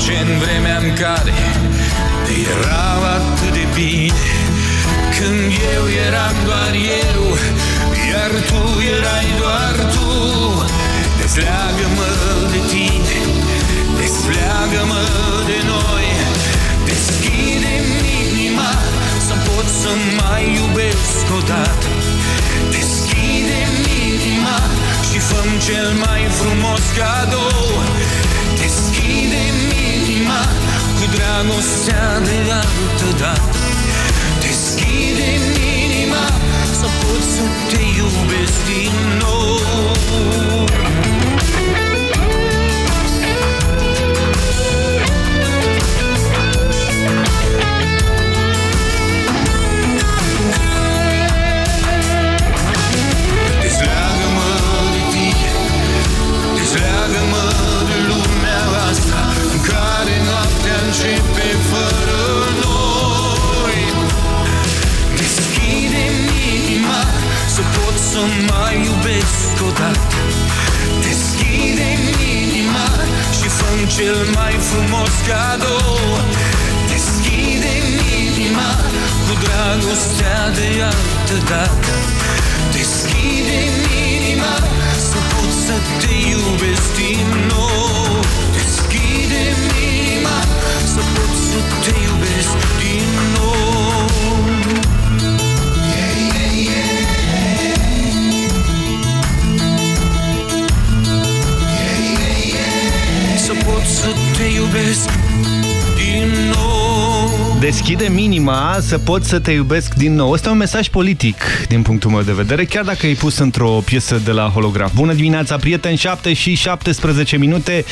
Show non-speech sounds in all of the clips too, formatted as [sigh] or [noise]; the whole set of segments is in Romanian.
pace în vremea în care te erau atât de bine. Când eu eram doar eu Iar tu erai doar tu. Desleagă-mă de tine Desleagă-mă de noi. Deschide-mi inima Să pot să mai iubesc odată. Deschide-mi inima Și fă cel mai frumos cadou Deschide-mi inima Cu dragostea de altă dată. Deschide-mi inima Să pot să te iubesc din nou Să pot să mai iubesc odată. Deschide-mi inima Și fă cel mai frumos cadou. Deschide-mi inima Cu dragostea de altă dată. Deschide-mi inima Să pot să te iubesc din nou. Deschide-mi inima Să pot să te iubesc pot să te iubesc din nou Deschide minima să pot să te iubesc din nou. Ăsta e un mesaj politic din punctul meu de vedere, chiar dacă e pus într-o piesă de la holograf. Bună dimineața, prieteni, 7 și 17 minute.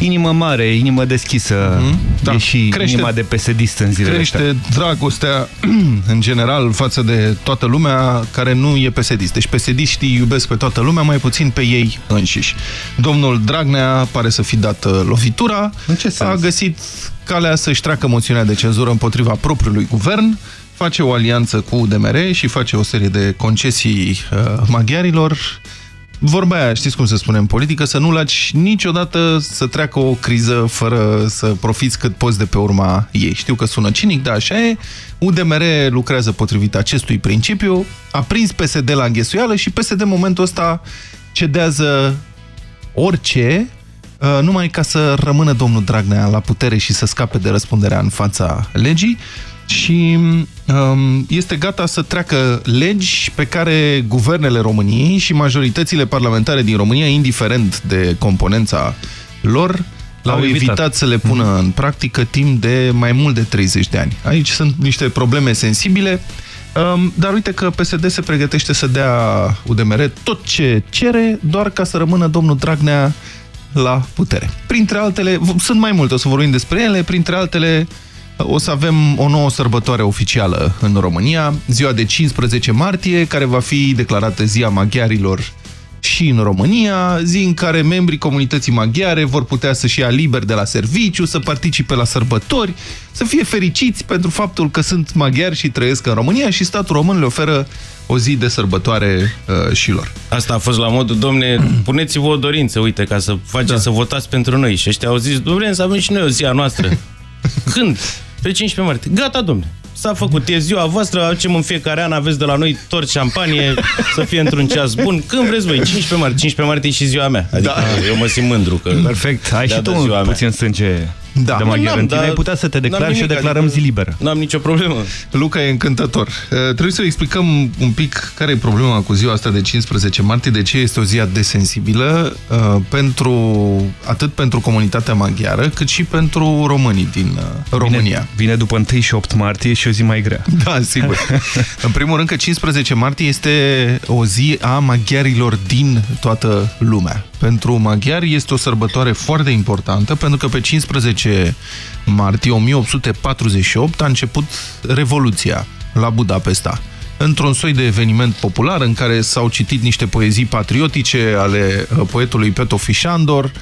Inimă mare, inimă deschisă. Mm -hmm. da. E și crește, inima de pesedist în zilele Crește astea. dragostea, [clears throat] în general, față de toată lumea care nu e pesedist. Deci pesediștii iubesc pe toată lumea, mai puțin pe ei înșiși. Domnul Dragnea pare să fi dat uh, lovitura. În ce sens? A găsit calea să-și treacă moțiunea de cenzură împotriva propriului guvern, face o alianță cu UDMR și face o serie de concesii uh, maghiarilor. Vorba aia, știți cum se spune în politică, să nu laci niciodată să treacă o criză fără să profiți cât poți de pe urma ei. Știu că sună cinic, dar așa e. UDMR lucrează potrivit acestui principiu, a prins PSD la înghesuială și PSD în momentul ăsta cedează orice Uh, numai ca să rămână domnul Dragnea la putere și să scape de răspunderea în fața legii și um, este gata să treacă legi pe care guvernele României și majoritățile parlamentare din România, indiferent de componența lor, l-au evitat. evitat să le pună mm -hmm. în practică timp de mai mult de 30 de ani. Aici sunt niște probleme sensibile, um, dar uite că PSD se pregătește să dea UDMR tot ce cere, doar ca să rămână domnul Dragnea la putere. Printre altele, sunt mai multe, o să vorbim despre ele, printre altele o să avem o nouă sărbătoare oficială în România, ziua de 15 martie, care va fi declarată ziua maghiarilor și în România, zi în care membrii comunității maghiare vor putea să-și ia liber de la serviciu, să participe la sărbători, să fie fericiți pentru faptul că sunt maghiari și trăiesc în România și statul român le oferă o zi de sărbătoare uh, și lor. Asta a fost la modul, domne, [clears throat] puneți-vă o dorință, uite, ca să faceți da. să votați pentru noi. Și ăștia au zis, vrem să avem și noi o zi a noastră. [laughs] Când? Pe 15 martie. Gata, domne. S-a făcut, e ziua voastră, facem în fiecare an, aveți de la noi torți șampanie, [laughs] să fie într-un ceas bun. Când vreți voi, 15 martie, 15 martie și ziua mea. Adică da. eu mă simt mândru că... Perfect, ai și tu puțin sânge da. de maghiar în tine, ai putea să te declari și declarăm adică zi liberă. N-am nicio problemă. Luca e încântător. Uh, trebuie să explicăm un pic care e problema cu ziua asta de 15 martie, de ce este o zi atât de sensibilă uh, pentru, atât pentru comunitatea maghiară, cât și pentru românii din uh, România. Vine, vine după 1 și 8 martie și o zi mai grea. Da, sigur. [laughs] în primul rând că 15 martie este o zi a maghiarilor din toată lumea. Pentru maghiari este o sărbătoare foarte importantă, pentru că pe 15 martie 1848 a început Revoluția la Budapesta. Într-un soi de eveniment popular în care s-au citit niște poezii patriotice ale uh, poetului Peto Fișandor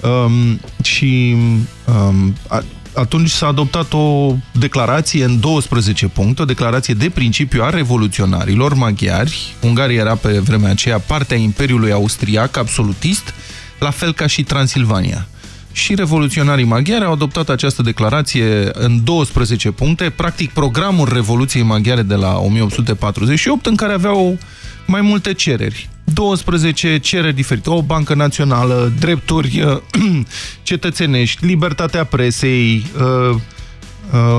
um, și um, a, atunci s-a adoptat o declarație în 12 puncte, o declarație de principiu a revoluționarilor maghiari. Ungaria era pe vremea aceea partea Imperiului Austriac absolutist, la fel ca și Transilvania. și revoluționarii maghiari au adoptat această declarație în 12 puncte, practic programul Revoluției Maghiare de la 1848, în care aveau mai multe cereri. 12 cereri diferite, o bancă națională, drepturi uh, [clears throat] cetățenești, libertatea presei, uh, uh,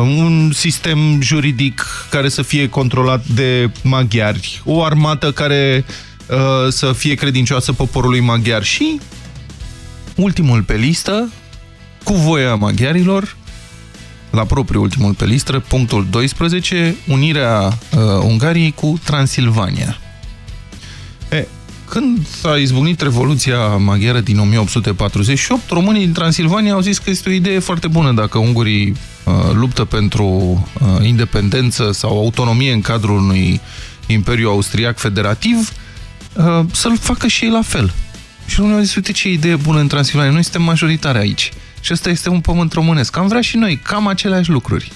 un sistem juridic care să fie controlat de maghiari, o armată care să fie credincioasă poporului maghiar și ultimul pe listă, cu voia maghiarilor, la propriu ultimul pe listă, punctul 12, unirea uh, Ungariei cu Transilvania. E, când s-a izbucnit Revoluția Maghiară din 1848, românii din Transilvania au zis că este o idee foarte bună dacă ungurii uh, luptă pentru uh, independență sau autonomie în cadrul unui imperiu austriac federativ, uh, să-l facă și ei la fel. Și românii au zis, uite ce idee bună în Transilvania, noi suntem majoritare aici. Și ăsta este un pământ românesc. Am vrea și noi cam aceleași lucruri.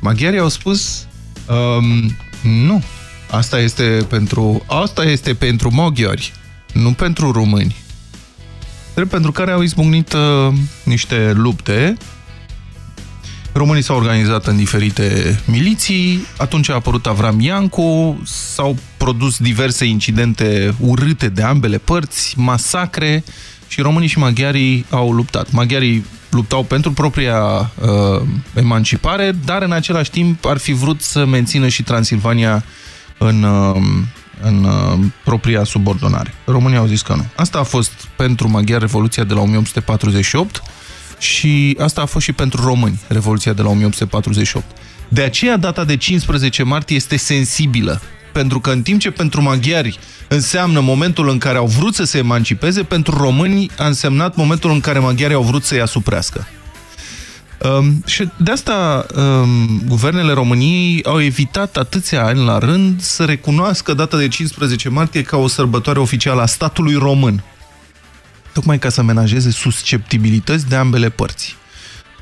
Maghiarii au spus, um, nu, Asta este pentru, asta este pentru moghiori, nu pentru români. Drept pentru care au izbucnit uh, niște lupte. Românii s-au organizat în diferite miliții, atunci a apărut Avram Iancu, s-au produs diverse incidente urâte de ambele părți, masacre și românii și maghiarii au luptat. Maghiarii luptau pentru propria uh, emancipare, dar în același timp ar fi vrut să mențină și Transilvania în, um, în uh, propria subordonare. România au zis că nu. Asta a fost pentru maghiar Revoluția de la 1848 și asta a fost și pentru români Revoluția de la 1848. De aceea data de 15 martie este sensibilă, pentru că în timp ce pentru maghiari înseamnă momentul în care au vrut să se emancipeze, pentru români a însemnat momentul în care maghiarii au vrut să-i asuprească. Um, și de asta um, guvernele României au evitat atâția ani la rând să recunoască data de 15 martie ca o sărbătoare oficială a statului român. Tocmai ca să menajeze susceptibilități de ambele părți.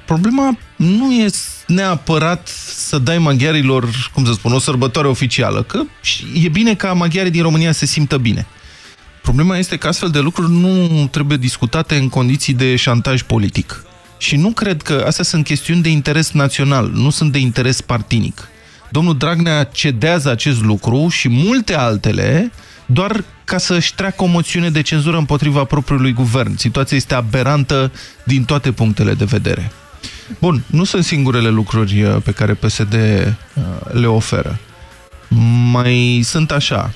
Problema nu e neapărat să dai maghiarilor, cum să spun, o sărbătoare oficială, că e bine ca maghiarii din România să se simtă bine. Problema este că astfel de lucruri nu trebuie discutate în condiții de șantaj politic. Și nu cred că astea sunt chestiuni de interes național, nu sunt de interes partinic. Domnul Dragnea cedează acest lucru și multe altele doar ca să-și treacă o moțiune de cenzură împotriva propriului guvern. Situația este aberantă din toate punctele de vedere. Bun, nu sunt singurele lucruri uh, pe care PSD uh, le oferă. Mai sunt așa.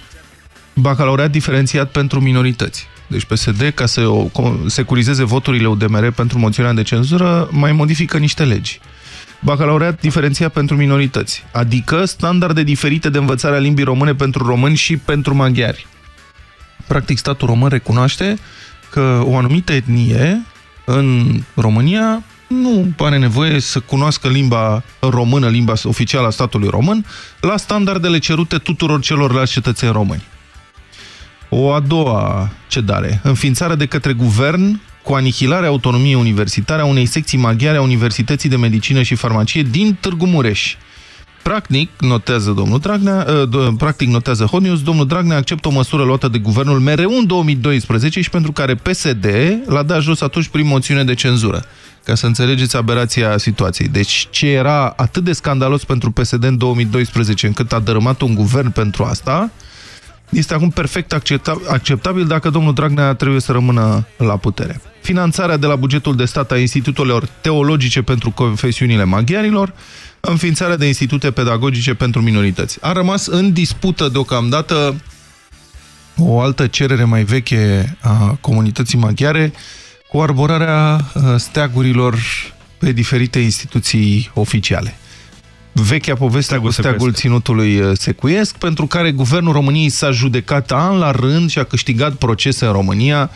Bacalaureat diferențiat pentru minorități. Deci PSD, ca să securizeze voturile UDMR pentru moțiunea de cenzură, mai modifică niște legi. Bacalaureat diferențiat pentru minorități, adică standarde diferite de învățare a limbii române pentru români și pentru maghiari. Practic, statul român recunoaște că o anumită etnie în România nu are nevoie să cunoască limba română, limba oficială a statului român, la standardele cerute tuturor celorlalți cetățeni români. O a doua cedare, înființarea de către guvern cu anihilarea autonomiei universitare a unei secții maghiare a Universității de Medicină și Farmacie din Târgu Mureș. Practic, notează domnul Dragnea, uh, practic notează Honius, domnul Dragnea acceptă o măsură luată de guvernul mereu în 2012 și pentru care PSD l-a dat jos atunci prin moțiune de cenzură. Ca să înțelegeți aberația situației. Deci ce era atât de scandalos pentru PSD în 2012 încât a dărâmat un guvern pentru asta, este acum perfect acceptabil dacă domnul Dragnea trebuie să rămână la putere. Finanțarea de la bugetul de stat a institutelor teologice pentru confesiunile maghiarilor, înființarea de institute pedagogice pentru minorități. A rămas în dispută deocamdată o altă cerere mai veche a comunității maghiare cu arborarea uh, steagurilor pe diferite instituții oficiale vechea poveste steagul, cu steagul ținutului uh, secuiesc, pentru care guvernul României s-a judecat an la rând și a câștigat procese în România.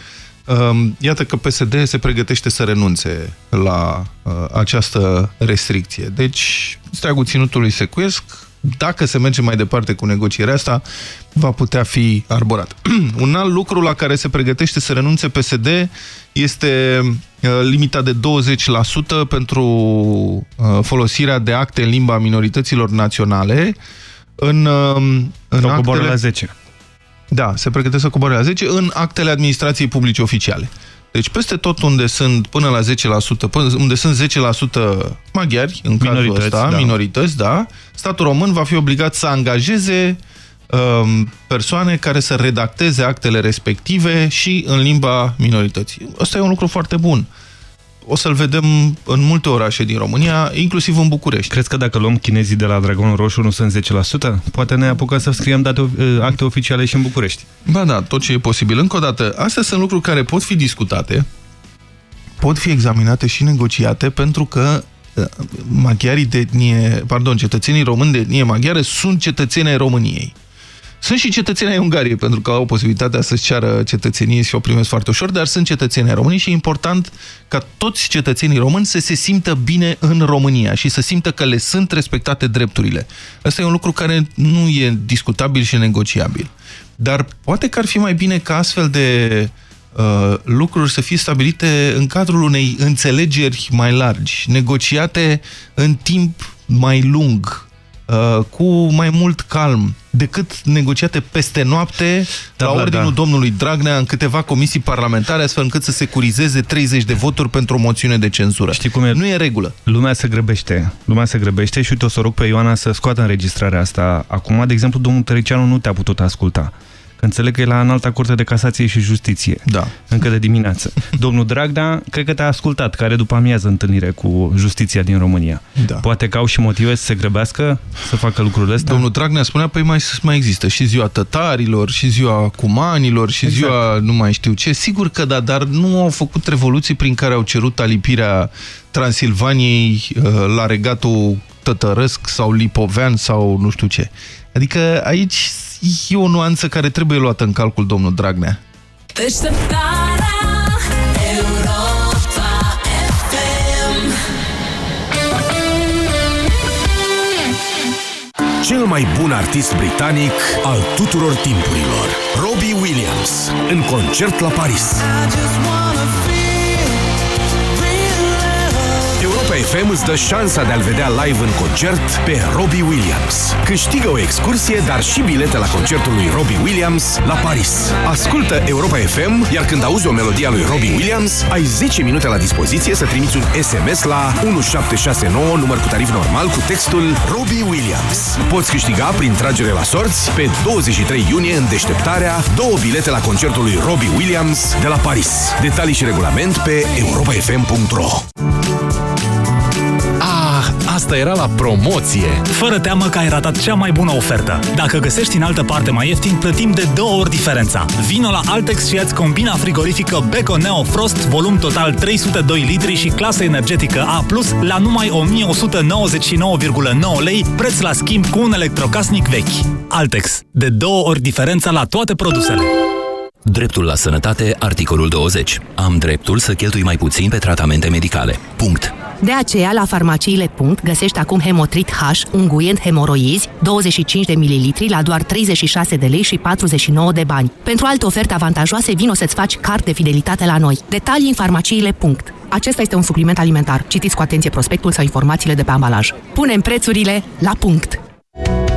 Um, iată că PSD se pregătește să renunțe la uh, această restricție. Deci, steagul ținutului secuiesc, dacă se merge mai departe cu negocierea asta, va putea fi arborat. [clears throat] Un alt lucru la care se pregătește să renunțe PSD este uh, limita de 20% pentru uh, folosirea de acte în limba minorităților naționale în, uh, în actele... la 10. Da, se pregătește să coboare la 10 în actele administrației publice oficiale. Deci peste tot unde sunt până la 10%, până unde sunt 10% maghiari, în cazul Minorități, ăsta, da. minorități, da, statul român va fi obligat să angajeze um, persoane care să redacteze actele respective și în limba minorității. Ăsta e un lucru foarte bun. O să-l vedem în multe orașe din România, inclusiv în București. Crezi că dacă luăm chinezii de la Dragonul Roșu nu sunt 10%? Poate ne apucăm să scriem date, acte oficiale și în București. Ba da, tot ce e posibil. Încă o dată, astea sunt lucruri care pot fi discutate, pot fi examinate și negociate, pentru că uh, maghiarii de etnie, pardon, cetățenii români de etnie maghiară sunt cetățeni ai României. Sunt și cetățeni ai Ungariei, pentru că au posibilitatea să-și ceară cetățenie și o primesc foarte ușor, dar sunt cetățeni ai României și e important ca toți cetățenii români să se simtă bine în România și să simtă că le sunt respectate drepturile. Asta e un lucru care nu e discutabil și negociabil. Dar poate că ar fi mai bine ca astfel de uh, lucruri să fie stabilite în cadrul unei înțelegeri mai largi, negociate în timp mai lung, uh, cu mai mult calm, decât negociate peste noapte Da, la da, ordinul da. domnului Dragnea în câteva comisii parlamentare, astfel încât să securizeze 30 de voturi pentru o moțiune de cenzură. Știi cum e? Nu e regulă. Lumea se grăbește. Lumea se grăbește și uite, o să o rog pe Ioana să scoată înregistrarea asta. Acum, de exemplu, domnul Tăricianu nu te-a putut asculta. Că înțeleg că e la înalta curte de casație și justiție. Da. Încă de dimineață. Domnul Dragnea, cred că te-a ascultat, care după amiază întâlnire cu justiția din România. Da. Poate că au și motive să se grăbească, să facă lucrurile astea? Domnul Dragnea spunea, păi mai, mai există și ziua tătarilor, și ziua cumanilor, și Exact. ziua nu mai știu ce. Sigur că da, dar nu au făcut revoluții prin care au cerut alipirea Transilvaniei uh, la regatul tătărăsc sau lipovean sau nu știu ce. Adică aici e o nuanță care trebuie luată în calcul domnul Dragnea. Deșteptarea Europa FM Cel mai bun artist britanic al tuturor timpurilor, Robbie Williams, în concert la Paris. Europa FM îți dă șansa de a-l vedea live în concert pe Robbie Williams. Câștigă o excursie, dar și bilete la concertul lui Robbie Williams la Paris. Ascultă Europa FM, iar când auzi o melodie a lui Robbie Williams, ai 10 minute la dispoziție să trimiți un SMS la 1769, număr cu tarif normal, cu textul Robbie Williams. Poți câștiga prin tragere la sorți pe 23 iunie în deșteptarea două bilete la concertul lui Robbie Williams de la Paris. Detalii și regulament pe europafm.ro Ah, asta era la promoție. Fără teamă că ai ratat cea mai bună ofertă. Dacă găsești în altă parte mai ieftin, plătim de două ori diferența. Vino la Altex și ia combina frigorifică Beko Neo Frost, volum total 302 litri și clasă energetică A+, la numai 1199,9 lei, preț la schimb cu un electrocasnic vechi. Altex. De două ori diferența la toate produsele. Dreptul la sănătate, articolul 20. Am dreptul să cheltui mai puțin pe tratamente medicale. Punct. De aceea, la farmaciile. găsești acum Hemotrit H, unguent hemoroizi, 25 de ml la doar 36 de lei și 49 de bani. Pentru alte oferte avantajoase, vino să-ți faci card de fidelitate la noi. Detalii în farmaciile. Acesta este un supliment alimentar. Citiți cu atenție prospectul sau informațiile de pe ambalaj. Punem prețurile la punct!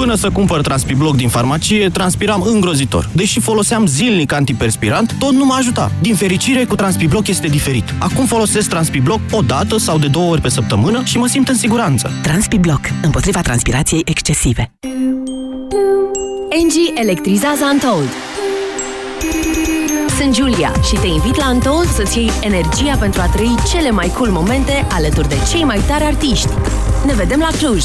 Până să cumpăr Transpibloc din farmacie, transpiram îngrozitor. Deși foloseam zilnic antiperspirant, tot nu mă ajuta. Din fericire, cu Transpibloc este diferit. Acum folosesc Transpibloc o dată sau de două ori pe săptămână și mă simt în siguranță. Transpibloc. Împotriva transpirației excesive. Engie electrizează Untold. Sunt Julia și te invit la Untold să-ți iei energia pentru a trăi cele mai cool momente alături de cei mai tari artiști. Ne vedem la Cluj!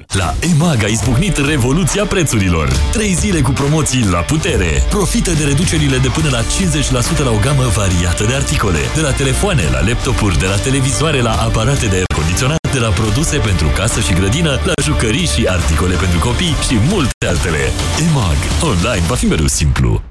La EMAG a izbucnit revoluția prețurilor. Trei zile cu promoții la putere. Profită de reducerile de până la 50% la o gamă variată de articole. De la telefoane, la laptopuri, de la televizoare, la aparate de aer condiționat, de la produse pentru casă și grădină, la jucării și articole pentru copii și multe altele. EMAG. Online va fi mereu simplu.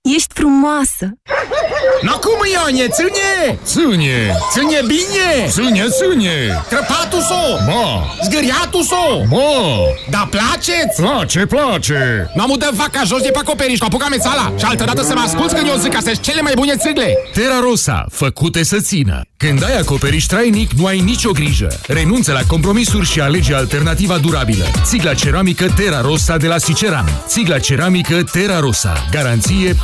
ești frumoasă! No cum, Ionie, ține! Ține! Ține bine! Ține, ține! Crăpatul so! Ma! Zgâriatul so! Ma! Da place-ți? Place, place! Nu am udat vaca jos de pe acoperiș, cu apuca mețala și altă dată să mă asculți când eu zic că sunt cele mai bune țigle! Terra Rosa, făcute să țină. Când ai acoperiș trainic, nu ai nicio grijă. Renunță la compromisuri și alege alternativa durabilă. Țigla ceramică Terra Rosa de la Siceran. Țigla ceramică Terra Rosa. Garanție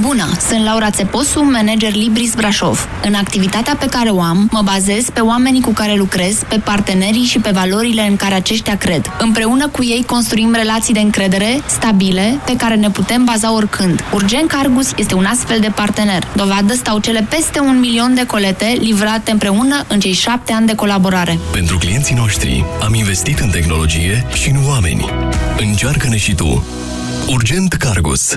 Bună, sunt Laura Țeposu, manager Libris Brașov. În activitatea pe care o am, mă bazez pe oamenii cu care lucrez, pe partenerii și pe valorile în care aceștia cred. Împreună cu ei construim relații de încredere, stabile, pe care ne putem baza oricând. Urgent Cargus este un astfel de partener. Dovadă stau cele peste un milion de colete livrate împreună în cei șapte ani de colaborare. Pentru clienții noștri am investit în tehnologie și în oameni. Încearcă-ne și tu. Urgent Cargus.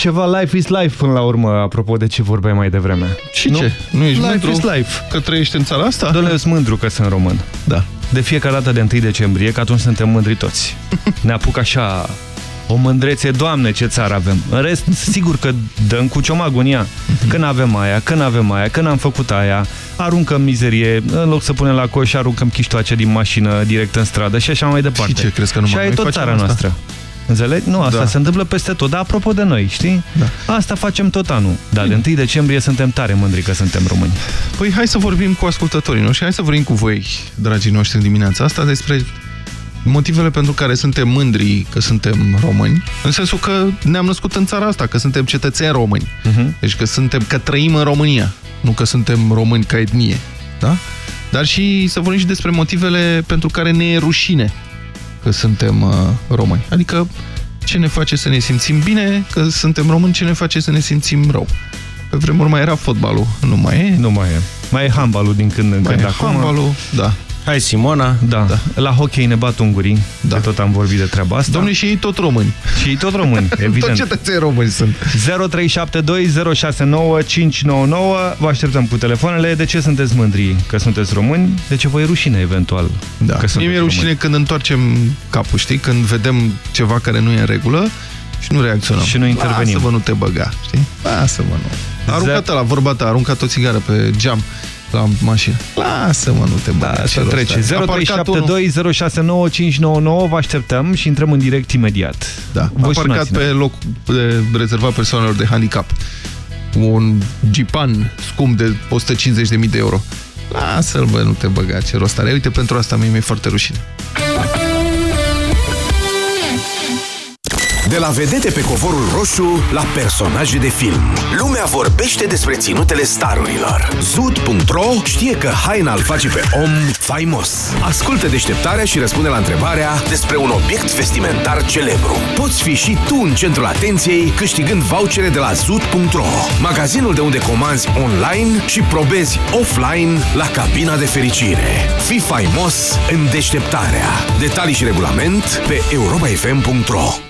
Ceva life is life până la urmă, apropo de ce vorbeai mai devreme. Și ce? Nu ești life mândru is life. că trăiești în țara asta? Doamne, sunt mândru că sunt român. Da. De fiecare dată de 1 decembrie, că atunci suntem mândri toți. [laughs] Ne apuc așa o mândrețe, Doamne, ce țară avem. În rest, sigur că dăm cu ciomagul în ea. Când avem aia, când avem aia, când am făcut aia, aruncăm mizerie, în loc să punem la coș, aruncăm chiștoace din mașină direct în stradă și așa mai departe. Și ce, crezi că numai Și aia e noi tot facem țara asta? noastră. Înțelegi? Nu, asta Da. se întâmplă peste tot. Dar apropo de noi, știi? Da. Asta facem tot anul. Dar de 1 decembrie suntem tare mândri că suntem români. Păi hai să vorbim cu ascultătorii noștri, hai să vorbim cu voi, dragii noștri, în dimineața asta despre motivele pentru care suntem mândri că suntem români, în sensul că ne-am născut în țara asta, că suntem cetățeni români. Mhm. Deci că suntem, că trăim în România, nu că suntem români ca etnie. Da? Dar și să vorbim și despre motivele pentru care ne e rușine că suntem uh, români. Adică ce ne face să ne simțim bine, că suntem români, ce ne face să ne simțim rău. Pe vremuri mai era fotbalul, nu mai e. Nu mai e. Mai e handbalul din când în Mai când e acum. handbalul, da. Hai Simona. Da. da. La hockey ne bat ungurii. Da. Că tot am vorbit de treaba asta. Domnule, și ei tot români. Și ei tot români, [laughs] evident. Tot cetățeni români sunt. 0372069599 Vă așteptăm cu telefoanele. De ce sunteți mândri că sunteți români? De ce vă e rușine eventual Da. că Mie sunteți mi-e rușine români? când întoarcem capul, știi? Când vedem ceva care nu e în regulă și nu reacționăm. Și nu intervenim. Lasă-vă, nu te băga, știi? Lasă-vă, nu. A aruncat la vorba ta, a aruncat o țigară pe geam la mașină. Lasă-mă, nu te băga. Da, ce să rost trece. are. A parcat unul- 0372069599 Vă așteptăm și intrăm în direct imediat. Da, a Voi parcat sunați-ne. pe loc de rezervat persoanelor de handicap. Un Jeepan scump de 150.000 de euro. Lasă-l, bă, nu te băga, ce rost are. Uite, pentru asta mie mi-e foarte rușine. De la vedete pe covorul roșu la personaje de film. Lumea vorbește despre ținutele starurilor. Zud.ro știe că haina îl face pe om faimos. Ascultă deșteptarea și răspunde la întrebarea despre un obiect vestimentar celebru. Poți fi și tu în centrul atenției câștigând vouchere de la Zud.ro, magazinul de unde comanzi online și probezi offline la cabina de fericire. Fii faimos în deșteptarea. Detalii și regulament pe europafm.ro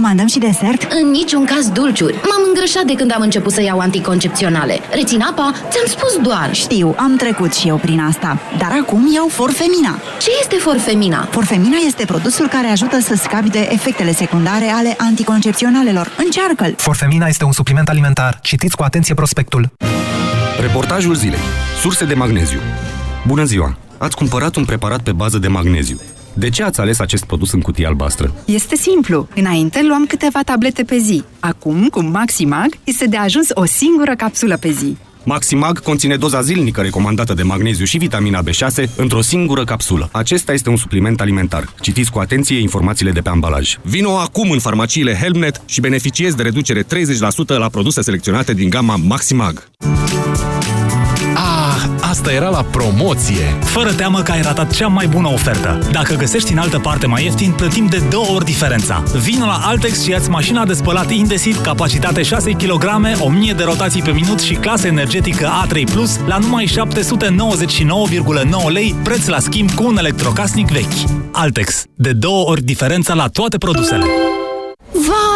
Comandăm și desert? În niciun caz dulciuri. M-am îngrășat de când am început să iau anticoncepționale. Rețin apa? Ți-am spus doar. Știu, am trecut și eu prin asta. Dar acum iau Forfemina. Ce este Forfemina? Forfemina este produsul care ajută să scapi de efectele secundare ale anticoncepționalelor. Încearcă-l! Forfemina este un supliment alimentar. Citiți cu atenție prospectul. Reportajul zilei. Surse de magneziu. Bună ziua! Ați cumpărat un preparat pe bază de magneziu. De ce ați ales acest produs în cutie albastră? Este simplu. Înainte luam câteva tablete pe zi. Acum, cu Maximag, este de ajuns o singură capsulă pe zi. Maximag conține doza zilnică recomandată de magneziu și vitamina B6 într-o singură capsulă. Acesta este un supliment alimentar. Citiți cu atenție informațiile de pe ambalaj. Vino acum în farmaciile Helmnet și beneficiezi de reducere 30% la produse selecționate din gama Maximag. Ah, asta era la promoție. Fără teamă că ai ratat cea mai bună ofertă. Dacă găsești în altă parte mai ieftin, plătim de două ori diferența. Vino la Altex și ia mașina de spălat Indesit, capacitate 6 kg, 1000 de rotații pe minut și clasă energetică A3+, la numai 799,9 lei, preț la schimb cu un electrocasnic vechi. Altex. De două ori diferența la toate produsele.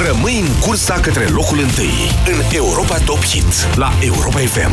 Rămâi în cursa către locul întâi în Europa Top Hit la Europa FM.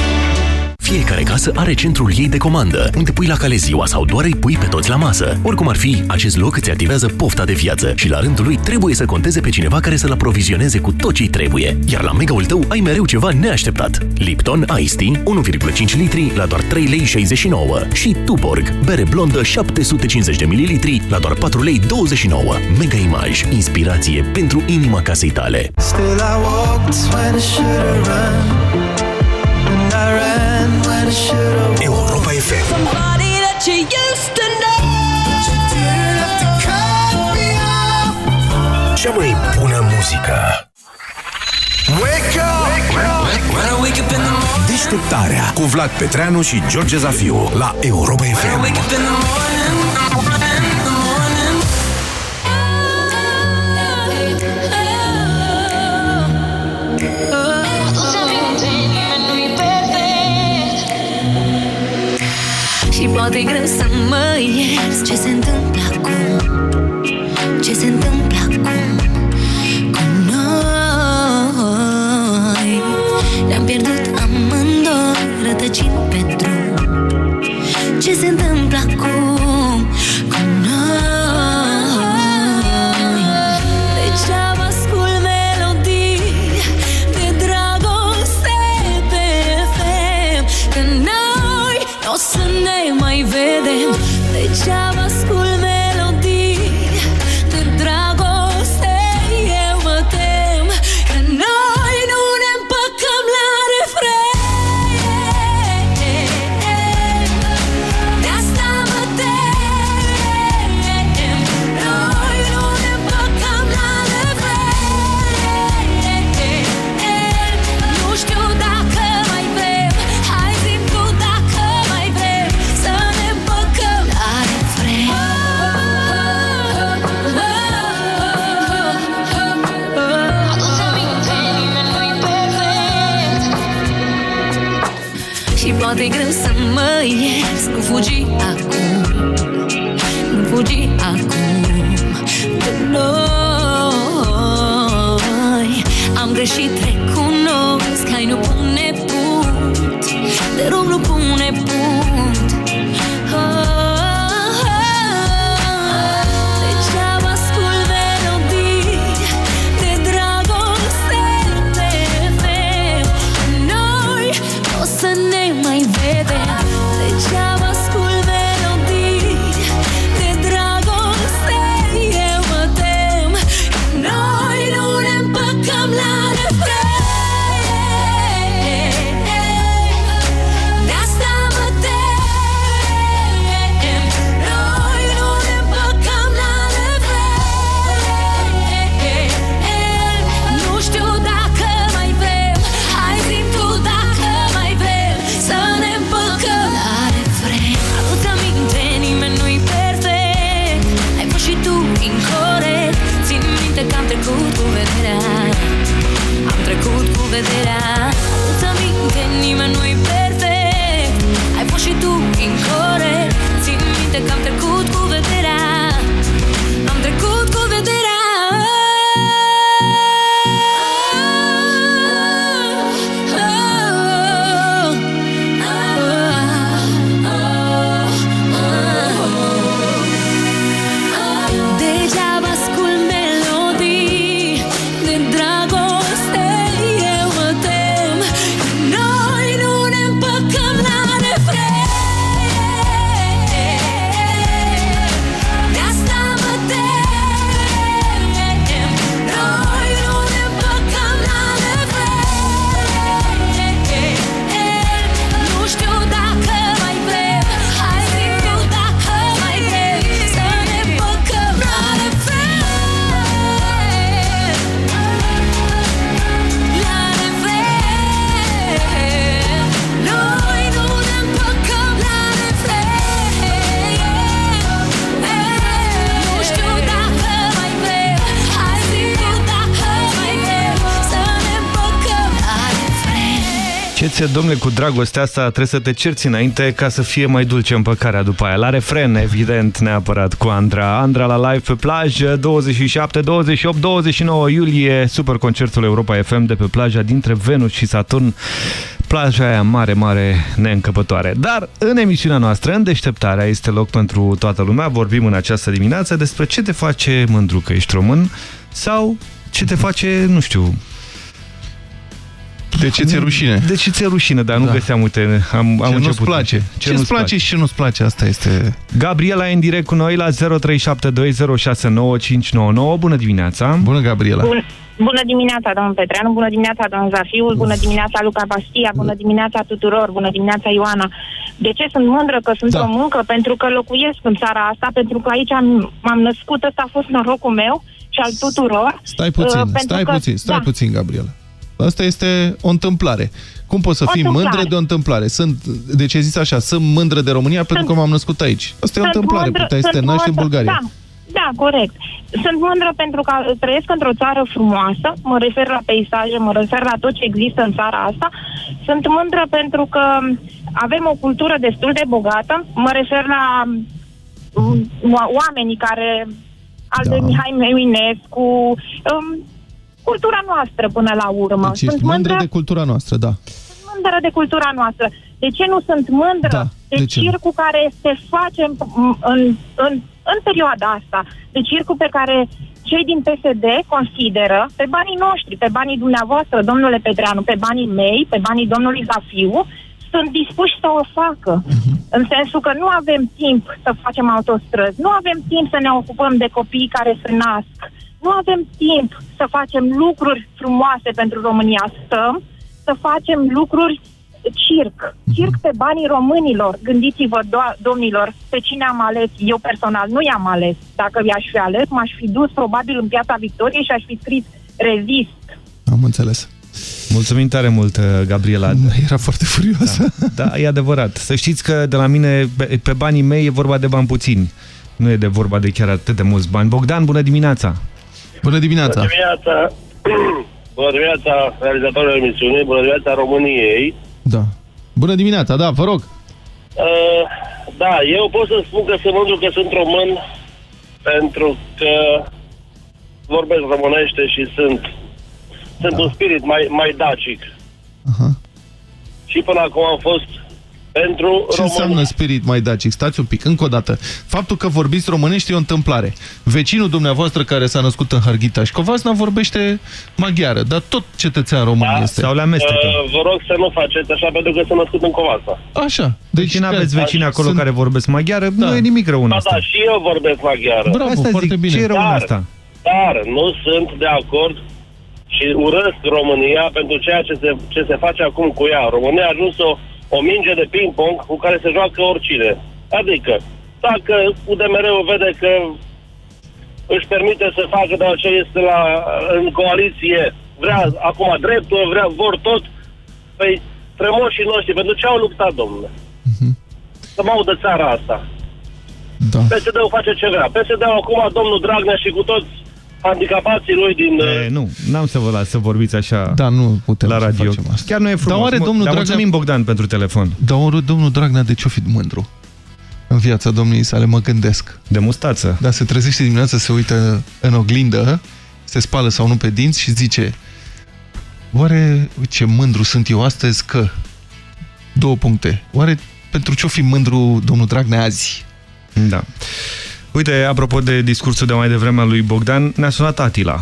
Fiecare casă are centrul ei de comandă, unde pui la cale ziua sau doar îi pui pe toți la masă. Oricum ar fi, acest loc îți activează pofta de viață și la rândul lui trebuie să conteze pe cineva care să-l aprovizioneze cu tot ce trebuie. Iar la megaul tău ai mereu ceva neașteptat. Lipton Ice Tea, 1,5 litri la doar 3 lei 69 și Tuborg, bere blondă 750 de ml la doar 4 lei 29. Mega Image, inspirație pentru inima casei tale. Still I walked when I Europa FM Somebody that you used to know. But you didn't have to cut me off Cea mai bună muzică? Wake up! When I wake up in the morning. Deșteptarea cu Vlad Petreanu și George Zafiu la Europa FM poate e greu să mă ierți Ce se întâmplă acum? Ce se întâmplă acum Cu noi? Ne-am pierdut amândoi Rătăcind pe drum. Ce se întâmplă acum Ce ți domnule, cu dragostea asta trebuie să te cerți înainte ca să fie mai dulce împăcarea după aia. La refren, evident, neapărat cu Andra. Andra la live pe plajă, 27, 28, 29 iulie, super concertul Europa FM de pe plaja dintre Venus și Saturn. Plaja aia mare, mare, neîncăpătoare. Dar în emisiunea noastră, în deșteptarea, este loc pentru toată lumea. Vorbim în această dimineață despre ce te face mândru că ești român sau ce te face, nu știu, de ce ți-e rușine? De ce ți-e rușine, dar nu Da. găseam, uite, am, Ce am nu-ți început. place? Ce nu-ți place și ce nu-ți place? Asta este... Gabriela e în direct cu noi la 0372069599. Bună dimineața! Bună, Gabriela! Bun, bună dimineața, domnul Petreanu, bună dimineața, domnul Zafiul, bună dimineața, Luca Bastia, bună dimineața tuturor, bună dimineața, Ioana. De ce sunt mândră că sunt Da. româncă? Pentru că locuiesc în țara asta, pentru că aici am- m-am născut, ăsta a fost norocul meu și al tuturor. Stai puțin, Uh, pentru stai că- puțin, stai da. puțin, Gabriela. Asta este o întâmplare. Cum poți să O fii întâmplare. mândră de o întâmplare? Sunt, de ce zis așa? Sunt mândră de România pentru că m-am născut aici. Asta e o Sunt întâmplare. mândră- Puteai să te sunt naști în mândră- Bulgaria. Da, da, corect. Sunt mândră pentru că trăiesc într-o țară frumoasă, mă refer la peisaje, mă refer la tot ce există în țara asta. Sunt mândră pentru că avem o cultură destul de bogată, mă refer la um, oamenii care al Da. de Mihai Eminescu, um, cultura noastră până la urmă. Deci ești sunt mândră de cultura noastră, da. mândră de cultura noastră. De ce nu sunt mândră Da, de, de ce nu? circul care se face în, în, în, în perioada asta? De circul pe care cei din PSD consideră, pe banii noștri, pe banii dumneavoastră, domnule Petreanu, pe banii mei, pe banii domnului Zafiu, sunt dispuși să o facă. Mhm. În sensul că nu avem timp să facem autostrăzi, nu avem timp să ne ocupăm de copii care se nasc, nu avem timp să facem lucruri frumoase pentru România. Stăm să facem lucruri circ. Circ pe banii românilor. Gândiți-vă, do- domnilor, pe cine am ales. Eu personal nu i-am ales. Dacă i-aș fi ales, m-aș fi dus probabil în Piața Victoriei și aș fi scris rezist. Am înțeles. Mulțumim tare mult, uh, Gabriela. Era foarte furioasă. Da, da, e adevărat. Să știți că de la mine, pe, pe banii mei, e vorba de bani puțini. Nu e de vorba de chiar atât de mulți bani. Bogdan, bună dimineața! Bună dimineața! Bună dimineața! [clears throat] Bună dimineața, realizatorul emisiunii, bună dimineața României. Da. Bună dimineața, da, vă rog. Uh, da, eu pot să spun că sunt mândru că sunt român pentru că vorbesc românește și sunt, sunt un spirit mai, mai dacic. Aha. Și până acum am fost pentru Ce români. înseamnă spirit mai dacic? Stați un pic, încă o dată. Faptul că vorbiți românești e o întâmplare. Vecinul dumneavoastră care s-a născut în Harghita și Covasna vorbește maghiară, dar tot cetățean român Da. este. Sau le amestecă. Uh, vă rog să nu faceți așa pentru că sunt născut în Covasa. Așa. Deci nu aveți vecini acolo sunt- care vorbesc maghiară, nu e nimic rău în Ba asta. da, și eu vorbesc maghiară. Bravo, Asta foarte zic, bine. ce e rău în dar, asta? Dar nu sunt de acord și urăsc România pentru ceea ce se, ce se face acum cu ea. România a ajuns o, o minge de ping-pong cu care se joacă oricine. Adică, dacă UDMR-ul vede că își permite să facă de ce este la, în coaliție, vrea acum dreptul, vrea, vor tot, păi strămoșii noștri, pentru ce au luptat, domnule? Să mă audă țara asta. Da. PSD-ul face ce vrea. PSD-ul acum, domnul Dragnea și cu toți handicapații lui din... E, nu, n-am să vă las să vorbiți așa da, nu putem la să radio. facem asta. Chiar nu e frumos. Dar oare Mă- domnul dar Dragnea- mulțumim, Bogdan, pentru telefon. Dar oare domnul Dragnea de ce-o fi mândru? În viața domniei sale mă gândesc. De mustață. Da, se trezește dimineața, se uită în oglindă, se spală sau nu pe dinți și zice Oare ce mândru sunt eu astăzi că... Două puncte. Oare pentru ce-o fi mândru domnul Dragnea azi? Da. Uite, apropo de discursul de mai devreme al lui Bogdan, ne-a sunat Atila.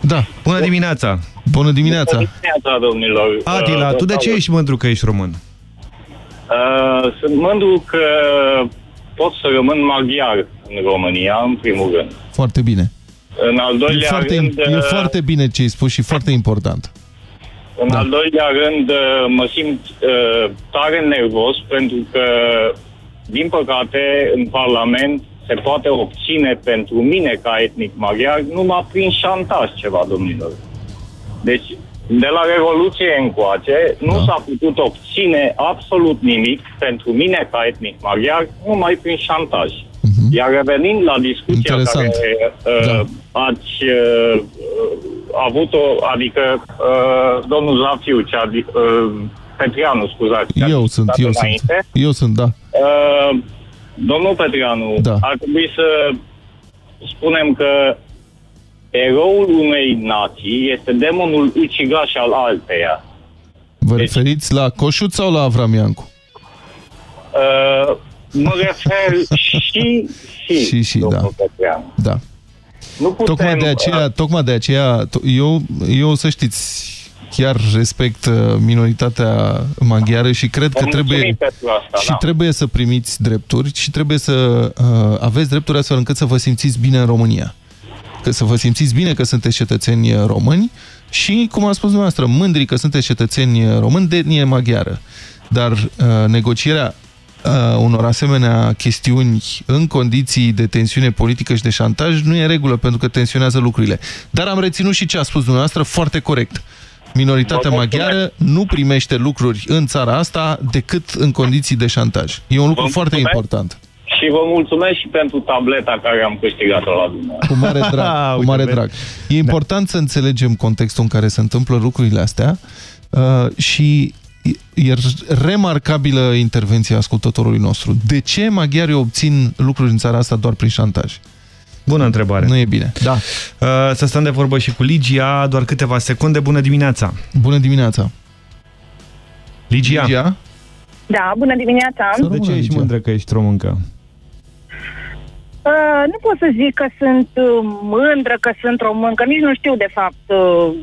Da. Bună dimineața! Bună dimineața! Bună dimineața, domnilor! Atila, Uh, tu de vă ce salut. ești mândru că ești român? Uh, sunt mândru că pot să rămân maghiar în România, în primul rând. Foarte bine. În al E doilea foarte, rând... e uh, foarte bine ce ai spus și foarte important. În al doilea rând, uh, mă simt uh, tare nervos pentru că, din păcate, în Parlament se poate obține pentru mine ca etnic maghiar numai prin șantaj ceva, domnilor. Deci, de la Revoluție încoace, nu Da. s-a putut obține absolut nimic pentru mine ca etnic maghiar numai prin șantaj. Iar revenind la discuția Mhm. Interesant. care uh, Da. ați uh, uh, avut-o, adică uh, domnul Zafiu ce a, di- uh, Petreanu, scuzați. Eu sunt, dat eu înainte. sunt. Eu sunt, da. Uh, domnul Petreanu, Da. ar trebui să spunem că eroul unei nații este demonul ucigaș al alteia. Vă referiți la Coșut sau la Avram Iancu? Uh, mă refer și și, [laughs] Și, și, da. domnul Petreanu. Da. Nu putem... Tocmai de aceea, tocmai de aceea to- eu, eu să știți, chiar respect uh, minoritatea maghiară și cred Vă că mulțumim trebuie pentru asta, și da. trebuie să primiți drepturi și trebuie să uh, aveți drepturi astfel încât să vă simțiți bine în România. Că să vă simțiți bine că sunteți cetățeni uh, români și, cum a spus dumneavoastră, mândri că sunteți cetățeni uh, români de etnie maghiară. Dar uh, negocierea uh, unor asemenea chestiuni în condiții de tensiune politică și de șantaj nu e în regulă pentru că tensionează lucrurile. Dar am reținut și ce a spus dumneavoastră foarte corect. Minoritatea Vă mulțumesc. maghiară nu primește lucruri în țara asta decât în condiții de șantaj. E un lucru Vă foarte mulțumesc. important. Și vă mulțumesc și pentru tableta care am câștigat-o la dumneavoastră. Cu mare [laughs] drag. cu mare drag. E important să înțelegem contextul în care se întâmplă lucrurile astea uh, și e e remarcabilă intervenția ascultătorului nostru. De ce maghiarii obțin lucruri în țara asta doar prin șantaj? Bună întrebare. Nu e bine. Da. Uh, să stăm de vorbă și cu Ligia, doar câteva secunde. Bună dimineața! Bună dimineața! Ligia? Ligia? Da, bună dimineața. De ce ești mândră că ești româncă? Uh, nu pot să zic că sunt uh, mândră, că sunt româncă, nici nu știu de fapt uh,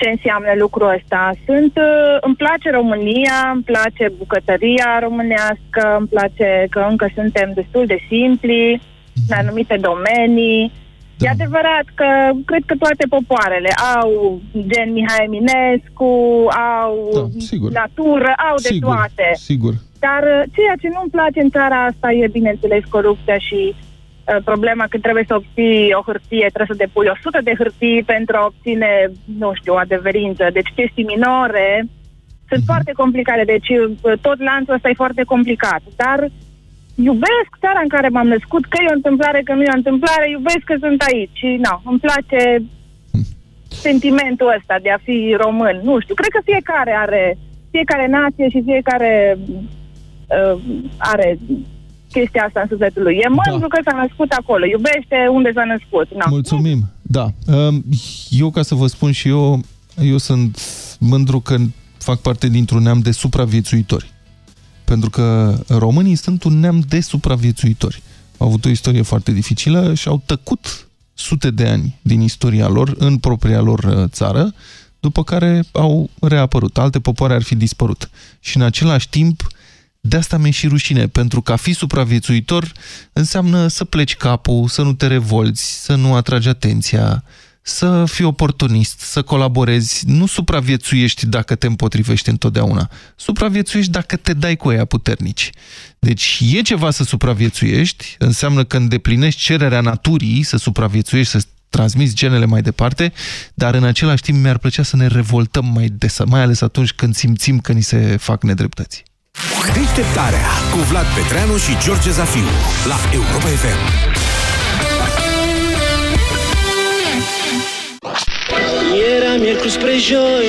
ce înseamnă lucrul ăsta. Sunt, uh, îmi place România, îmi place bucătăria românească, îmi place că încă suntem destul de simpli în anumite domenii. E adevărat că cred că toate popoarele au gen Mihai Eminescu, au natură, au de Sigur, toate. Sigur. Dar uh, ceea ce nu-mi place în țara asta e, bineînțeles, corupția și uh, problema că trebuie să obții o hârtie, trebuie să depui 100 de hârtii pentru a obține, nu știu, o adeverință. Deci chestii minore sunt foarte complicate, deci uh, tot lanțul ăsta e foarte complicat. Dar iubesc țara în care m-am născut, că e o întâmplare, că nu e o întâmplare, iubesc că sunt aici și, na, îmi place sentimentul ăsta de a fi român. Nu știu, cred că fiecare are, fiecare nație și fiecare uh, are chestia asta în sufletul lui. E mândru că s-a născut acolo, iubește unde s-a născut. Na. Mulțumim. Da. Um, Eu, ca să vă spun și eu, eu sunt mândru că fac parte dintr-un neam de supraviețuitori. Pentru că românii sunt un neam de supraviețuitori. Au avut o istorie foarte dificilă și au tăcut sute de ani din istoria lor în propria lor uh, țară, după care au reapărut. Alte popoare ar fi dispărut. Și în același timp, de asta mi-e și rușine, pentru că a fi supraviețuitor înseamnă să pleci capul, să nu te revolți, să nu atragi atenția, să fii oportunist, să colaborezi. Nu supraviețuiești dacă te împotrivești întotdeauna. Supraviețuiești dacă te dai cu ea puternici. Deci e ceva să supraviețuiești, înseamnă că îndeplinești cererea naturii să supraviețuiești, să transmiți genele mai departe, dar în același timp mi-ar plăcea să ne revoltăm mai des, mai ales atunci când simțim că ni se fac nedreptăți. Deșteptarea cu Vlad Petreanu și George Zafiu la Europa FM. Era miercuri spre joi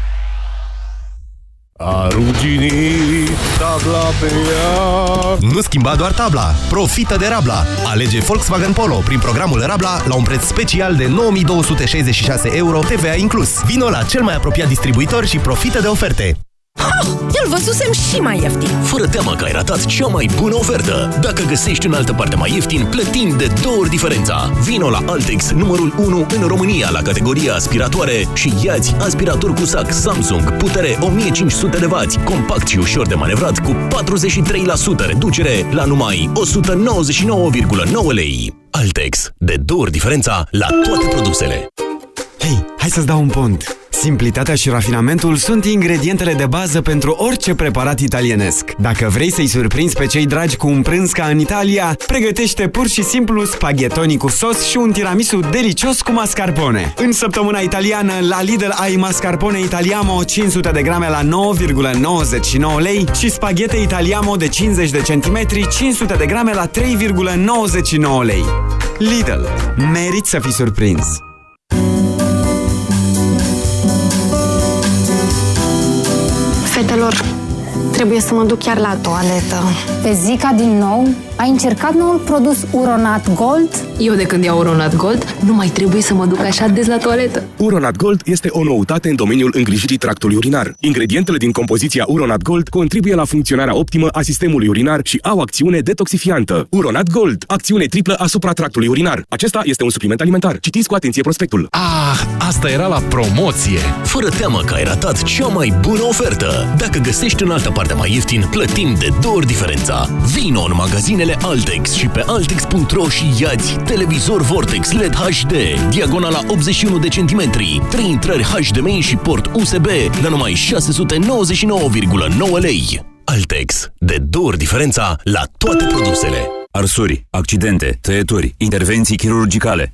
A ruginit tabla pe ea Nu schimba doar tabla, profită de Rabla. Alege Volkswagen Polo prin programul Rabla la un preț special de 9266 euro TVA inclus. Vino la cel mai apropiat distribuitor și profită de oferte. Ha! Îl văzusem și mai ieftin. Fără teamă că ai ratat cea mai bună ofertă. Dacă găsești în altă parte mai ieftin, plătim de două ori diferența. Vino la Altex, numărul 1 în România la categoria aspiratoare și iați aspirator cu sac Samsung, putere 1500 de W, compact și ușor de manevrat cu 43% reducere la numai 199,9 lei. Altex, de două ori diferența la toate produsele. Hei, hai să-ți dau un pont! Simplitatea și rafinamentul sunt ingredientele de bază pentru orice preparat italienesc. Dacă vrei să-i surprinzi pe cei dragi cu un prânz ca în Italia, pregătește pur și simplu spaghettoni cu sos și un tiramisu delicios cu mascarpone. În săptămâna italiană, la Lidl ai mascarpone Italiamo 500 de grame la 9,99 lei și spaghete Italiamo de 50 de centimetri 500 de grame la 3,99 lei. Lidl. Merit să fii surprins! calor. Trebuie să mă duc chiar la toaletă. Pe Zica din nou? Ai încercat noul produs Uronat Gold? Eu de când iau Uronat Gold, nu mai trebuie să mă duc așa des la toaletă. Uronat Gold este o noutate în domeniul îngrijirii tractului urinar. Ingredientele din compoziția Uronat Gold contribuie la funcționarea optimă a sistemului urinar și au acțiune detoxifiantă. Uronat Gold, acțiune triplă asupra tractului urinar. Acesta este un supliment alimentar. Citiți cu atenție prospectul. Ah, asta era la promoție! Fără teamă că ai ratat cea mai bună ofertă. Dacă găsești în altă parte mai ieftin, plătim de două ori diferența. Vino în magazinele Altex și pe Altex.ro și iați televizor Vortex LED HD, diagonala 81 de centimetri, 3 intrări HDMI și port USB la numai 699,9 lei. Altex. De două ori diferența la toate produsele. Arsuri, accidente, tăieturi, intervenții chirurgicale.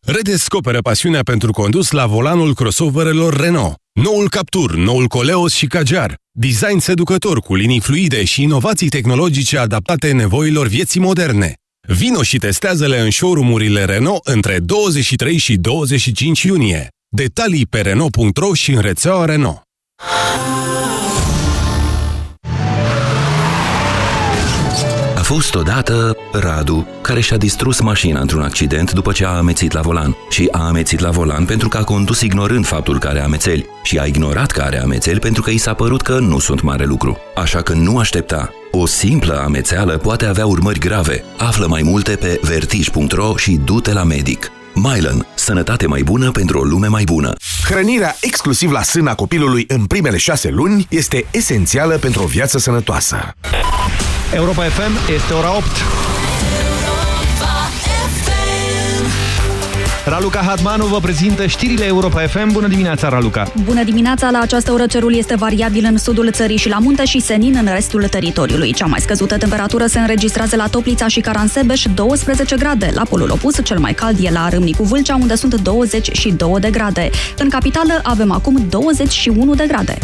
Redescoperă pasiunea pentru condus la volanul crossoverelor Renault. Noul Captur, noul Coleos și Cajar. Design seducător cu linii fluide și inovații tehnologice adaptate nevoilor vieții moderne. Vino și testează-le în showroom-urile Renault între 23 și 25 iunie. Detalii pe Renault.ro și în rețeaua Renault. Fost odată Radu, care și-a distrus mașina într-un accident după ce a amețit la volan. Și a amețit la volan pentru că a condus ignorând faptul că are amețeli. Și a ignorat că are amețeli pentru că i s-a părut că nu sunt mare lucru. Așa că nu aștepta. O simplă amețeală poate avea urmări grave. Află mai multe pe vertij.ro și du-te la medic. Mylan. Sănătate mai bună pentru o lume mai bună. Hrănirea exclusiv la sâna copilului în primele șase luni este esențială pentru o viață sănătoasă. Europa FM este ora 8. Raluca Hatmanu vă prezintă știrile Europa FM. Bună dimineața, Raluca! Bună dimineața! La această oră cerul este variabil în sudul țării și la munte și senin în restul teritoriului. Cea mai scăzută temperatură se înregistrează la Toplița și Caransebeș, 12 grade. La polul opus, cel mai cald e la Râmnicu Vâlcea, unde sunt 22 de grade. În capitală avem acum 21 de grade.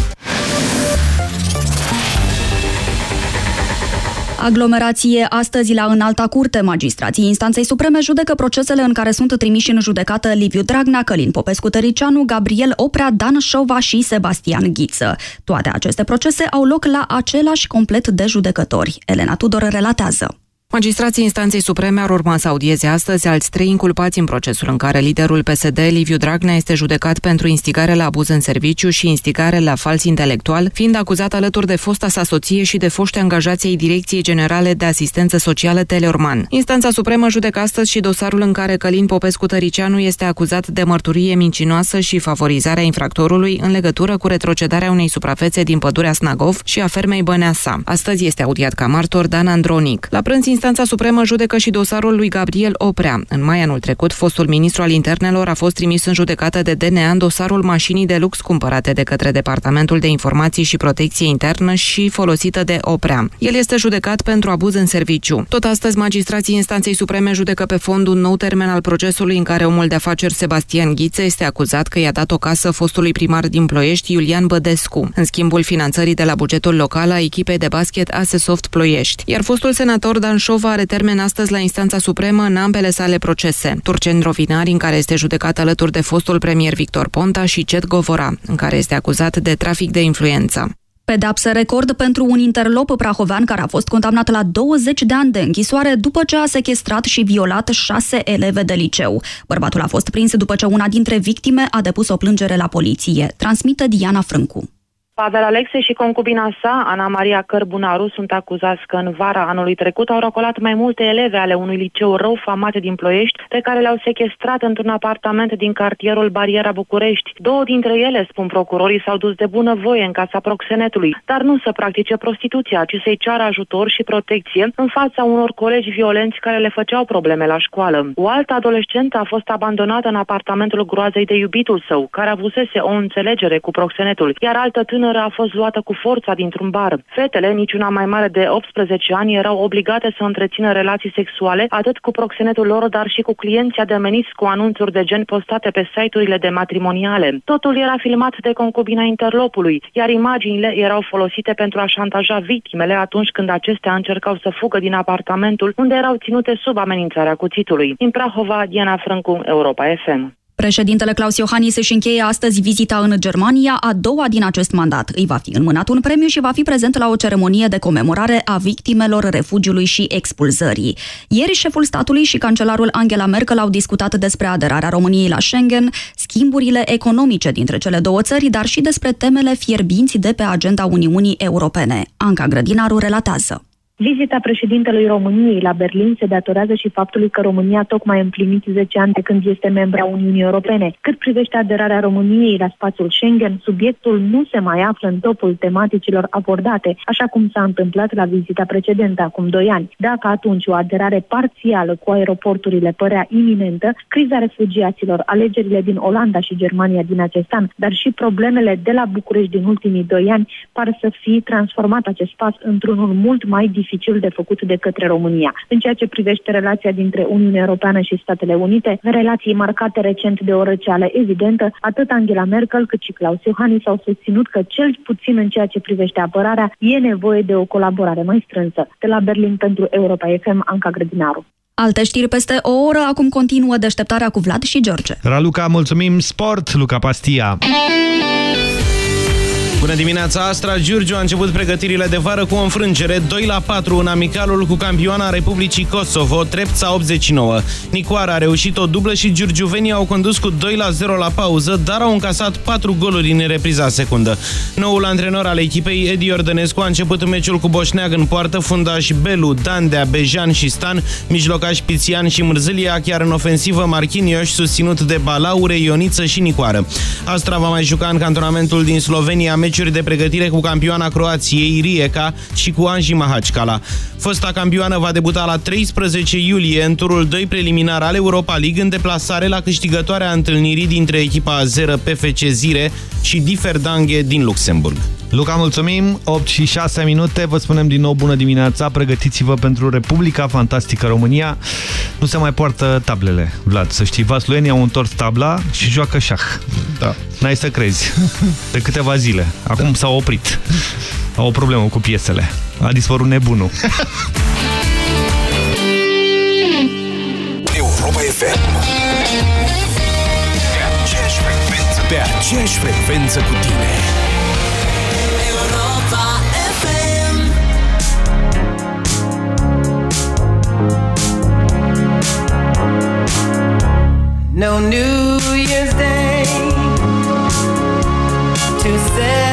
Aglomerație astăzi la înalta curte. Magistrații instanței supreme judecă procesele în care sunt trimiși în judecată Liviu Dragnea, Călin Popescu Tăricianu, Gabriel Oprea, Dan Șova și Sebastian Ghiță. Toate aceste procese au loc la același complet de judecători. Elena Tudor relatează. Magistrații instanței supreme ar urma să audieze astăzi alți trei inculpați în procesul în care liderul PSD, Liviu Dragnea, este judecat pentru instigare la abuz în serviciu și instigare la fals intelectual, fiind acuzat alături de fosta sa soție și de foști angajații ai Direcției Generale de Asistență Socială Teleorman. Instanța supremă judecă astăzi și dosarul în care Călin Popescu Tăricianu este acuzat de mărturie mincinoasă și favorizarea infractorului în legătură cu retrocedarea unei suprafețe din pădurea Snagov și a fermei Băneasa. Astăzi este audiat ca martor Dan Andronic. La prânz, Instanța Supremă judecă și dosarul lui Gabriel Oprea. În mai anul trecut, fostul ministru al internelor a fost trimis în judecată de DNA în dosarul mașinii de lux cumpărate de către Departamentul de Informații și Protecție Internă și folosită de Oprea. El este judecat pentru abuz în serviciu. Tot astăzi, magistrații instanței supreme judecă pe fond un nou termen al procesului în care omul de afaceri Sebastian Ghiță este acuzat că i-a dat o casă fostului primar din Ploiești, Iulian Bădescu, în schimbul finanțării de la bugetul local a echipei de basket Asesoft Ploiești. Iar fostul senator Dan Șova are termen astăzi la instanța supremă în ambele sale procese. Turcen Rovinari, în care este judecat alături de fostul premier Victor Ponta și Cet Govora, în care este acuzat de trafic de influență. Pedapsă record pentru un interlop prahovean care a fost condamnat la 20 de ani de închisoare după ce a sequestrat și violat șase eleve de liceu. Bărbatul a fost prins după ce una dintre victime a depus o plângere la poliție. Transmite Diana Frâncu. Pavel Alexe și concubina sa, Ana Maria Cărbunaru, sunt acuzați că în vara anului trecut au răcolat mai multe eleve ale unui liceu rău famate din Ploiești, pe care le-au sequestrat într-un apartament din cartierul Bariera București. Două dintre ele, spun procurorii, s-au dus de bună voie în casa proxenetului, dar nu să practice prostituția, ci să-i ceară ajutor și protecție în fața unor colegi violenți care le făceau probleme la școală. O altă adolescentă a fost abandonată în apartamentul groazei de iubitul său, care avusese o înțelegere cu proxenetul, iar altă tânără tânără a fost luată cu forța dintr-un bar. Fetele, niciuna mai mare de 18 ani, erau obligate să întrețină relații sexuale atât cu proxenetul lor, dar și cu clienții ademeniți cu anunțuri de gen postate pe site-urile de matrimoniale. Totul era filmat de concubina interlopului, iar imaginile erau folosite pentru a șantaja victimele atunci când acestea încercau să fugă din apartamentul unde erau ținute sub amenințarea cuțitului. În Prahova, Diana Frâncu, Europa FM. Președintele Claus Iohannis își încheie astăzi vizita în Germania, a doua din acest mandat. Îi va fi înmânat un premiu și va fi prezent la o ceremonie de comemorare a victimelor refugiului și expulzării. Ieri, șeful statului și cancelarul Angela Merkel au discutat despre aderarea României la Schengen, schimburile economice dintre cele două țări, dar și despre temele fierbinți de pe agenda Uniunii Europene. Anca Grădinaru relatează. Vizita președintelui României la Berlin se datorează și faptului că România tocmai a împlinit 10 ani de când este membra Uniunii Europene. Cât privește aderarea României la spațiul Schengen, subiectul nu se mai află în topul tematicilor abordate, așa cum s-a întâmplat la vizita precedentă acum 2 ani. Dacă atunci o aderare parțială cu aeroporturile părea iminentă, criza refugiaților, alegerile din Olanda și Germania din acest an, dar și problemele de la București din ultimii 2 ani, par să fi transformat acest spas într-unul mult mai dificil dificil de făcut de către România. În ceea ce privește relația dintre Uniunea Europeană și Statele Unite, relații marcate recent de o răceală evidentă, atât Angela Merkel cât și Klaus Iohannis au susținut că cel puțin în ceea ce privește apărarea e nevoie de o colaborare mai strânsă. De la Berlin pentru Europa FM, Anca Grădinaru. Alte știri peste o oră, acum continuă deșteptarea cu Vlad și George. Raluca, mulțumim! Sport, Luca Pastia! Bună dimineața, Astra Giurgiu a început pregătirile de vară cu o înfrângere 2 la 4 în amicalul cu campioana Republicii Kosovo, Trepța 89. Nicoara a reușit o dublă și giurgiuvenii au condus cu 2 la 0 la pauză, dar au încasat 4 goluri în repriza secundă. Noul antrenor al echipei, Edi Ordănescu, a început meciul cu Boșneag în poartă, fundaș Belu, Dandea, Bejan și Stan, mijlocaș Pițian și Mârzâlia, chiar în ofensivă Marchinios, susținut de Balaure, Ioniță și Nicoară. Astra va mai juca în cantonamentul din Slovenia meciuri de pregătire cu campioana Croației, Rijeka, și cu Anji Mahachkala. Fosta campioană va debuta la 13 iulie în turul 2 preliminar al Europa League în deplasare la câștigătoarea întâlnirii dintre echipa 0 PFC Zire și Differdanghe din Luxemburg. Luca, mulțumim! 8 și 6 minute, vă spunem din nou bună dimineața, pregătiți-vă pentru Republica Fantastică România. Nu se mai poartă tablele, Vlad, să știi, vasluenii au întors tabla și joacă șah. Da. N-ai să crezi, de câteva zile. Acum s-a oprit. Au o problemă cu piesele. A dispărut nebunul. Europa FM Pe aceeași frecvență cu tine No New Year's Day To say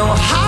know how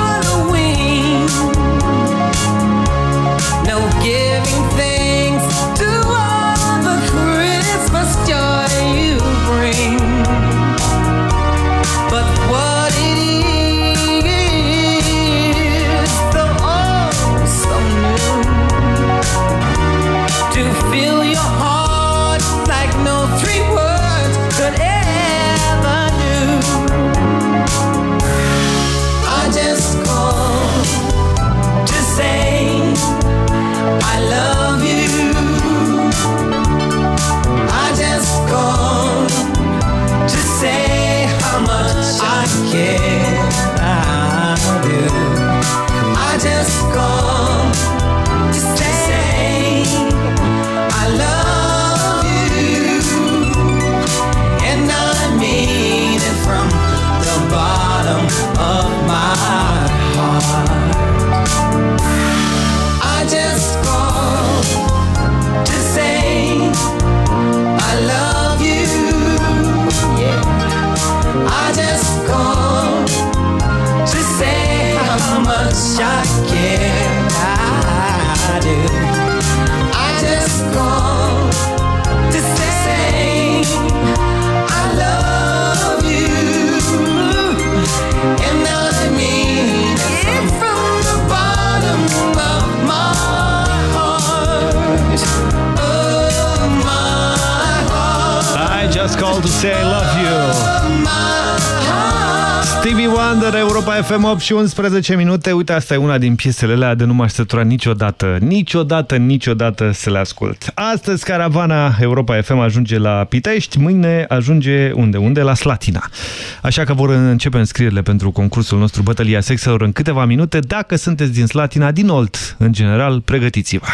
Call to Say I Love You. Stevie Wonder, Europa FM 8 și 11 minute. Uite, asta e una din piesele alea de nu m-aș sătura niciodată, niciodată, niciodată să le ascult. Astăzi, caravana Europa FM ajunge la Pitești, mâine ajunge unde? Unde? La Slatina. Așa că vor începe înscrierile pentru concursul nostru Bătălia Sexelor în câteva minute. Dacă sunteți din Slatina, din Olt, în general, pregătiți-vă!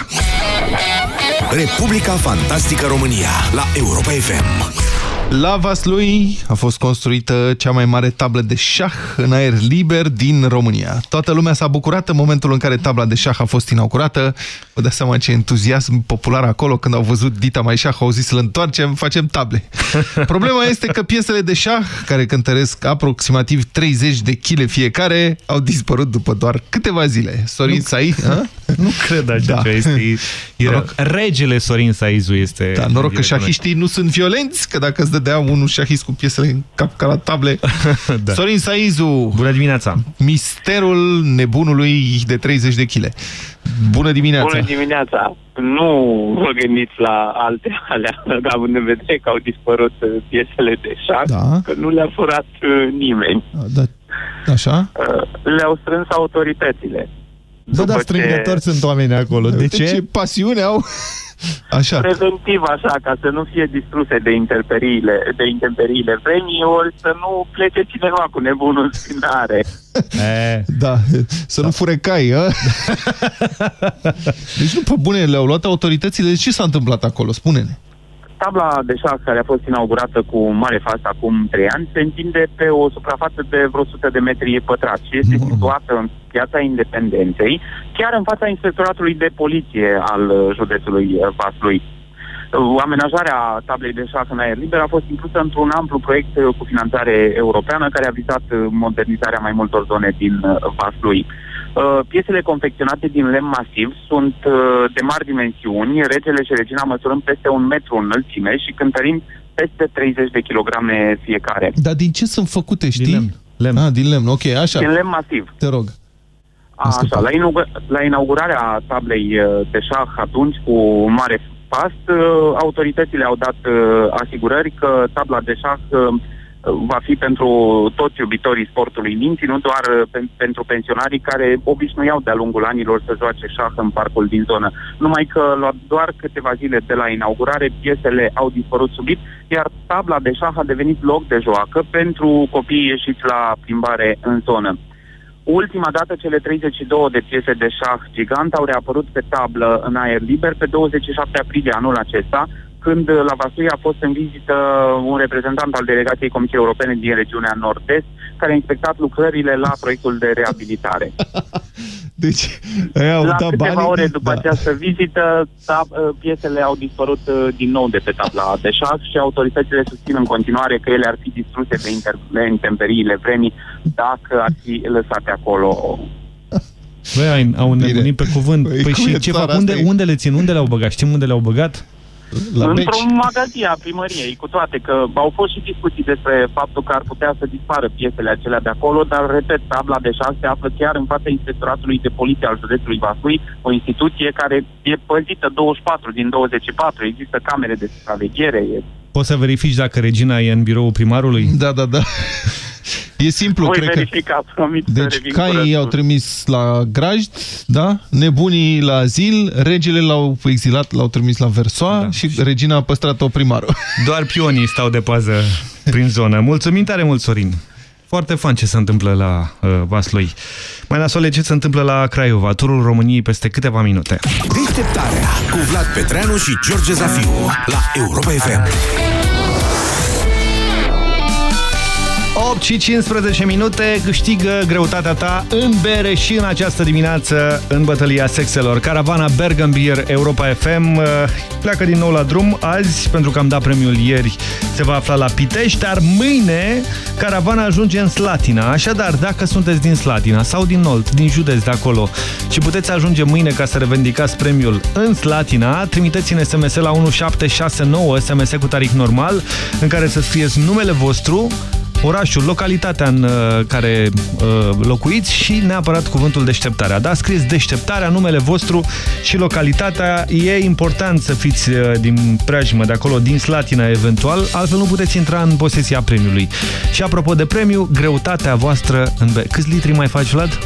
Republica Fantastică România la Europa FM. La Vaslui a fost construită cea mai mare tablă de șah în aer liber din România. Toată lumea s-a bucurat în momentul în care tabla de șah a fost inaugurată. Vă dați seama ce entuziasm popular acolo când au văzut Dita mai șah, au zis să-l întoarcem, facem table. [laughs] Problema este că piesele de șah, care cântăresc aproximativ 30 de kg fiecare, au dispărut după doar câteva zile. Sorin Sai, a? [laughs] Nu cred așa Da. că este... Era, [laughs] Noroc. regele Sorin Saizu este... Da, noroc că directorul. șahiștii nu sunt violenți, că dacă îți dădea unul șahist cu piesele în cap ca la table. [laughs] Da. Sorin Saizu. Bună dimineața. Misterul nebunului de 30 de kg. Bună dimineața. Bună dimineața! Nu vă gândiți la alte alea, având în vedere că au dispărut uh, piesele de șah, Da. că nu le-a furat uh, nimeni. Da, așa? Uh, Le-au strâns autoritățile. Da, da, După strângători ce- sunt oameni acolo. De ce? ce pasiune au? Așa. Preventiv, așa, ca să nu fie distruse de intemperiile, de intemperiile vremii, ori să nu plece cineva cu nebunul în spinare. [laughs] E, Da, să nu fure cai, a? [laughs] Deci nu pe bune, le-au luat autoritățile. Ce s-a întâmplat acolo? Spune-ne. Tabla de șah care a fost inaugurată cu mare fast acum 3 ani se întinde pe o suprafață de vreo 100 de metri pătrați și este situată în piața Independenței, chiar în fața inspectoratului de poliție al uh, județului uh, Vaslui. Uh, Amenajarea tablei de șah în aer liber a fost inclusă într-un amplu proiect uh, cu finanțare europeană care a vizat uh, modernizarea mai multor zone din uh, Vaslui. Uh, Piesele confecționate din lemn masiv sunt uh, de mari dimensiuni, regele și regina măsurând peste un metru în înălțime și cântărind peste 30 de kilograme fiecare. Dar din ce sunt făcute, știi? Din lemn. lemn. Ah, din lemn, ok, așa. Din lemn masiv. Te rog. A, așa, la, inaugu- la inaugurarea tablei uh, de șah atunci cu mare past, uh, autoritățile au dat uh, asigurări că tabla de șah uh, va fi pentru toți iubitorii sportului minții, nu doar uh, pen- pentru pensionarii care obișnuiau de-a lungul anilor să joace șah în parcul din zonă. Numai că la doar câteva zile de la inaugurare, piesele au dispărut subit, iar tabla de șah a devenit loc de joacă pentru copiii ieșiți la plimbare în zonă. Ultima dată, cele 32 de piese de șah gigant au reapărut pe tablă în aer liber pe 27 aprilie anul acesta, când uh, la Vaslui a fost în vizită un reprezentant al delegației Comisiei Europene din regiunea Nord-Est, care a inspectat lucrările la proiectul de reabilitare. [laughs] Deci, aia au la dat câteva banii. ore după da. această vizită, tab- uh, piesele au dispărut uh, din nou de pe tabla de șah și autoritățile susțin în continuare că ele ar fi distruse de, inter- de intemperiile vremii dacă ar fi lăsate acolo Băi, ai- au nebunit pe cuvânt. Păi, Păi cum și e ce țara fac? Unde, asta? E- unde le țin? Unde le-au băgat? Știm unde le-au băgat? Într-un magazin a primăriei, cu toate că au fost și discuții despre faptul că ar putea să dispară piesele acelea de acolo, dar, repet, tabla de șah se află chiar în fața inspectoratului de poliție al județului Vaslui, o instituție care e păzită 24 din 24, există camere de supraveghere, e Poți să verifici dacă Regina e în biroul primarului? Da, da, da. [laughs] E simplu, Voi cred că... verifica, promit să Deci revin cu caii răspuns. au trimis la grajd, da? Nebunii la azil, regele l-au exilat, l-au trimis la Versoa da. și regina a păstrat-o primarul. [laughs] Doar pionii stau de pază prin zonă. Mulțumim tare mult, Sorin. Foarte fan ce se întâmplă la uh, Vaslui. Mai nasole ce se întâmplă la Craiova, turul României peste câteva minute. Deșteptarea cu Vlad Petreanu și George Zafiu la Europa FM. 8 și 15 minute câștigă greutatea ta în bere și în această dimineață în bătălia sexelor. Caravana Bergen Beer Europa FM uh, pleacă din nou la drum azi, pentru că am dat premiul ieri, se va afla la Pitești, dar mâine caravana ajunge în Slatina. Așadar, dacă sunteți din Slatina sau din Olt, din județ de acolo și puteți ajunge mâine ca să revendicați premiul în Slatina, trimiteți-ne SMS la 1769, SMS cu tarif normal, în care să scrieți numele vostru, orașul, localitatea în uh, care uh, locuiți și neapărat cuvântul deșteptarea. Da, scrieți deșteptarea, numele vostru și localitatea. E important să fiți uh, din preajmă de acolo, din Slatina eventual, altfel nu puteți intra în posesia premiului. Și apropo de premiu, greutatea voastră în be. Câți litri mai faci, Vlad? [laughs]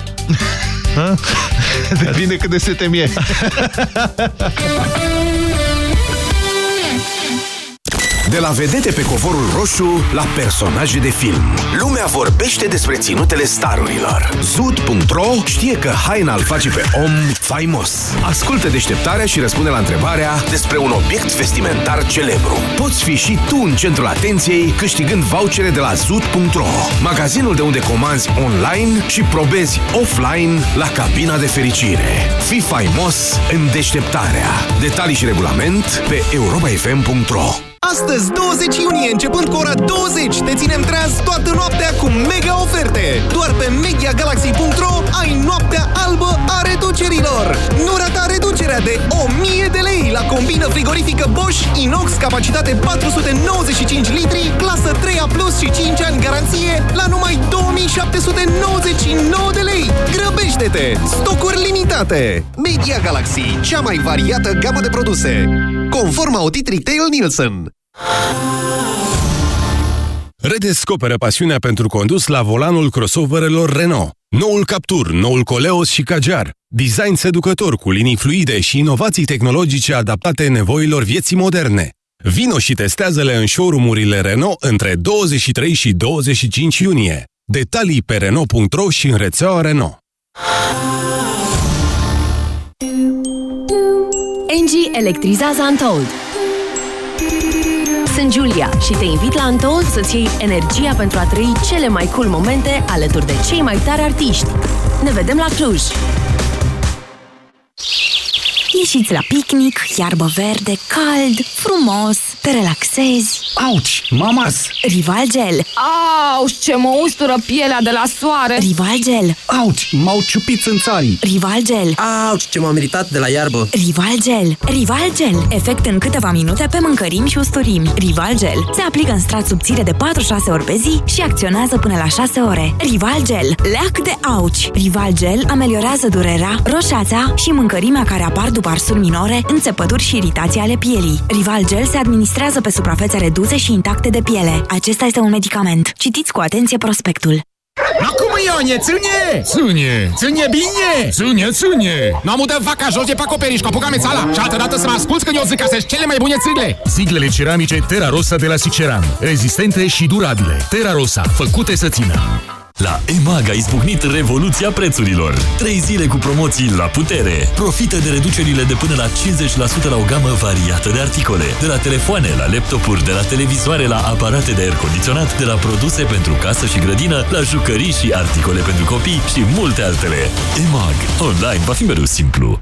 Ha? Depinde cât de setem e. [laughs] De la vedete pe covorul roșu la personaje de film. Lumea vorbește despre ținutele starurilor. Zud.ro știe că haina îl face pe om faimos. Ascultă deșteptarea și răspunde la întrebarea despre un obiect vestimentar celebru. Poți fi și tu în centrul atenției câștigând vouchere de la Zud.ro, magazinul de unde comanzi online și probezi offline la cabina de fericire. Fii faimos în deșteptarea. Detalii și regulament pe europafm.ro Astăzi, 20 iunie, începând cu ora 20, te ținem treaz toată noaptea cu mega oferte. Doar pe MediaGalaxy.ro ai noaptea albă a reducerilor. Nu rata reducerea de 1000 de lei la combină frigorifică Bosch Inox, capacitate 495 litri, clasă 3A Plus și 5 ani garanție la numai 2799 de lei. Grăbește-te! Stocuri limitate! Media Galaxy, cea mai variată gamă de produse. Conform Audit Retail Nielsen. Redescoperă pasiunea pentru condus la volanul crossoverelor Renault. Noul Captur, noul Coleos și Kajar. Design seducător cu linii fluide și inovații tehnologice adaptate nevoilor vieții moderne. Vino și testează-le în showroom-urile Renault între 23 și 25 iunie. Detalii pe Renault.ro și în rețeaua Renault. Engie electrizează Untold. Sunt Julia și te invit la Untold să-ți iei energia pentru a trăi cele mai cool momente alături de cei mai tari artiști. Ne vedem la Cluj! Ieșiți la picnic, iarbă verde, cald, frumos, te relaxezi. Auci, mamas! Rival Gel. Au, ce mă ustură pielea de la soare! Rival Gel. Auci, m-au ciupit țânțarii! Rival Gel. Auci, ce m-am meritat de la iarbă! Rival Gel. Rival Gel. Efect în câteva minute pe mâncărimi și usturimi. Rival Gel. Se aplică în strat subțire de 4-6 ori pe zi și acționează până la 6 ore. Rival Gel. Leac de auci. Rival Gel ameliorează durerea, roșața și mâncărimea care apar după arsuri minore, înțepături și iritații ale pielii. Rival Gel se administrează pe suprafețe reduse și intacte de piele. Acesta este un medicament. Citiți cu atenție prospectul. Acum, Ione, ține! Ține! Ține bine! Ține, ține! Nu am udat vaca jos de pe acoperiș cu apucame țala și altă dată să mă asculți când eu zic că sunt cele mai bune țigle! Siglele ceramice Terra Rosa de la Siceran. Rezistente și durabile. Terra Rosa, făcute să țină. La EMAG a izbucnit revoluția prețurilor. Trei zile cu promoții la putere. Profită de reducerile de până la 50% la o gamă variată de articole. De la telefoane la laptopuri, de la televizoare la aparate de aer condiționat, de la produse pentru casă și grădină, la jucării și articole pentru copii și multe altele. EMAG. Online va fi mereu simplu.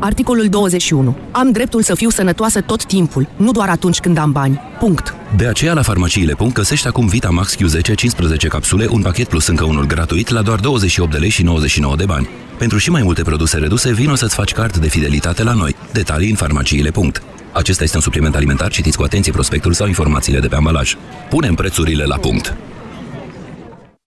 Articolul 21. Am dreptul să fiu sănătoasă tot timpul, nu doar atunci când am bani. Punct. De aceea la farmaciile. găsești acum Vita Max Q10 15 capsule, un pachet plus încă unul gratuit la doar 28 de lei și 99 de bani. Pentru și mai multe produse reduse, vino să-ți faci card de fidelitate la noi. Detalii în farmaciile. Acesta este un supliment alimentar, citiți cu atenție prospectul sau informațiile de pe ambalaj. Punem prețurile la punct.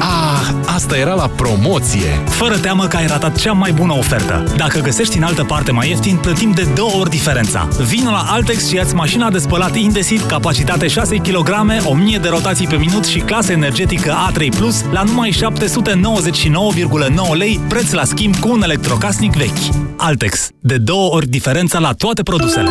Ah, asta era la promoție! Fără teamă că ai ratat cea mai bună ofertă. Dacă găsești în altă parte mai ieftin, plătim de două ori diferența. Vino la Altex și ia mașina de spălat Indesit, capacitate 6 kg, 1000 de rotații pe minut și clasă energetică A3+, la numai 799,9 lei, preț la schimb cu un electrocasnic vechi. Altex. De două ori diferența la toate produsele.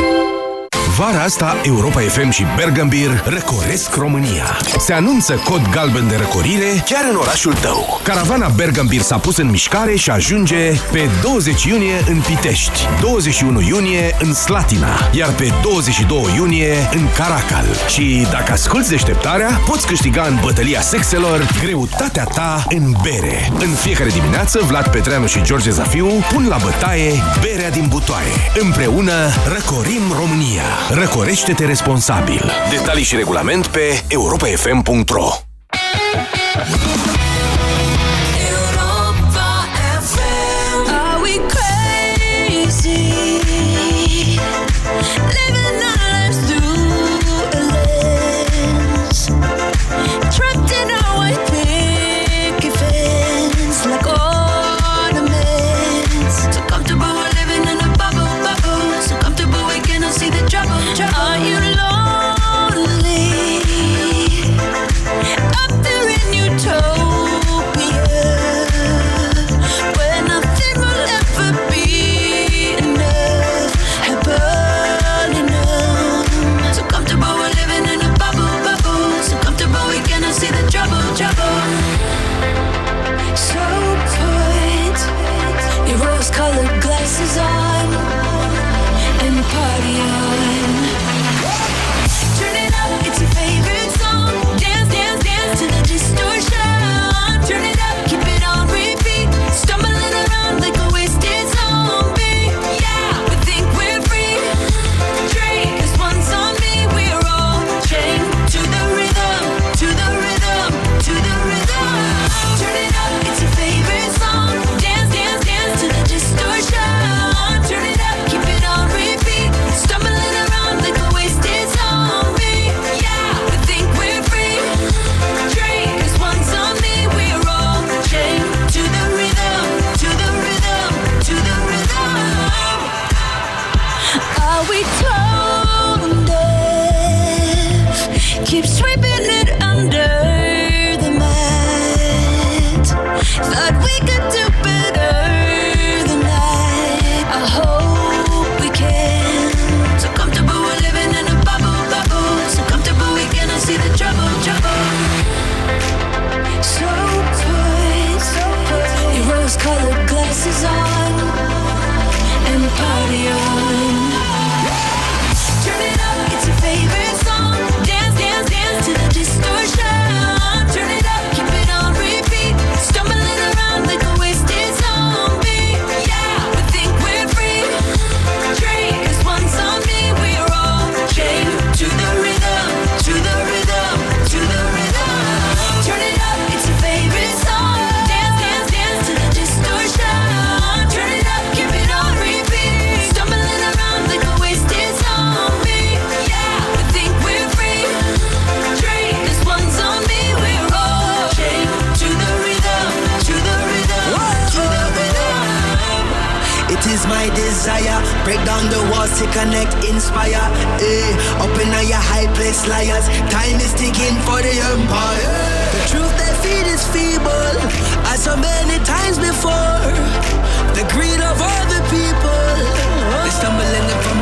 Vara asta, Europa FM și Bergambir răcoresc România. Se anunță cod galben de răcorire chiar în orașul tău. Caravana Bergambir s-a pus în mișcare și ajunge pe 20 iunie în Pitești, 21 iunie în Slatina, iar pe 22 iunie în Caracal. Și dacă asculți deșteptarea, poți câștiga în bătălia sexelor greutatea ta în bere. În fiecare dimineață, Vlad Petreanu și George Zafiu pun la bătaie berea din butoaie. Împreună răcorim România. Răcorește-te responsabil. Detalii și regulament pe europafm.ro connect, inspire. Eh, open all your high place liars. Time is ticking for the empire. The truth they feed is feeble, as so many times before. The greed of other people, they stumble in the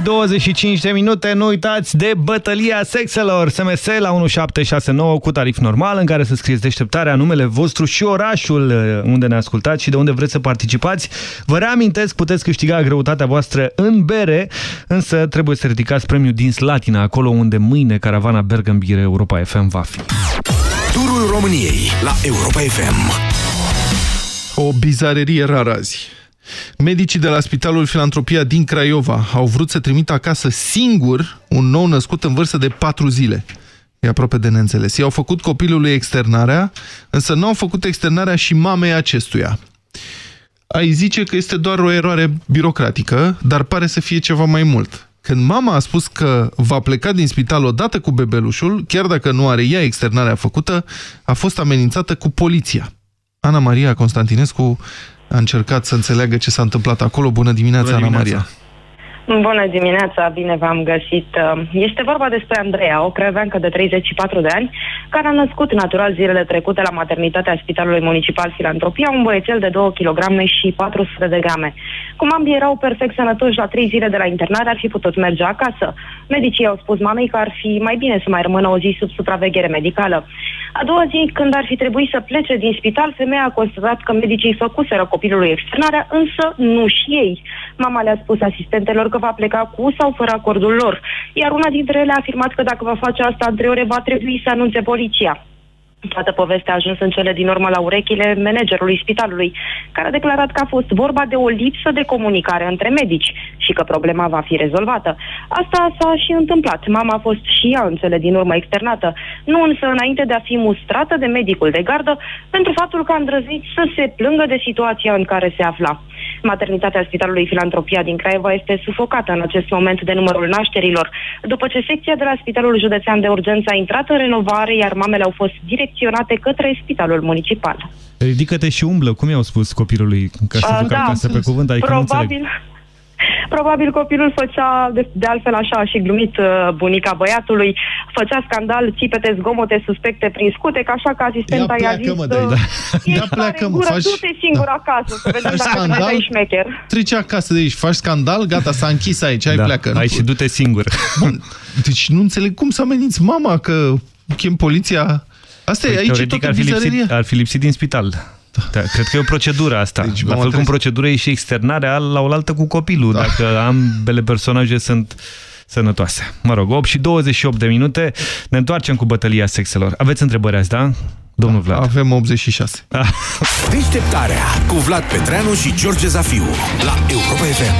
25 de minute, nu uitați de bătălia sexelor SMS la 1769 cu tarif normal în care să scrieți deșteptarea, numele vostru și orașul uh, unde ne ascultați și de unde vreți să participați. Vă reamintesc, puteți câștiga greutatea voastră în bere, însă trebuie să ridicați premiul din Slatina, acolo unde mâine caravana Bergambire Europa FM va fi. Turul României la Europa FM. O bizarerie rară azi. Medicii de la Spitalul Filantropia din Craiova au vrut să trimită acasă singur un nou născut în vârstă de patru zile. E aproape de neînțeles. I-au făcut copilului externarea, însă nu au făcut externarea și mamei acestuia. Ai zice că este doar o eroare birocratică, dar pare să fie ceva mai mult. Când mama a spus că va pleca din spital odată cu bebelușul, chiar dacă nu are ea externarea făcută, a fost amenințată cu poliția. Ana Maria Constantinescu a încercat să înțeleagă ce s-a întâmplat acolo. Bună dimineața, Bună Ana dimineața. Maria! Bună dimineața, bine v-am găsit. Este vorba despre Andreea, o craioveancă de 34 de ani, care a născut natural zilele trecute la maternitatea Spitalului Municipal Filantropia un băiețel de 2 kg și 400 de grame. Cum ambii erau perfect sănătoși la 3 zile de la internare, ar fi putut merge acasă. Medicii au spus mamei că ar fi mai bine să mai rămână o zi sub supraveghere medicală. A doua zi, când ar fi trebuit să plece din spital, femeia a constatat că medicii făcuseră copilului externarea, însă nu și ei. Mama le-a spus asistentelor că va pleca cu sau fără acordul lor, iar una dintre ele a afirmat că dacă va face asta între ore, va trebui să anunțe poliția. Toată povestea a ajuns în cele din urmă la urechile managerului spitalului, care a declarat că a fost vorba de o lipsă de comunicare între medici și că problema va fi rezolvată. Asta s-a și întâmplat. Mama a fost și ea în cele din urmă externată, nu însă înainte de a fi mustrată de medicul de gardă pentru faptul că a îndrăznit să se plângă de situația în care se afla. Maternitatea Spitalului Filantropia din Craiova este sufocată în acest moment de numărul nașterilor, după ce secția de la Spitalul Județean de Urgență a intrat în renovare, iar mamele au fost direcționate către Spitalul Municipal. Ridică-te și umblă, cum i-au spus copilului, ca să Ah, ducă da. acasă pe cuvânt, adică nu înțeleg. Probabil, probabil copilul făcea, de, de altfel așa a și glumit uh, bunica băiatului, făcea scandal, țipete, zgomote suspecte prin scutec, așa că asistenta Ia i-a pleacă, zis mă, de aici. uh, Ia ești pleacă, tare mă, gură, faci- du-te singur acasă, să vedem Faci dacă nu mai scandal? dai șmecher. Treci acasă de aici, faci scandal, gata, s-a închis aici, ai Da, pleacă. ai și du-te singur. Bun, deci nu înțeleg cum să ameninți mama că chem poliția. Asta e, Păi, aici e teoretic toată ar fi, bizareria. lipsit, ar fi lipsit din spital. Da, cred că e o procedură asta. Deci, la mă fel cum trebuie- procedură e și externarea la oaltă cu copilul, da. dacă ambele personaje sunt sănătoase. Mă rog, 8 și 28 de minute, ne întoarcem cu bătălia sexelor. Aveți întrebări azi, da? Domnul Vlad. Avem 86. Da. [laughs] Deșteptarea cu Vlad Petreanu și George Zafiu la Europa FM.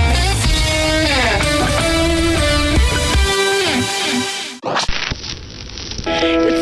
Îți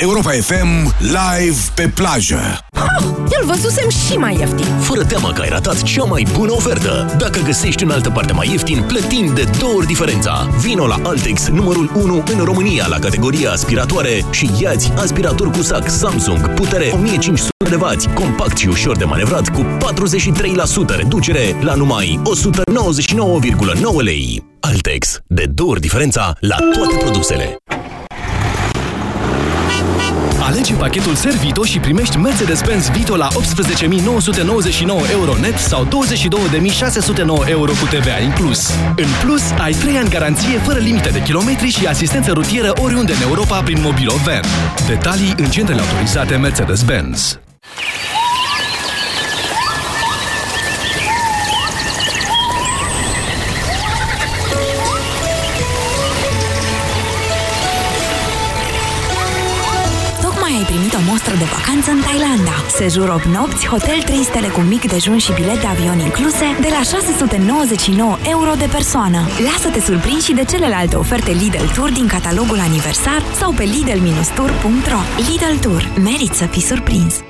Europa FM live pe plajă. Îl văzusem și mai ieftin. Fără teamă că ai ratat cea mai bună ofertă. Dacă găsești în altă parte mai ieftin, plătim de două ori diferența. Vino la Altex, numărul 1 în România la categoria aspiratoare și iați aspirator cu sac Samsung, putere 1500 de W, compact și ușor de manevrat cu 43% reducere la numai 199,9 lei. Altex, de două ori diferența la toate produsele. Alege pachetul Servito și primești Mercedes-Benz Vito la 18.999 euro net sau 22.609 euro cu TVA inclus. În plus, ai 3 ani garanție fără limite de kilometri și asistență rutieră oriunde în Europa prin Mobilo Van. Detalii în centrele autorizate Mercedes-Benz. Tocmai ai primit o o mostră de vacanță în Thailanda. Sejur 8 nopți, hotel 3 stele cu mic dejun și bilet de avion incluse de la 699 euro de persoană. Lasă-te surprins și de celelalte oferte Lidl Tour din catalogul aniversar sau pe lidl-tour.ro Lidl Tour. Merit să fii surprins!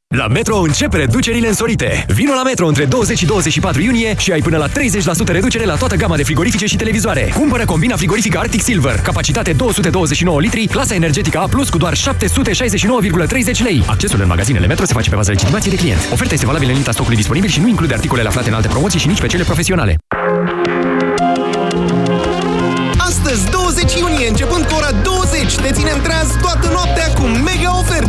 La Metro încep reducerile însorite. Vino la Metro între 20 și 24 iunie și ai până la 30% reducere la toată gama de frigorifice și televizoare. Cumpără combina frigorifică Arctic Silver, capacitate 229 litri, clasa energetică A+, cu doar 769,30 lei. Accesul în magazinele Metro se face pe bază legitimației de client. Oferta este valabilă în limita stocului disponibil și nu include articolele aflate în alte promoții și nici pe cele profesionale. Astăzi, 20 iunie, începând cu ora 20, te ținem treaz toată noaptea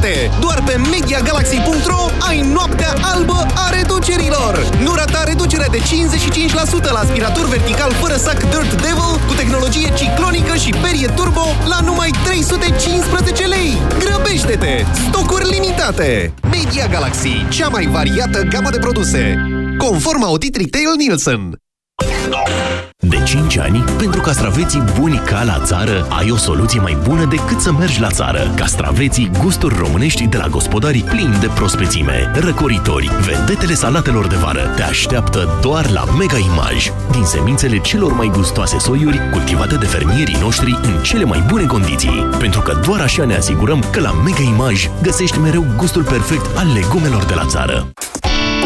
cu mega oferte. Doar pe MediaGalaxy.ro ai noaptea albă a reducerilor. Nu rata reducerea de 55% la aspirator vertical fără sac Dirt Devil cu tehnologie ciclonică și perie turbo la numai 315 lei. Grăbește-te! Stocuri limitate! Media Galaxy, cea mai variată gamă de produse. Conform audit Retail Nielsen. De 5 ani, pentru castraveții buni ca la țară, ai o soluție mai bună decât să mergi la țară. Castraveții gusturi românești de la gospodarii plini de prospețime, răcoritori, vedetele salatelor de vară te așteaptă doar la Mega Image, din semințele celor mai gustoase soiuri, cultivate de fermierii noștri în cele mai bune condiții. Pentru că doar așa ne asigurăm că la Mega Image găsești mereu gustul perfect al legumelor de la țară.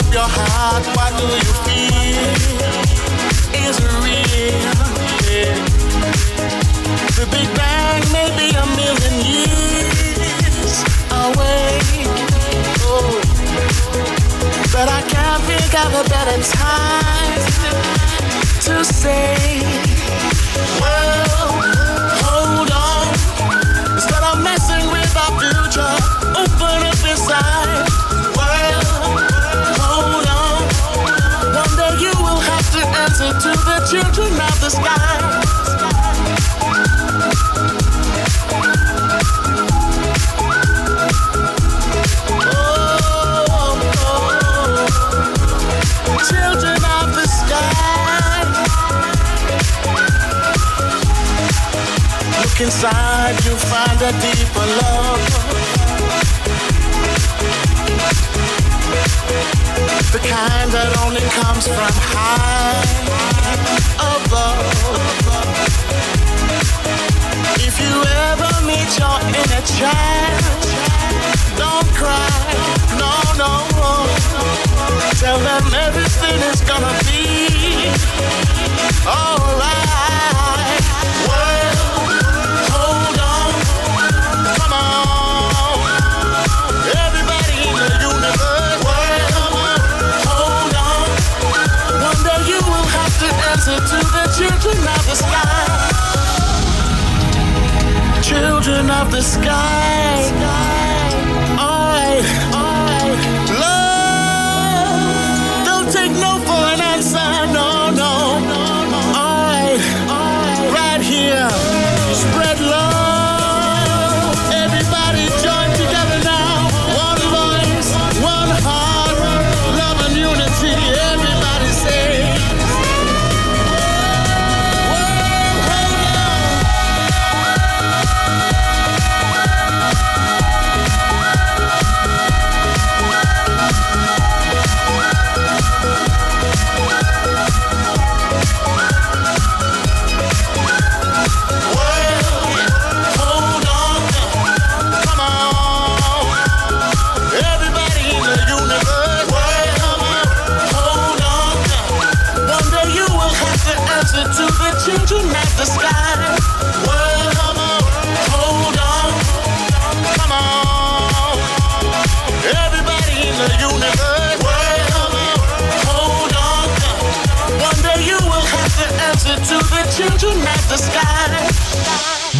up your heart, what do you feel? Is real? Yeah. The Big Bang may be a million years away. Oh. But I can't think of a better time to say, well, hold on. Instead of messing with our future, open up inside. Answer to the children of the sky. Oh, children of the sky. Look inside, you find a deeper love. The kind that only comes from high above. If you ever meet your inner child, don't cry, no, no. Tell them everything is gonna be alright. Well, hold on, come on. To to the children of the sky. Children of the sky. Alright, alright. The sky.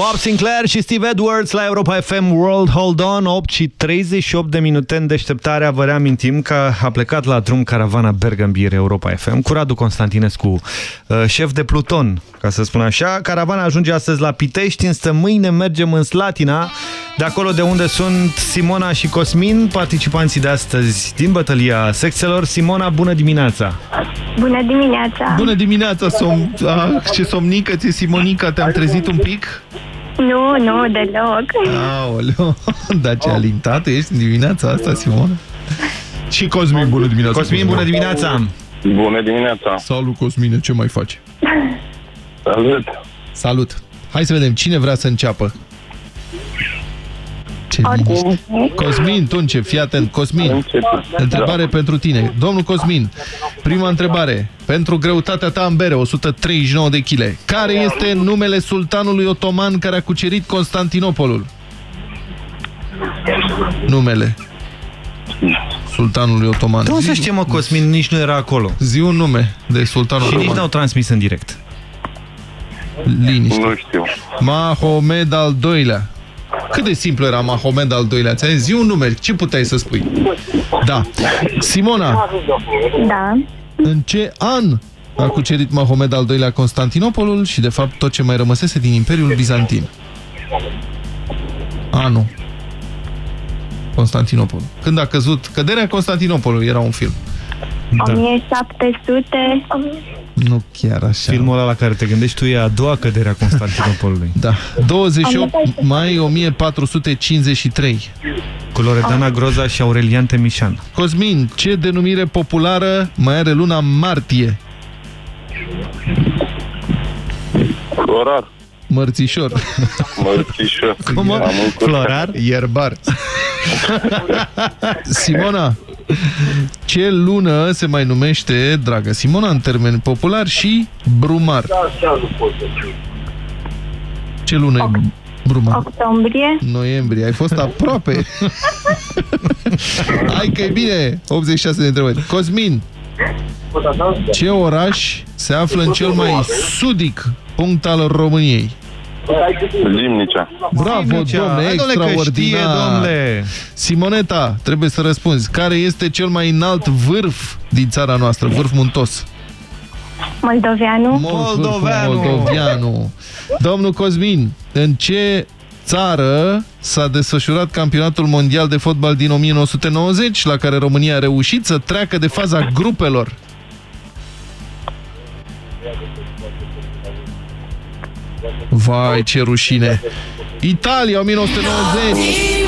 Bob Sinclair și Steve Edwards la Europa FM World Hold On 8 și 38 de minute în deșteptarea Vă reamintim că a plecat la drum caravana Bergambir Europa FM cu Radu Constantinescu, uh, șef de Pluton ca să spun așa. Caravana ajunge astăzi la Pitești, însă mâine mergem în Slatina de acolo de unde sunt Simona și Cosmin, participanții de astăzi din bătălia sexelor. Simona, bună dimineața! Bună dimineața! Bună dimineața, som... ah, ce somnică ți Simonica, te-am trezit un pic? Nu, nu, deloc. Aoleu, [laughs] dar ce alintată ești în dimineața asta, Simona? Și Cosmin, bună dimineața! Cosmin, bună dimineața! Bună dimineața! Salut, Cosmine, ce mai faci? Salut! Salut! Hai să vedem, cine vrea să înceapă? Ce liniște. Cosmin, tu încep, fii atent. Cosmin, întrebare pentru tine. Domnul Cosmin, prima întrebare. Pentru greutatea ta în bere, 139 de kg. Care este numele sultanului otoman care a cucerit Constantinopolul? Numele sultanului otoman. Tu să știi, mă, Cosmin, nici nu era acolo. Zi un nume de sultanul Și nici otoman. n-au transmis în direct. Liniște. Nu știu. Mahomed al doilea. Cât de simplu era Mahomed al doilea? Ți-ai zis? zi un nume, ce puteai să spui? Da. Simona, Da. în ce an a cucerit Mahomed al doilea Constantinopolul și, de fapt, tot ce mai rămăsese din Imperiul Bizantin? Anul. Constantinopol. Când a căzut... Căderea Constantinopolului era un film. Da. 1700... Nu chiar așa. Filmul ăla la care te gândești tu e a doua cădere a Constantinopolului. [laughs] Da. 28 mai 1453. Cu Loredana Groza și Aurelian Temișan. Cosmin, ce denumire populară mai are luna martie? Florar. Mărțișor. Mărțișor. Cum? Am încurcat. Florar? Ierbar. [laughs] Simona, ce lună se mai numește, dragă Simona, în termeni popular și brumar? Ce lună e brumar? Octombrie. Noiembrie. Ai fost aproape. [laughs] Hai că e bine. 86 de întrebări. Cosmin, ce oraș se află în cel mai sudic punct al României? Limnicea. Bravo, Limnicea. domnule, Hai, domnule, că extraordinar. știe, domnule. Simoneta, trebuie să răspunzi. Care este cel mai înalt vârf din țara noastră, vârf muntos? Moldoveanu. Moldoveanu. Moldoveanu. Domnul Cosmin, în ce țară s-a desfășurat campionatul mondial de fotbal din 1990, la care România a reușit să treacă de faza grupelor? Vai, ce rușine! Italia, 1990!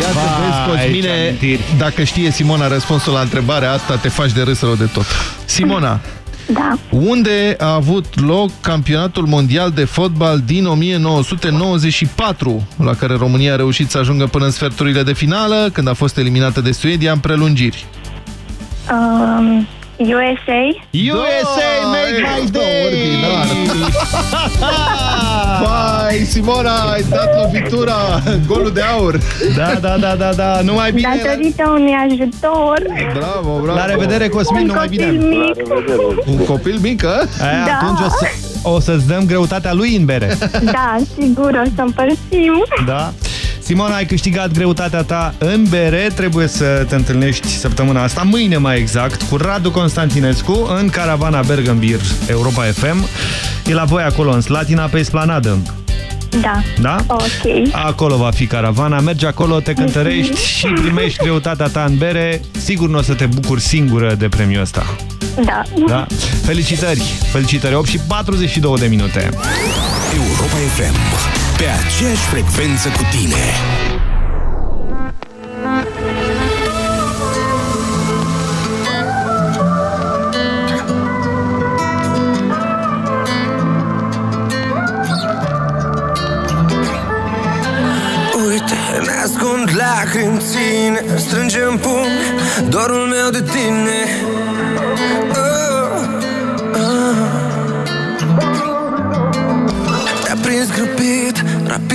Ia să vezi, Cosmine, dacă știe Simona răspunsul la întrebarea asta, te faci de râs rău de tot. Simona, [laughs] Da. unde a avut loc campionatul mondial de fotbal din 1994, la care România a reușit să ajungă până în sferturile de finală, când a fost eliminată de Suedia în prelungiri? Um, USA. USA, make my day! [laughs] Vai, Simona, ai dat lovitura, golul de aur. Da, da, da, da, da, numai bine. Datorită unui ajutor. Bravo, bravo. La revedere, Cosmin, Un numai bine. copil mic. Un copil mic, a? Aia, Da. Atunci o, să, o să-ți dăm greutatea lui în bere. Da, sigur, o să împărțim. Da? Simona, ai câștigat greutatea ta în bere. Trebuie să te întâlnești săptămâna asta, mâine mai exact, cu Radu Constantinescu în caravana Bergambir Europa FM. E la voi acolo, în Slatina, pe Esplanadă. Da. Da? Ok. Acolo va fi caravana, mergi acolo, te cântărești și primești greutatea ta în bere. Sigur nu o să te bucuri singură de premiul ăsta. Da. Da? Felicitări! Felicitări! 8 și 42 de minute. Europa FM. Pe aceeași frecvență cu tine. Uite, ne ascund lacrimi ține Strângem pumn dorul meu de tine oh, oh.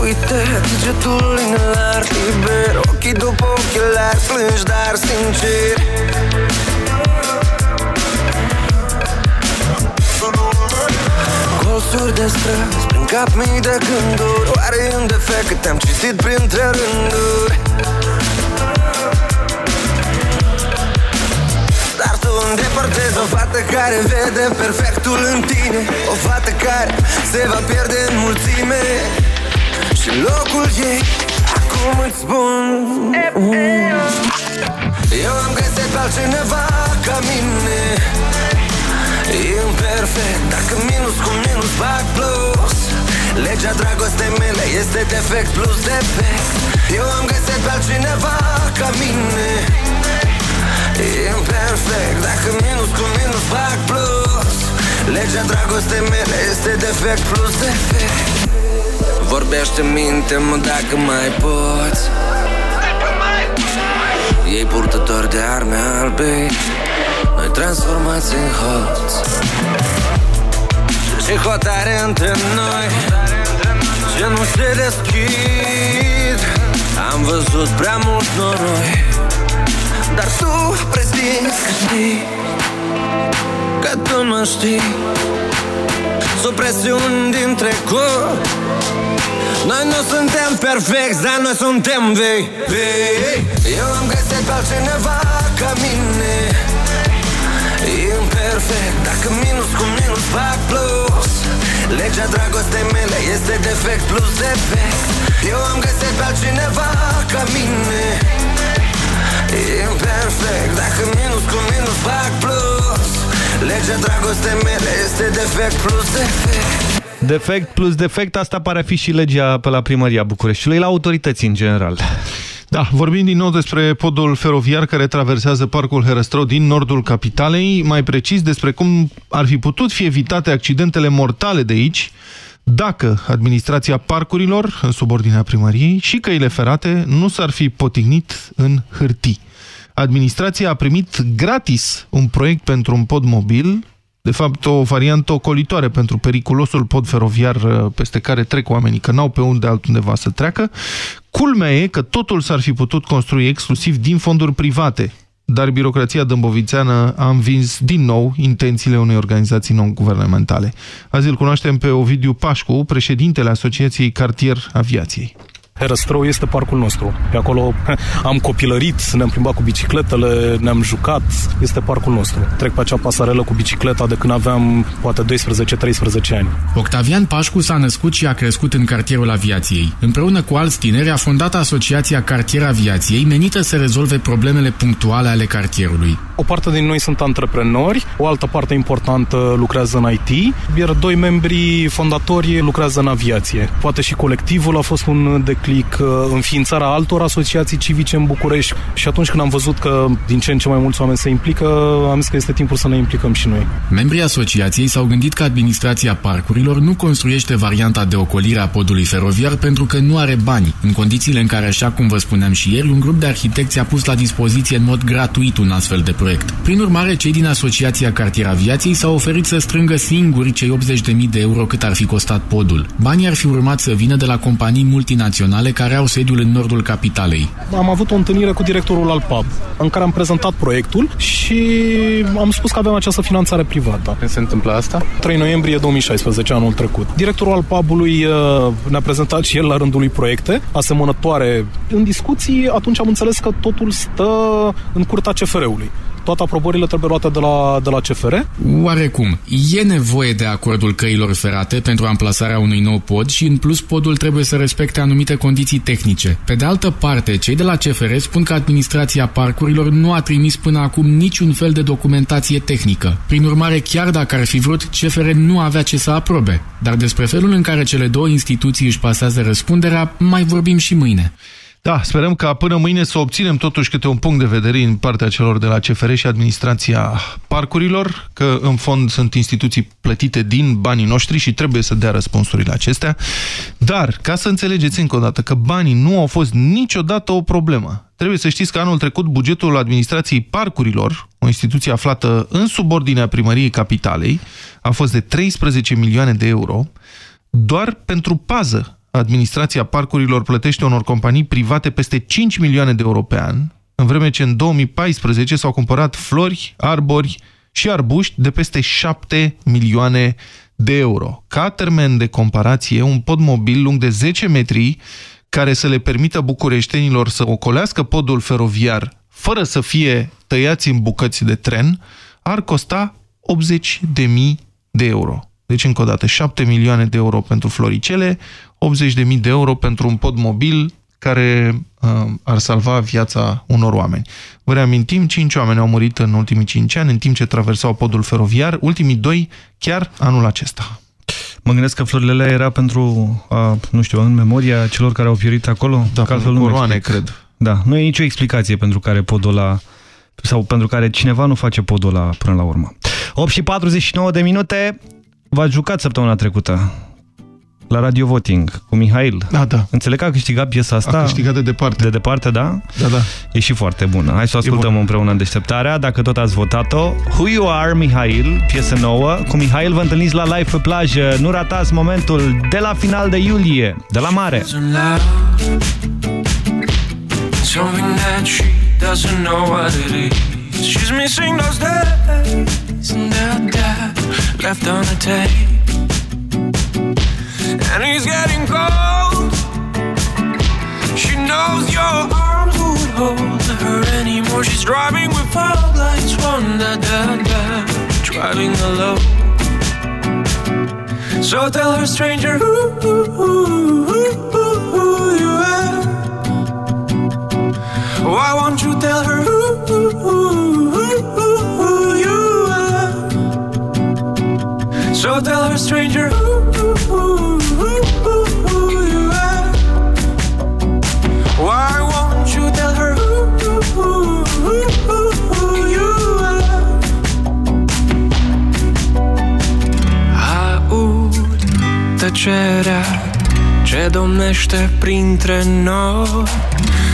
Uite, degetul inelar liber Ochii după ochelari plângi, dar sincer. Colțuri de străzi, prin cap mii de gânduri Oare e un defect? Că te-am citit printre rânduri Dar tu îndepărtezi o fată care vede perfectul în tine. O fată care se va pierde în mulțime. Și locul ei acum îți spun. Eu am găsit pe altcineva ca mine. Imperfect, dacă minus cu minus fac plus Legea dragostei mele este defect plus defect. Eu am găsit pe altcineva ca mine Imperfect, dacă minus cu minus fac plus. Legea dragostei mele este defect plus defect Vorbește minte-mă dacă mai poți. Ei purtători de arme albe Noi transformați în hoți. Și hotare între noi Ce nu se deschid. Am văzut prea mult noroi Dar tu prezinți că știi Că tu nu știi. Supresiuni din trecut. Noi nu suntem perfecti, dar noi suntem vei. Vei. Eu am găsit pe altcineva ca mine. Imperfect perfect Dacă minus cu minus fac plus. Legea dragostei mele este defect plus defect. Eu am găsit pe altcineva ca mine Imperfect Dacă minus cu minus fac plus. Legea dragostei mele este defect plus defect. Defect plus defect, asta pare a fi și legea pe la primăria Bucureștiului, la autorități în general. Da, vorbim din nou despre podul feroviar care traversează parcul Herăstrău din nordul capitalei, mai precis despre cum ar fi putut fi evitate accidentele mortale de aici, dacă administrația parcurilor, în subordinea primăriei, și căile ferate nu s-ar fi potignit în hârtii. Administrația a primit gratis un proiect pentru un pod mobil, de fapt o variantă ocolitoare pentru periculosul pod feroviar uh, peste care trec oamenii, că n-au pe unde altundeva să treacă. Culmea e că totul s-ar fi putut construi exclusiv din fonduri private, dar birocrația dâmbovițeană a învins din nou intențiile unei organizații non-guvernamentale. Azi îl cunoaștem pe Ovidiu Pașcu, președintele Asociației Cartier Aviației. Herăstrău este parcul nostru. Pe acolo [laughs] am copilărit, ne-am plimbat cu bicicletele, ne-am jucat, este parcul nostru. Trec pe acea pasarelă cu bicicleta de când aveam poate 12-13 ani. Octavian Pașcu s-a născut și a crescut în cartierul aviației. Împreună cu alți tineri a fondat Asociația Cartier Aviației menită să rezolve problemele punctuale ale cartierului. O parte din noi sunt antreprenori, o altă parte importantă lucrează în IT, iar doi membri fondatori lucrează în aviație. Poate și colectivul a fost un declic, uh, înființarea altor asociații civice în București și atunci când am văzut că din ce în ce mai mulți oameni se implică, am zis că este timpul să ne implicăm și noi. Membrii asociației s-au gândit că administrația parcurilor nu construiește varianta de ocolire a podului feroviar pentru că nu are bani, în condițiile în care, așa cum vă spuneam și ieri, un grup de arhitecți a pus la dispoziție în mod gratuit un astfel de proiect. Prin urmare, cei din Asociația Cartier Aviației s-au oferit să strângă singuri cei 80.000 de euro cât ar fi costat podul. Banii ar fi urmat să vină de la companii multinaționale care au sediul în nordul capitalei. Am avut o întâlnire cu directorul al PAB, în care am prezentat proiectul și am spus că avem această finanțare privată. Când se întâmplă asta? 3 noiembrie 2016, anul trecut. Directorul al PAB-ului uh, ne-a prezentat și el la rândul lui proiecte asemănătoare. În discuții, atunci am înțeles că totul stă în curtea CFR-ului toate aprobările trebuie luate de la, de la CFR. Oarecum, e nevoie de acordul căilor ferate pentru amplasarea unui nou pod și în plus podul trebuie să respecte anumite condiții tehnice. Pe de altă parte, cei de la CFR spun că administrația parcurilor nu a trimis până acum niciun fel de documentație tehnică. Prin urmare, chiar dacă ar fi vrut, CFR nu avea ce să aprobe. Dar despre felul în care cele două instituții își pasează răspunderea, mai vorbim și mâine. Da, sperăm ca până mâine să obținem totuși câte un punct de vedere în partea celor de la CFR și administrația parcurilor, că în fond sunt instituții plătite din banii noștri și trebuie să dea răspunsurile acestea. Dar, ca să înțelegeți încă o dată că banii nu au fost niciodată o problemă, trebuie să știți că anul trecut bugetul administrației parcurilor, o instituție aflată în subordinea primăriei capitalei, a fost de 13 milioane de euro, doar pentru pază administrația parcurilor plătește unor companii private peste 5 milioane de euro pe an, în vreme ce în 2014 s-au cumpărat flori, arbori și arbuști de peste 7 milioane de euro. Ca termen de comparație, un pod mobil lung de 10 metri, care să le permită bucureștenilor să ocolească podul feroviar fără să fie tăiați în bucăți de tren, ar costa 80.000 de euro. Deci, încă o dată, 7 milioane de euro pentru floricele, 80.000 de euro pentru un pod mobil care uh, ar salva viața unor oameni. Vă reamintim, 5 oameni au murit în ultimii 5 ani în timp ce traversau podul feroviar, ultimii doi chiar anul acesta. Mă gândesc că florile era pentru, a, nu știu, în memoria celor care au pierit acolo? Da, că pentru coroane, cred. Da, nu e nicio explicație pentru care podul ăla sau pentru care cineva nu face podul ăla până la urmă. 8 și 49 de minute, v-ați jucat săptămâna trecută la Radio Voting cu Mihail. Da, da. Înțeleg că a câștigat piesa asta. A câștigat de departe. De departe, da? Da, da. E și foarte bună. Hai să o ascultăm împreună în deșteptarea, dacă tot ați votat-o. Who You Are, Mihail, piesă nouă. Cu Mihail vă întâlniți la live pe plajă. Nu ratați momentul de la final de iulie, de la mare. Something that she doesn't know what it is. She's missing those days and that dad left on the tape. And he's getting cold. She knows your arms would hold her anymore. She's driving with fog lights, one da da da. driving alone. So tell her, stranger, who, who, who, who, who, you are. Why won't you tell her who, who, who, who, who, you are? So tell her, stranger, tăcerea ce domnește printre noi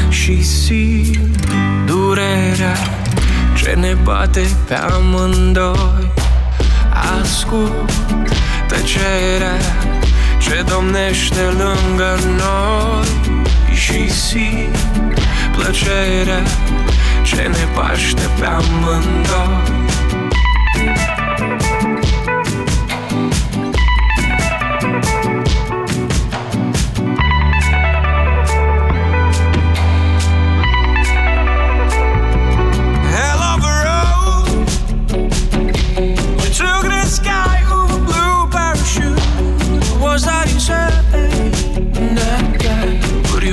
și simt durerea ce ne bate pe amândoi. Ascult tăcerea ce domnește lângă noi și simt plăcerea ce ne paște pe amândoi.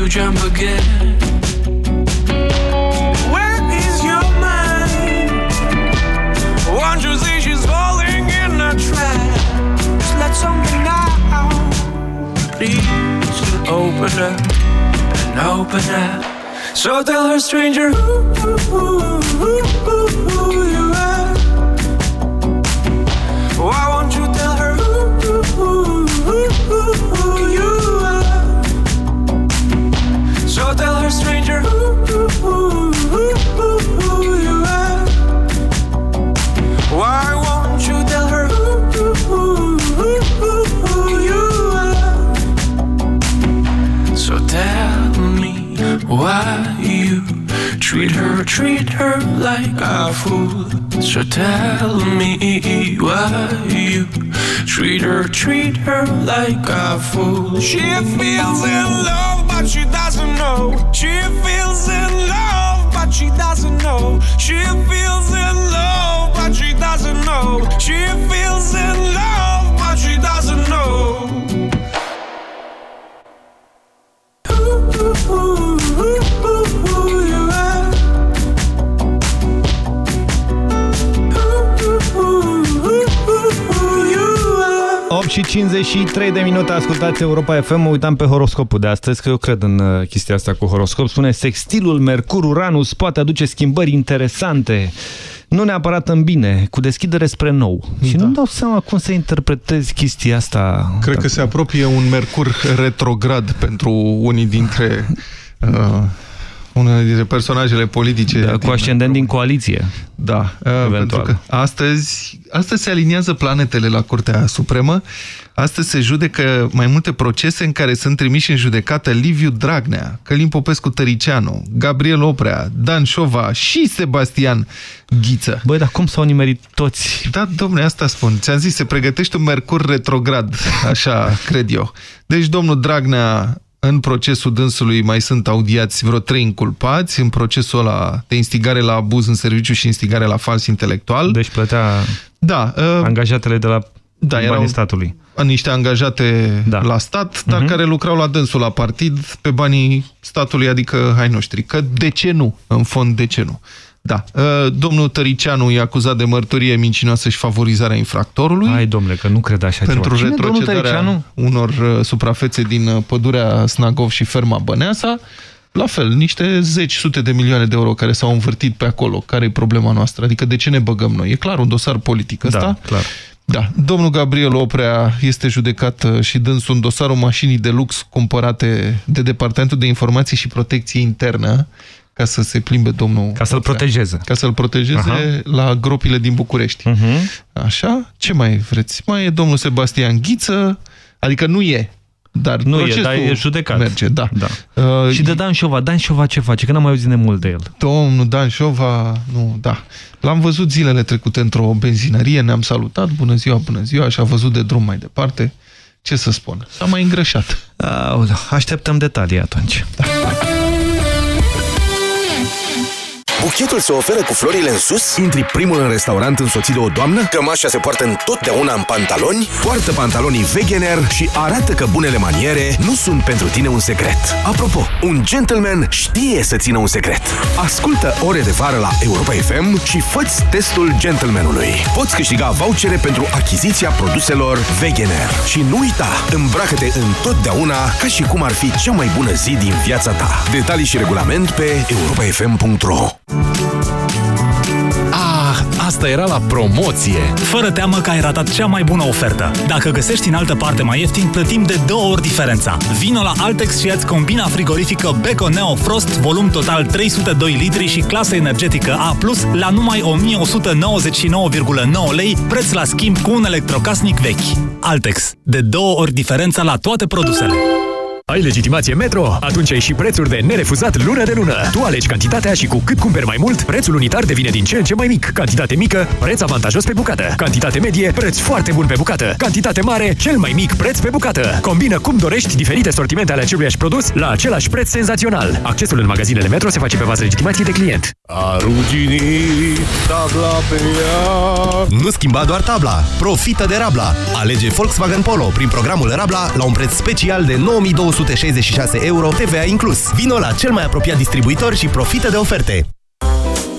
Jump again? Where is your mind? Won't you see she's falling in a trap? Please open up and open up. So tell her, stranger, you are. Her, stranger, you are. Why won't you tell her you are? So tell me why you treat her, treat her like a fool. So tell me why treat her, treat her like a fool. She feels in love, but she doesn't know. She feels in love, but she doesn't know. She feels in love, but she doesn't know. She feels și 53 de minute ascultați Europa FM, mă uitam pe horoscopul de astăzi, că eu cred în uh, chestia asta cu horoscop. Spune, sextilul Mercur-Uranus poate aduce schimbări interesante, nu neapărat în bine, cu deschidere spre nou. Da. Și nu-mi dau seama cum să interpretezi chestia asta. Cred că se apropie un Mercur retrograd pentru unii dintre... Uh, unele dintre personajele politice. Da, cu ascendent din coaliție. Da, uh, pentru că astăzi, astăzi se aliniază planetele la Curtea Supremă. Astăzi se judecă mai multe procese în care sunt trimiși în judecată Liviu Dragnea, Călim Popescu Tăricianu, Gabriel Oprea, Dan Șova și Sebastian Ghiță. Băi, dar cum s-au nimerit toți? Da, domne, asta spun. Ți-am zis, se pregătește un Mercur retrograd, așa cred eu. Deci domnul Dragnea în procesul dânsului mai sunt audiați vreo trei inculpați în procesul ăla de instigare la abuz în serviciu și instigare la fals intelectual. Deci plătea da, uh, angajatele de la da, banii erau statului. niște angajate da. la stat, dar uh Mhm. -huh. care lucrau la dânsul la partid pe banii statului, adică hai noștri. Că de ce nu? În fond, de ce nu? Da. Uh, Domnul Tăricianu e acuzat de mărturie mincinoasă și favorizarea infractorului. Hai, domnule, că nu cred așa pentru ceva. Cine e domnul retrocedarea Tăricianu? unor uh, suprafețe din uh, pădurea Snagov și ferma Băneasa. La fel, niște zeci, sute de milioane de euro care s-au învârtit pe acolo. Care e problema noastră? Adică de ce ne băgăm noi? E clar un dosar politic ăsta. Da, clar. Da. Domnul Gabriel Oprea este judecat uh, și dânsul în dosarul mașinii de lux cumpărate de Departamentul de Informații și Protecție Internă ca să se plimbe domnul Ca să-l protejeze. Ca să-l protejeze Aha. la gropile din București. Mhm. Așa? Ce mai vreți? Mai e domnul Sebastian Ghiță, adică nu e, dar Nu e, procesul dar e judecat. merge, da. da. Uh, și de Dan Șova. Dan Șova ce face? Că n-am mai auzit de mult de el. Domnul Dan Șova, nu, da. L-am văzut zilele trecute într-o benzinărie, ne-am salutat, bună ziua, bună ziua, și a văzut de drum mai departe. Ce să spun? S-a mai îngrășat. Aoleu, așteptăm detalii atunci. Buchetul se oferă cu florile în sus? Intri primul în restaurant însoțit de o doamnă? Cămașa se poartă întotdeauna în pantaloni? Poartă pantalonii Wegener și arată că bunele maniere nu sunt pentru tine un secret. Apropo, un gentleman știe să țină un secret. Ascultă ore de vară la Europa FM și fă testul gentlemanului. Poți câștiga vouchere pentru achiziția produselor Wegener. Și nu uita, îmbracă-te întotdeauna ca și cum ar fi cea mai bună zi din viața ta. Detalii și regulament pe europafm.ro Ah, asta era la promoție! Fără teamă că ai ratat cea mai bună ofertă. Dacă găsești în altă parte mai ieftin, plătim de două ori diferența. Vino la Altex și ia-ți combina frigorifică Beko Neo Frost, volum total 302 litri și clasă energetică A+, la numai 1199,9 lei, preț la schimb cu un electrocasnic vechi. Altex. De două ori diferența la toate produsele. Ai legitimație Metro? Atunci ai și prețuri de nerefuzat lună de lună. Tu alegi cantitatea și cu cât cumperi mai mult, prețul unitar devine din ce în ce mai mic. Cantitate mică, preț avantajos pe bucată. Cantitate medie, preț foarte bun pe bucată. Cantitate mare, cel mai mic preț pe bucată. Combină cum dorești diferite sortimente ale aceluiași produs la același preț senzațional. Accesul în magazinele Metro se face pe bază legitimației de client. A ruginit tabla pe ea. Nu schimba doar tabla, profită de Rabla. Alege Volkswagen Polo prin programul Rabla la un preț special de 9266 euro, TVA inclus. Vino la cel mai apropiat distribuitor și profită de oferte.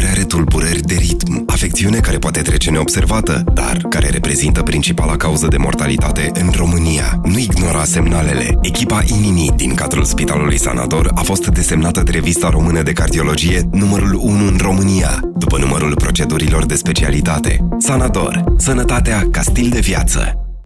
are tulburări de ritm, afecțiune care poate trece neobservată, dar care reprezintă principala cauză de mortalitate în România. Nu ignora semnalele. Echipa Inini din cadrul Spitalului Sanator a fost desemnată de revista română de cardiologie numărul 1 în România, după numărul procedurilor de specialitate. Sanator. Sănătatea ca stil de viață.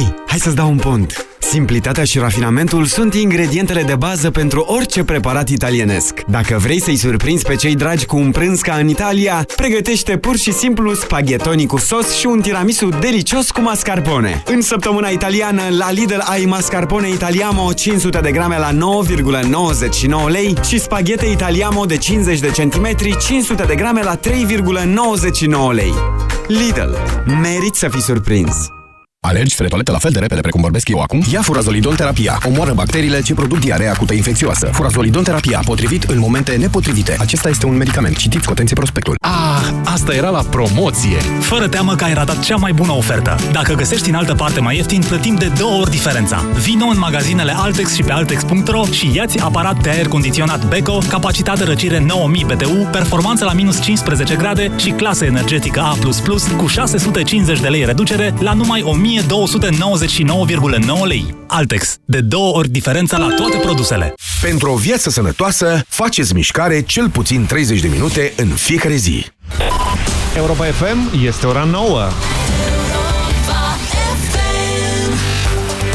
Hei, hai să-ți dau un pont! Simplitatea și rafinamentul sunt ingredientele de bază pentru orice preparat italienesc. Dacă vrei să-i surprinzi pe cei dragi cu un prânz ca în Italia, pregătește pur și simplu spaghettoni cu sos și un tiramisu delicios cu mascarpone. În săptămâna italiană, la Lidl ai mascarpone Italiamo 500 de grame la 9,99 lei și spaghete Italiamo de 50 de centimetri 500 de grame la 3,99 lei. Lidl. Merit să fii surprins! Alergi spre toaletă la fel de repede precum vorbesc eu acum? Ia furazolidon terapia. Omoară bacteriile ce produc diarea acută infecțioasă. Furazolidon terapia, potrivit în momente nepotrivite. Acesta este un medicament. Citiți cu atenție prospectul. Ah, asta era la promoție! Fără teamă că ai ratat cea mai bună ofertă. Dacă găsești în altă parte mai ieftin, plătim de două ori diferența. Vino în magazinele Altex și pe Altex.ro și iați aparat de aer condiționat Beko, capacitate răcire 9000 BTU, performanță la minus 15 grade și clasă energetică A++ cu 650 de lei reducere la numai 1000 1299,9 lei. Altex. De două ori diferența la toate produsele. Pentru o viață sănătoasă, faceți mișcare cel puțin 30 de minute în fiecare zi. Europa FM este ora 9.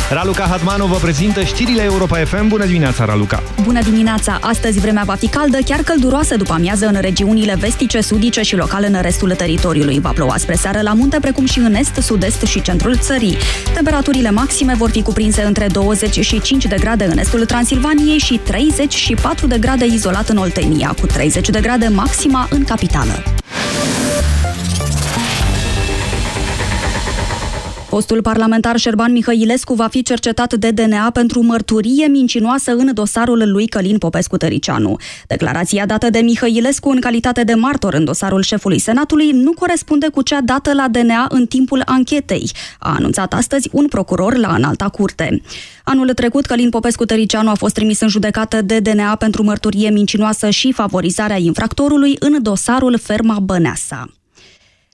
Raluca Hatmanu vă prezintă știrile Europa FM. Bună dimineața, Raluca! Bună dimineața! Astăzi vremea va fi caldă, chiar călduroasă după amiază în regiunile vestice, sudice și locale în restul teritoriului. Va ploua spre seară la munte, precum și în est, sud-est și centrul țării. Temperaturile maxime vor fi cuprinse între 25 de grade în estul Transilvaniei și 34 de grade izolat în Oltenia, cu 30 de grade maxima în capitală. Fostul parlamentar Șerban Mihăilescu va fi cercetat de DNA pentru mărturie mincinoasă în dosarul lui Călin Popescu-Tăricianu. Declarația dată de Mihăilescu în calitate de martor în dosarul șefului Senatului nu corespunde cu cea dată la DNA în timpul anchetei, a anunțat astăzi un procuror la înalta curte. Anul trecut, Călin Popescu-Tăricianu a fost trimis în judecată de DNA pentru mărturie mincinoasă și favorizarea infractorului în dosarul Ferma Băneasa.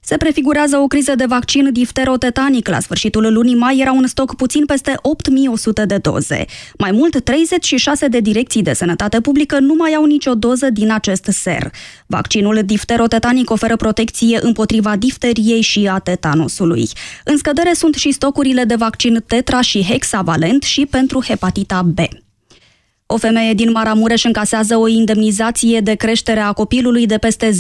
Se prefigurează o criză de vaccin difterotetanic. La sfârșitul lunii mai era un stoc puțin peste 8100 de doze. Mai mult, 36 de direcții de sănătate publică nu mai au nicio doză din acest ser. Vaccinul difterotetanic oferă protecție împotriva difteriei și a tetanusului. În scădere sunt și stocurile de vaccin tetra și hexavalent și pentru hepatita B. O femeie din Maramureș încasează o indemnizație de creștere a copilului de peste 10.000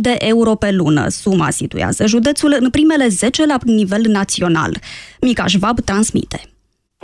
de euro pe lună. Suma situează județul în primele 10 la nivel național. Micaș Șvab transmite.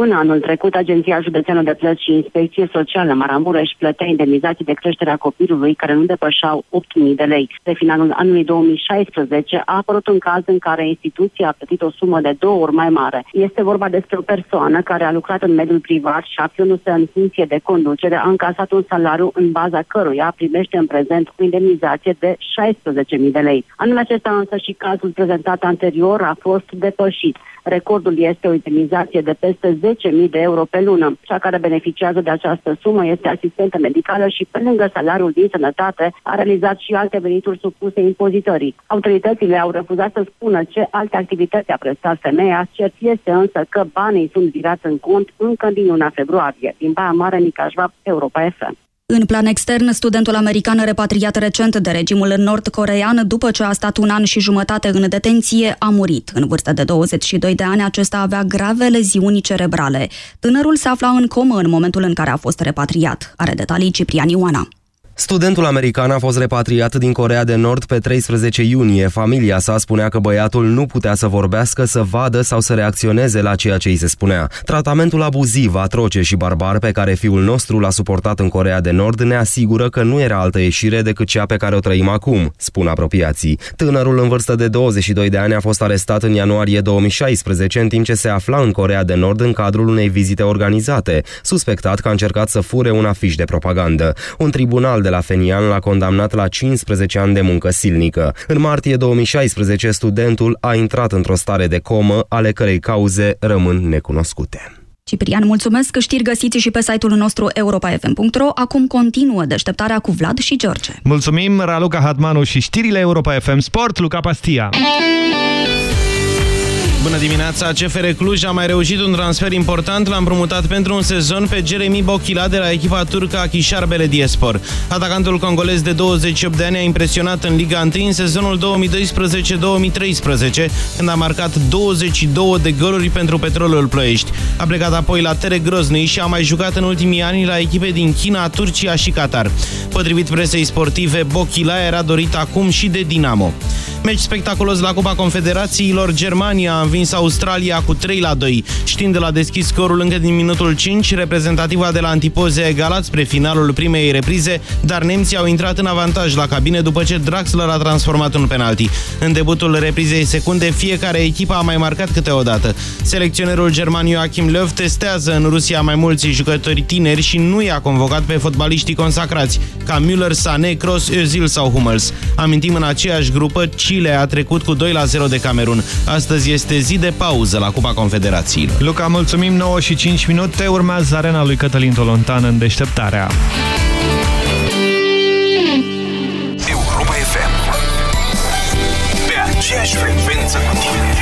Până anul trecut, Agenția Județeană de Plăți și Inspecție Socială Maramureș plătea indemnizații de creștere a copilului care nu depășeau 8.000 de lei. Pe finalul anului 2016 a apărut un caz în care instituția a plătit o sumă de două ori mai mare. Este vorba despre o persoană care a lucrat în mediul privat și aflându-se în funcție de conducere a încasat un salariu în baza căruia primește în prezent o indemnizație de 16.000 de lei. Anul acesta însă și cazul prezentat anterior a fost depășit. Recordul este o indemnizație de peste 10.000 de euro pe lună. Cea care beneficiază de această sumă este asistentă medicală și pe lângă salariul din sănătate a realizat și alte venituri supuse impozitării. Autoritățile au refuzat să spună ce alte activități a prestat femeia, cert este însă că banii sunt virați în cont încă din luna februarie. Din Baia Mare, Nicajva, Europa FM. În plan extern, studentul american repatriat recent de regimul nord-coreean, după ce a stat un an și jumătate în detenție, a murit. În vârstă de 22 de ani, acesta avea grave leziuni cerebrale. Tânărul se afla în comă în momentul în care a fost repatriat. Are detalii Ciprian Ioana. Studentul american a fost repatriat din Corea de Nord pe 13 iunie. Familia sa spunea că băiatul nu putea să vorbească, să vadă sau să reacționeze la ceea ce îi se spunea. Tratamentul abuziv, atroce și barbar pe care fiul nostru l-a suportat în Corea de Nord ne asigură că nu era altă ieșire decât cea pe care o trăim acum, spun apropiații. Tânărul în vârstă de 22 de ani a fost arestat în ianuarie 2016 în timp ce se afla în Corea de Nord în cadrul unei vizite organizate, suspectat că a încercat să fure un afiș de propagandă. Un tribunal de la Fenian l-a condamnat la 15 ani de muncă silnică. În martie 2016, studentul a intrat într-o stare de comă, ale cărei cauze rămân necunoscute. Ciprian, mulțumesc, știri găsiți și pe site-ul nostru europa.fm.ro. Acum continuă deșteptarea cu Vlad și George. Mulțumim, Raluca Hatmanu și știrile Europa FM Sport, Luca Pastia. Bună dimineața! CFR Cluj a mai reușit un transfer important. L-a împrumutat pentru un sezon pe Jeremy Bochila de la echipa turcă Achishar Belediyespor. Atacantul congolez de 28 de ani a impresionat în Liga 1 în sezonul 2012-2013, când a marcat 22 de goluri pentru Petrolul Ploiești. A plecat apoi la Tere Grozny și a mai jucat în ultimii ani la echipe din China, Turcia și Qatar. Potrivit presei sportive, Bochila era dorit acum și de Dinamo. Meci spectaculos la Cupa Confederațiilor. Germania a învins Australia cu 3 la 2. Știind de la deschis scorul încă din minutul 5, reprezentativa de la Antipoze a egalat spre finalul primei reprize, dar nemții au intrat în avantaj la cabine după ce Draxler a transformat un penalti. În debutul reprizei secunde, fiecare echipă a mai marcat câteodată. Selecționerul german Joachim Löw testează în Rusia mai mulți jucători tineri și nu i-a convocat pe fotbaliștii consacrați, ca Müller, Sané, Kroos, Özil sau Hummels. Amintim în aceeași grupă, Chile a trecut cu 2 la 0 de Camerun. Astăzi este zi de pauză la Cupa Confederațiilor. Luca, mulțumim 9 și 5 minute. Urmează arena lui Cătălin Tolontan în deșteptarea. Europa FM. Pe aceeași frecvență cu tine.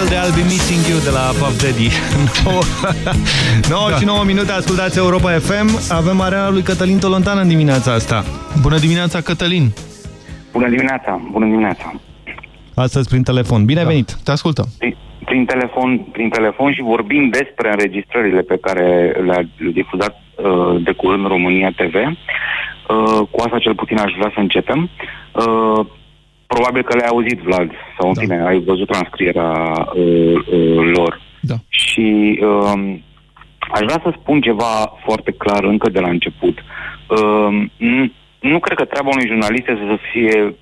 Fel de I'll be missing you de la Puff Daddy. [laughs] 9 și 9 minute, ascultați Europa FM. Avem areala lui Cătălin Tolontan în dimineața asta. Bună dimineața, Cătălin! Bună dimineața, bună dimineața. Astăzi prin telefon. Bine venit! Te ascultăm! Prin, prin, telefon, prin telefon și vorbim despre înregistrările pe care le-a difuzat uh, de curând România TV. Uh, cu asta cel puțin aș vrea să începem. Uh, probabil că le-ai auzit, Vlad, sau în da. fine, ai văzut transcrierea uh, uh, lor. Da. Și uh, aș vrea să spun ceva foarte clar încă de la început. Uh, n- nu cred că treaba unui jurnalist este să fie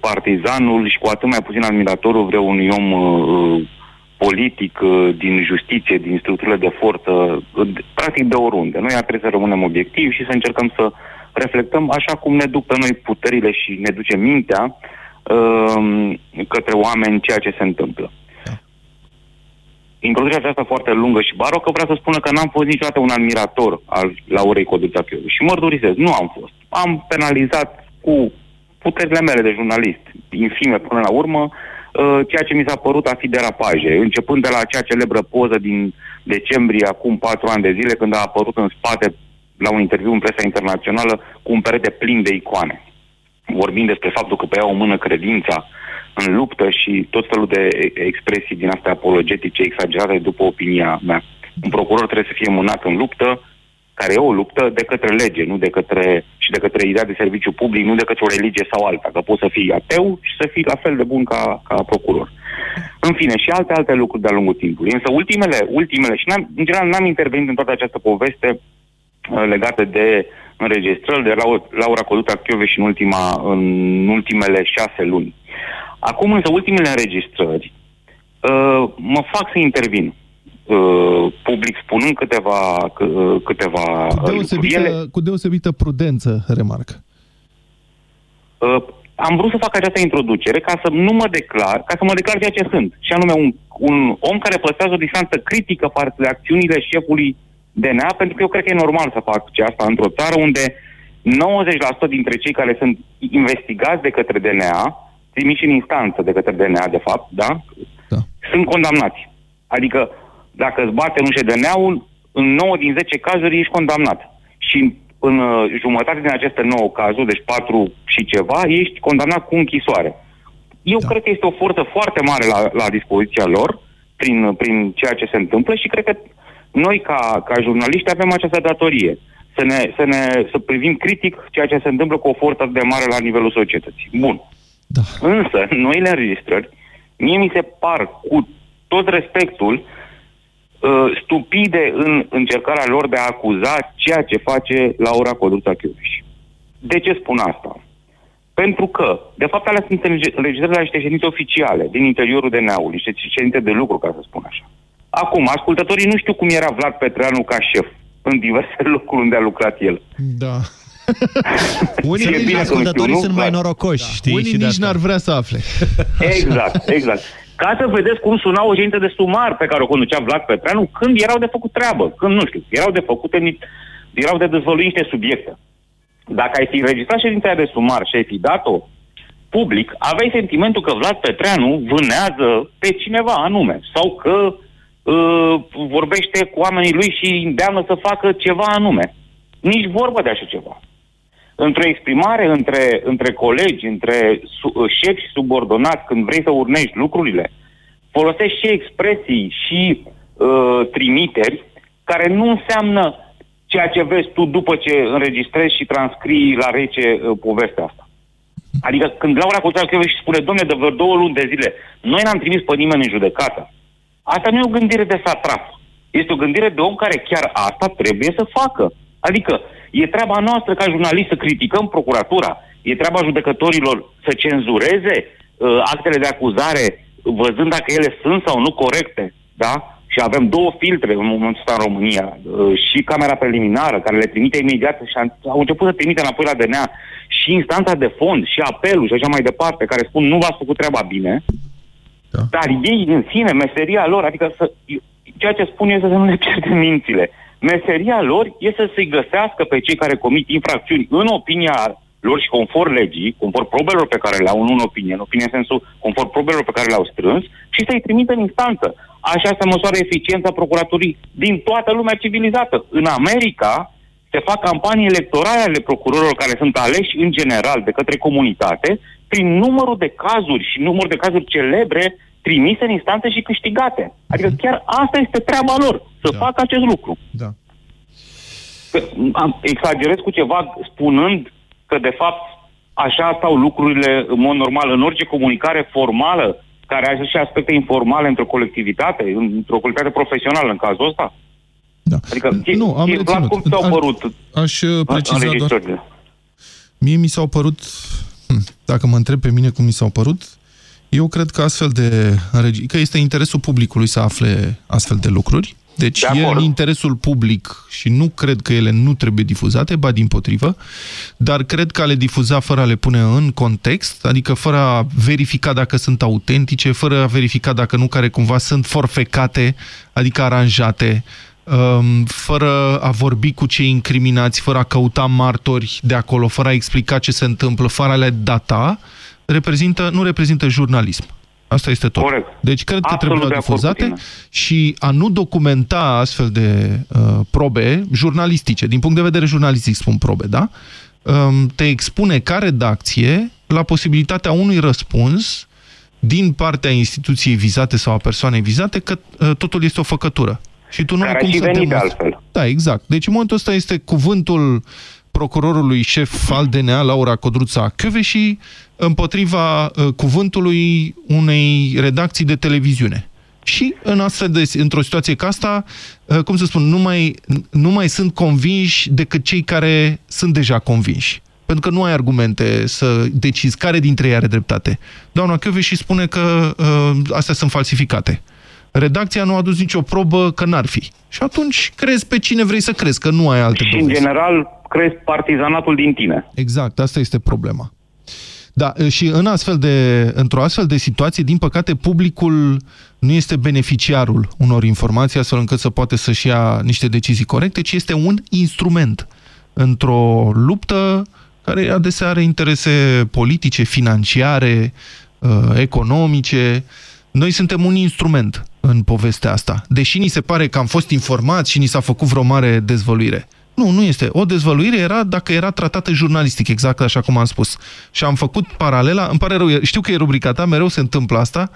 partizanul și cu atât mai puțin admiratorul vreunui om uh, politic uh, din justiție, din structurile de forță, uh, practic de oriunde. Noi ar trebui să rămânem obiectivi și să încercăm să reflectăm așa cum ne duc pe noi puterile și ne duce mintea uh, către oameni ceea ce se întâmplă. Introducerea aceasta foarte lungă și barocă vrea să spună că n-am fost niciodată un admirator al Laurei Codruța Și mărturisesc, nu am fost. Am penalizat cu puterile mele de jurnalist, infime până la urmă, uh, ceea ce mi s-a părut a fi derapaje, începând de la acea celebră poză din decembrie, acum patru ani de zile, când a apărut în spate, la un interviu în presa internațională, cu un perete plin de icoane. Vorbind despre faptul că pe ea o mână credința în luptă și tot felul de expresii din astea apologetice exagerate după opinia mea. Un procuror trebuie să fie mânat în luptă, care e o luptă de către lege, nu de către, și de către ideea de serviciu public, nu de către o religie sau alta, că poți să fii ateu și să fii la fel de bun ca, ca procuror. În fine, și alte, alte lucruri de-a lungul timpului. Însă ultimele, ultimele, și n-am, în general n-am intervenit în toată această poveste uh, legată de înregistrări de Laura, Laura Coduta și în, ultima, în ultimele șase luni. Acum însă ultimele înregistrări uh, mă fac să intervin uh, public spunând câteva, c- câteva Cu lucruri. deosebită, Ele, cu deosebită prudență, remarc. uh, am vrut să fac această introducere ca să nu mă declar, ca să mă declar ceea ce sunt. Și anume un, un om care păstrează o distanță critică față de acțiunile șefului DNA, pentru că eu cred că e normal să fac asta într-o țară unde 90% dintre cei care sunt investigați de către DNA, trimiși în instanță de către DNA, de fapt, da? da. sunt condamnați. Adică, dacă îți bate în ușă DNA-ul, în 9 din 10 cazuri ești condamnat. Și în uh, jumătate din aceste 9 cazuri, deci 4 și ceva, ești condamnat cu închisoare. Eu da. cred că este o forță foarte mare la, la dispoziția lor prin, prin ceea ce se întâmplă și cred că noi, ca, ca jurnaliști, avem această datorie să, ne, să, ne, să privim critic ceea ce se întâmplă cu o forță de mare la nivelul societății. Bun. Da. Însă, noile înregistrări, mie mi se par, cu tot respectul, uh, stupide în încercarea lor de a acuza ceea ce face Laura Codruța Chiuviș. De ce spun asta? Pentru că, de fapt, alea sunt înregistrările la niște ședințe oficiale din interiorul DNA-ului, niște ședințe de lucru, ca să spun așa. Acum, ascultătorii nu știu cum era Vlad Petreanu ca șef în diverse [laughs] locuri unde a lucrat el. Da. [laughs] Unii E dintre bine că nu ascultătorii știu, sunt nu? mai norocoși, știi? Unii și de nici asta. n-ar vrea să afle. [laughs] Exact, exact. Ca să vedeți cum suna o ședință de sumar pe care o conducea Vlad Petreanu când erau de făcut treabă, când nu știu, erau de făcute, ni- erau de dezvăluit niște subiecte. Dacă ai fi înregistrat ședința aia de sumar și ai fi dat-o public, aveai sentimentul că Vlad Petreanu vânează pe cineva anume sau că uh, vorbește cu oamenii lui și îi îndeamnă să facă ceva anume. Nici vorbă de așa ceva. Într-o exprimare între, între colegi, între su, uh, șefi și subordonați, când vrei să urnești lucrurile, folosești și expresii și uh, trimiteri care nu înseamnă ceea ce vezi tu după ce înregistrezi și transcrii la rece uh, povestea asta. Adică când Laura Coțacu și spune, domne, de vreo două luni de zile, noi n-am trimis pe nimeni în judecată. Asta nu e o gândire de satrap. Este o gândire de om care chiar asta trebuie să facă. Adică e treaba noastră ca jurnalist să criticăm procuratura, e treaba judecătorilor să cenzureze uh, actele de acuzare văzând dacă ele sunt sau nu corecte, da? Și avem două filtre în momentul ăsta în România. Uh, și camera preliminară, care le trimite imediat și an- au început să trimite înapoi la DNA, și instanța de fond, și apelul și așa mai departe, care spun nu v-ați făcut treaba bine, da. dar ei în sine, meseria lor, adică să, ceea ce spun eu este să nu le pierde mințile. Meseria lor este să se găsească pe cei care comit infracțiuni în opinia lor și conform legii, conform probelor pe care le-au, nu în opinie, în opinie în sensul conform probelor pe care le-au strâns și să-i trimită în instanță. Așa se măsoară eficiența procuraturii din toată lumea civilizată. În America se fac campanii electorale ale procurorilor care sunt aleși în general de către comunitate prin numărul de cazuri și numărul de cazuri celebre trimise în instanțe și câștigate. Adică chiar asta este treaba lor, să da. facă acest lucru. Da. Că, am- exagerez cu ceva spunând că, de fapt, așa stau lucrurile în mod normal în orice comunicare formală care are și aspecte informale într-o colectivitate, într-o colectivitate profesională în cazul ăsta. Da. Adică, Nu, am ție, Vlad, reținut. cum ți-au Aș- părut Aș uh, preciza doar... înregistrările? Mie mi s-au părut, hm, dacă mă întreb pe mine cum mi s-au părut, eu cred că astfel de înregi- că este interesul publicului să afle astfel de lucruri. Deci De e acord. în interesul public și nu cred că ele nu trebuie difuzate, ba din potrivă, dar cred că a le difuza fără a le pune în context, adică fără a verifica dacă sunt autentice, fără a verifica dacă nu care cumva sunt forfecate, adică aranjate, um, fără a vorbi cu cei incriminați, fără a căuta martori de acolo, fără a explica ce se întâmplă, fără a le data, reprezintă, nu reprezintă jurnalism. Asta este tot. Corect. Deci cred că Absolut trebuie de acord cu difuzate tine. și a nu documenta astfel de uh, probe jurnalistice, din punct de vedere jurnalistic spun probe, da? Um, te expune ca redacție la posibilitatea unui răspuns din partea instituției vizate sau a persoanei vizate că uh, totul este o făcătură Și tu nu Care ai a cum și să venit de demonstri. altfel. Da, exact. Deci în momentul ăsta este cuvântul procurorului șef al DNA, Laura Codruța și împotriva uh, cuvântului unei redacții de televiziune. Și în astfel de, într-o situație ca asta, uh, cum să spun, nu mai, nu mai sunt convinși decât cei care sunt deja convinși. Pentru că nu ai argumente să decizi care dintre ei are dreptate. Doamna și spune că uh, astea sunt falsificate. Redacția nu a adus nicio probă că n-ar fi. Și atunci crezi pe cine vrei să crezi, că nu ai alte Și, în dovezi. general, crezi partizanatul din tine. Exact, asta este problema. Da, și în astfel de, într-o astfel de situație, din păcate, publicul nu este beneficiarul unor informații astfel încât să poate să-și ia niște decizii corecte, ci este un instrument într-o luptă care adesea are interese politice, financiare, uh, economice. Noi suntem un instrument în povestea asta. Deși ni se pare că am fost informați și ni s-a făcut vreo mare dezvăluire. Nu, nu este. O dezvăluire era dacă era tratată jurnalistic, exact așa cum am spus. Și am făcut paralela, îmi pare rău, știu că e rubrica ta, mereu se întâmplă asta,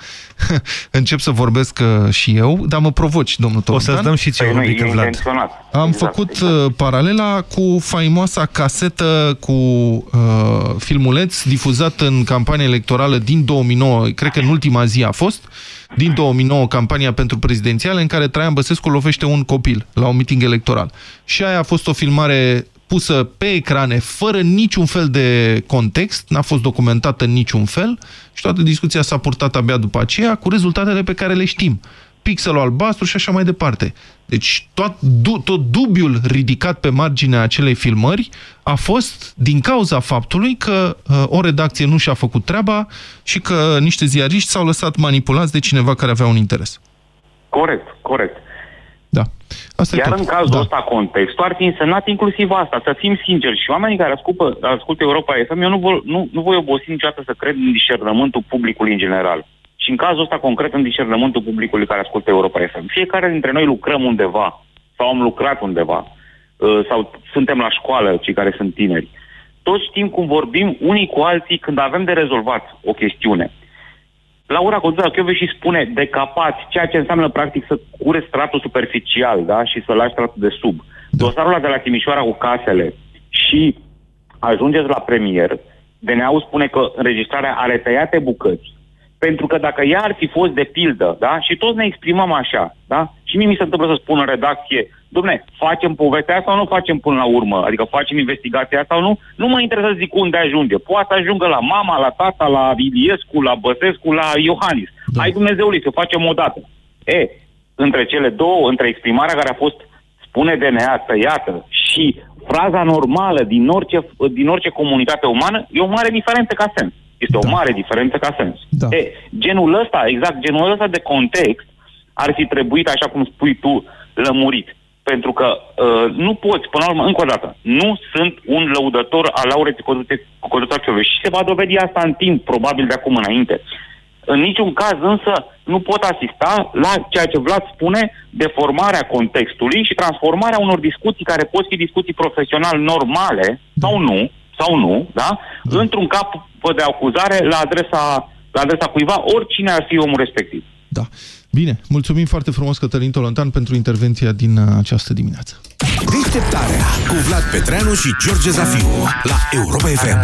[laughs] încep să vorbesc uh, și eu, dar mă provoci, domnul Tolontan. O să-ți dăm și ție o Păi nu, rubrică, e Vlad. intenționat. Am Exact, făcut exact. uh, paralela cu faimoasa casetă cu uh, filmuleț difuzat în campania electorală din 2009, cred că în ultima zi a fost, din 2009, campania pentru prezidențiale, în care Traian Băsescu lovește un copil la un miting electoral. Și aia a fost o filmare pusă pe ecrane, fără niciun fel de context, n-a fost documentată în niciun fel și toată discuția s-a purtat abia după aceea cu rezultatele pe care le știm pixelul albastru și așa mai departe. Deci tot, du, tot dubiul ridicat pe marginea acelei filmări a fost din cauza faptului că uh, o redacție nu și-a făcut treaba și că niște ziariști s-au lăsat manipulați de cineva care avea un interes. Corect, corect. Da. Asta Iar e tot. în cazul da. ăsta, contextul ar fi însemnat inclusiv asta, să fim sinceri. Și oamenii care ascultă, ascultă Europa FM, eu nu, voi, nu, nu voi obosi niciodată să cred în discernământul publicului în general. Și în cazul ăsta concret în discernământul publicului care ascultă Europa FM. Fiecare dintre noi lucrăm undeva sau am lucrat undeva uh, sau suntem la școală, cei care sunt tineri. Toți știm cum vorbim unii cu alții când avem de rezolvat o chestiune. Laura Codruța și spune decapați, ceea ce înseamnă practic să cure stratul superficial da? și să lași stratul de sub. Dosarul ăla de la Timișoara cu casele și ajungeți la premier, DNA-ul spune că înregistrarea are tăiate bucăți, pentru că dacă ea ar fi fost de pildă, da? și toți ne exprimăm așa, da? și mie mi se întâmplă să spun în redacție, domne, facem povestea asta sau nu facem până la urmă? Adică facem investigația asta sau nu? Nu mă interesează zic unde ajunge. Poate să ajungă la mama, la tata, la Iliescu, la Băsescu, la Iohannis. Da. Hai Dumnezeului să facem o dată. E, între cele două, între exprimarea care a fost spune DNA tăiată și fraza normală din orice, din orice comunitate umană, e o mare diferență ca sens. Este o mare diferență ca sens. Da. E, genul ăsta, exact, genul ăsta de context ar fi trebuit, așa cum spui tu, lămurit. Pentru că uh, nu poți, până la urmă, încă o dată, nu sunt un lăudător al Laurei Codruța Chioveși și se va dovedi asta în timp, probabil de acum înainte. În niciun caz însă nu pot asista la ceea ce Vlad spune, deformarea contextului și transformarea unor discuții care pot fi discuții profesional normale sau nu, sau nu, da? într-un cap de acuzare la adresa, la adresa cuiva, oricine ar fi omul respectiv. Da. Bine, mulțumim foarte frumos Cătălin Tolontan pentru intervenția din uh, această dimineață. Deșteptarea cu Vlad Petreanu și George Zafiu la Europa FM.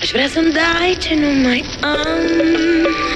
Aș vrea să-mi dai ce nu mai am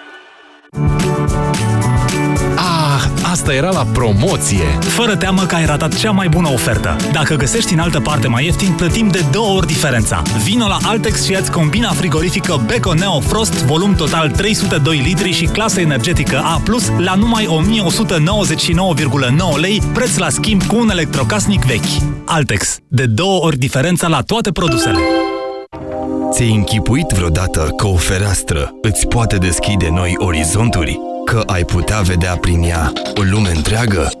Ah, asta era la promoție. Fără teamă că ai ratat cea mai bună ofertă. Dacă găsești în altă parte mai ieftin, plătim de două ori diferența. Vino la Altex și ia combina frigorifică Beko Neo Frost, volum total 302 litri și clasă energetică A+, la numai 1199,9 lei, preț la schimb cu un electrocasnic vechi. Altex. De două ori diferența la toate produsele. Ți-ai închipuit vreodată că o fereastră îți poate deschide noi orizonturi? Că ai putea vedea prin ea o lume întreagă?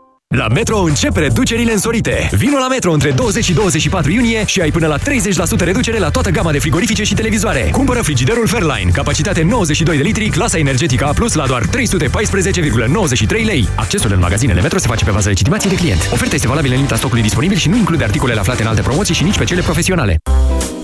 La Metro încep reducerile însorite. Vino la Metro între 20 și 24 iunie și ai până la 30% reducere la toată gama de frigorifice și televizoare. Cumpără frigiderul Fairline, capacitate 92 de litri, clasa energetică A+, la doar 314,93 lei. Accesul în magazinele Metro se face pe bază legitimației de client. Oferta este valabilă în limita stocului disponibil și nu include articolele aflate în alte promoții și nici pe cele profesionale.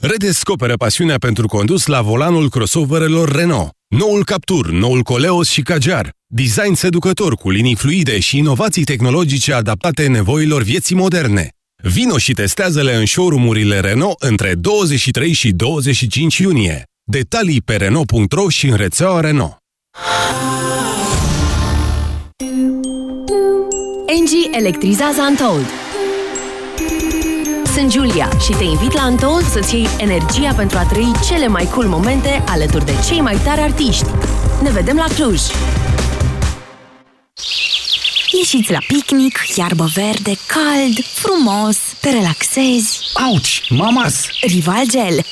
Redescoperă pasiunea pentru condus la volanul crossoverelor Renault. Noul Captur, noul Coleos și Kajar. Design seducător cu linii fluide și inovații tehnologice adaptate nevoilor vieții moderne. Vino și testează-le în showroom-urile Renault între 23 și 25 iunie. Detalii pe Renault.ro și în rețeaua Renault. Engie electrizează Untold. Sunt Julia și te invit la Untold să-ți iei energia pentru a trăi cele mai cool momente alături de cei mai tari artiști. Ne vedem la Cluj! Ieșiți la picnic, iarbă verde, cald, frumos, te relaxezi. Auci, mamas! Rival Gel.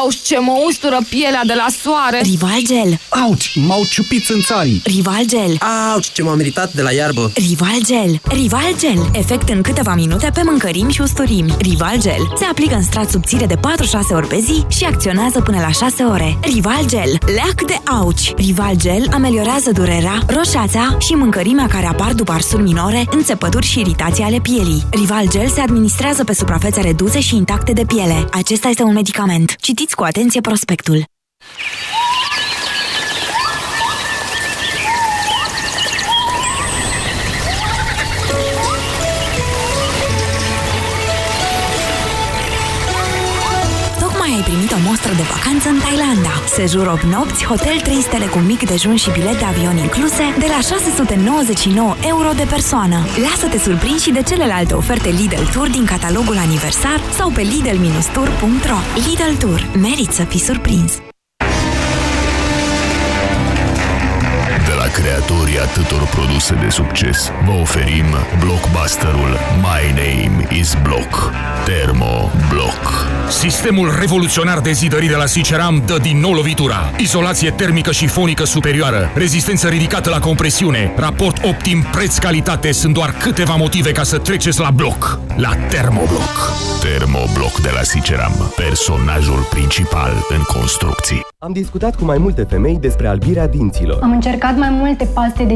Au, ce mă ustură pielea de la soare! Rival Gel. Auci, m-au ciupit țânțarii! Rival Gel. Auci, ce m-am meritat de la iarbă! Rival Gel. Rival Gel. Efect în câteva minute pe mâncărimi și usturimi. Rival Gel. Se aplică în strat subțire de 4-6 ori pe zi și acționează până la 6 ore. Rival Gel. Leac de auci. Rival Gel ameliorează durerea, roșața și mâncărimea care apar după arsuri minore, înțepături și iritații ale pielii. Rival Gel se administrează pe suprafețe reduse și intacte de piele. Acesta este un medicament. Citiți cu atenție prospectul. Vacanță în Thailanda. Sejur 8 nopți, hotel 3 stele cu mic dejun și bilet de avion incluse de la 699 euro de persoană. Lasă-te surprins și de celelalte oferte Lidl Tour din catalogul aniversar sau pe lidl-tour.ro Lidl Tour. Merit să fii surprins! Atâtor produse de succes, vă oferim blockbusterul My Name is Block. Termo Block. Sistemul revoluționar de zidării de la Siceram dă din nou lovitura. Izolație termică și fonică superioară, rezistență ridicată la compresiune, raport optim preț-calitate sunt doar câteva motive ca să treceți la bloc. La Termoblock. Termoblock de la Siceram. Personajul principal în construcții. Am discutat cu mai multe femei despre albirea dinților. Am încercat mai multe paste de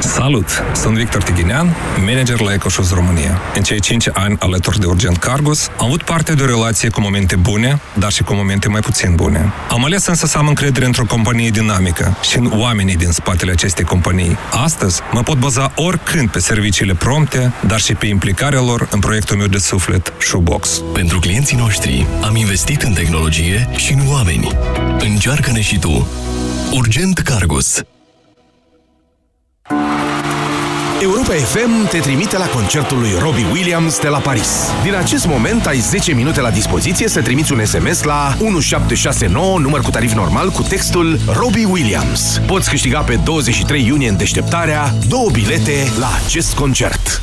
Salut! Sunt Victor Tighinean, manager la EcoShoes România. În cei 5 ani alături de Urgent Cargos, am avut parte de o relație cu momente bune, dar și cu momente mai puțin bune. Am ales însă să am încredere într-o companie dinamică și în oamenii din spatele acestei companii. Astăzi mă pot baza oricând pe serviciile prompte, dar și pe implicarea lor în proiectul meu de suflet, Shoebox. Pentru clienții noștri am investit în tehnologie și în oameni. Încearcă-ne și tu. Urgent Cargus. Europa FM te trimite la concertul lui Robbie Williams de la Paris. Din acest moment ai 10 minute la dispoziție să trimiți un SMS la 1769, număr cu tarif normal, cu textul Robbie Williams. Poți câștiga pe 23 iunie în deșteptarea două bilete la acest concert.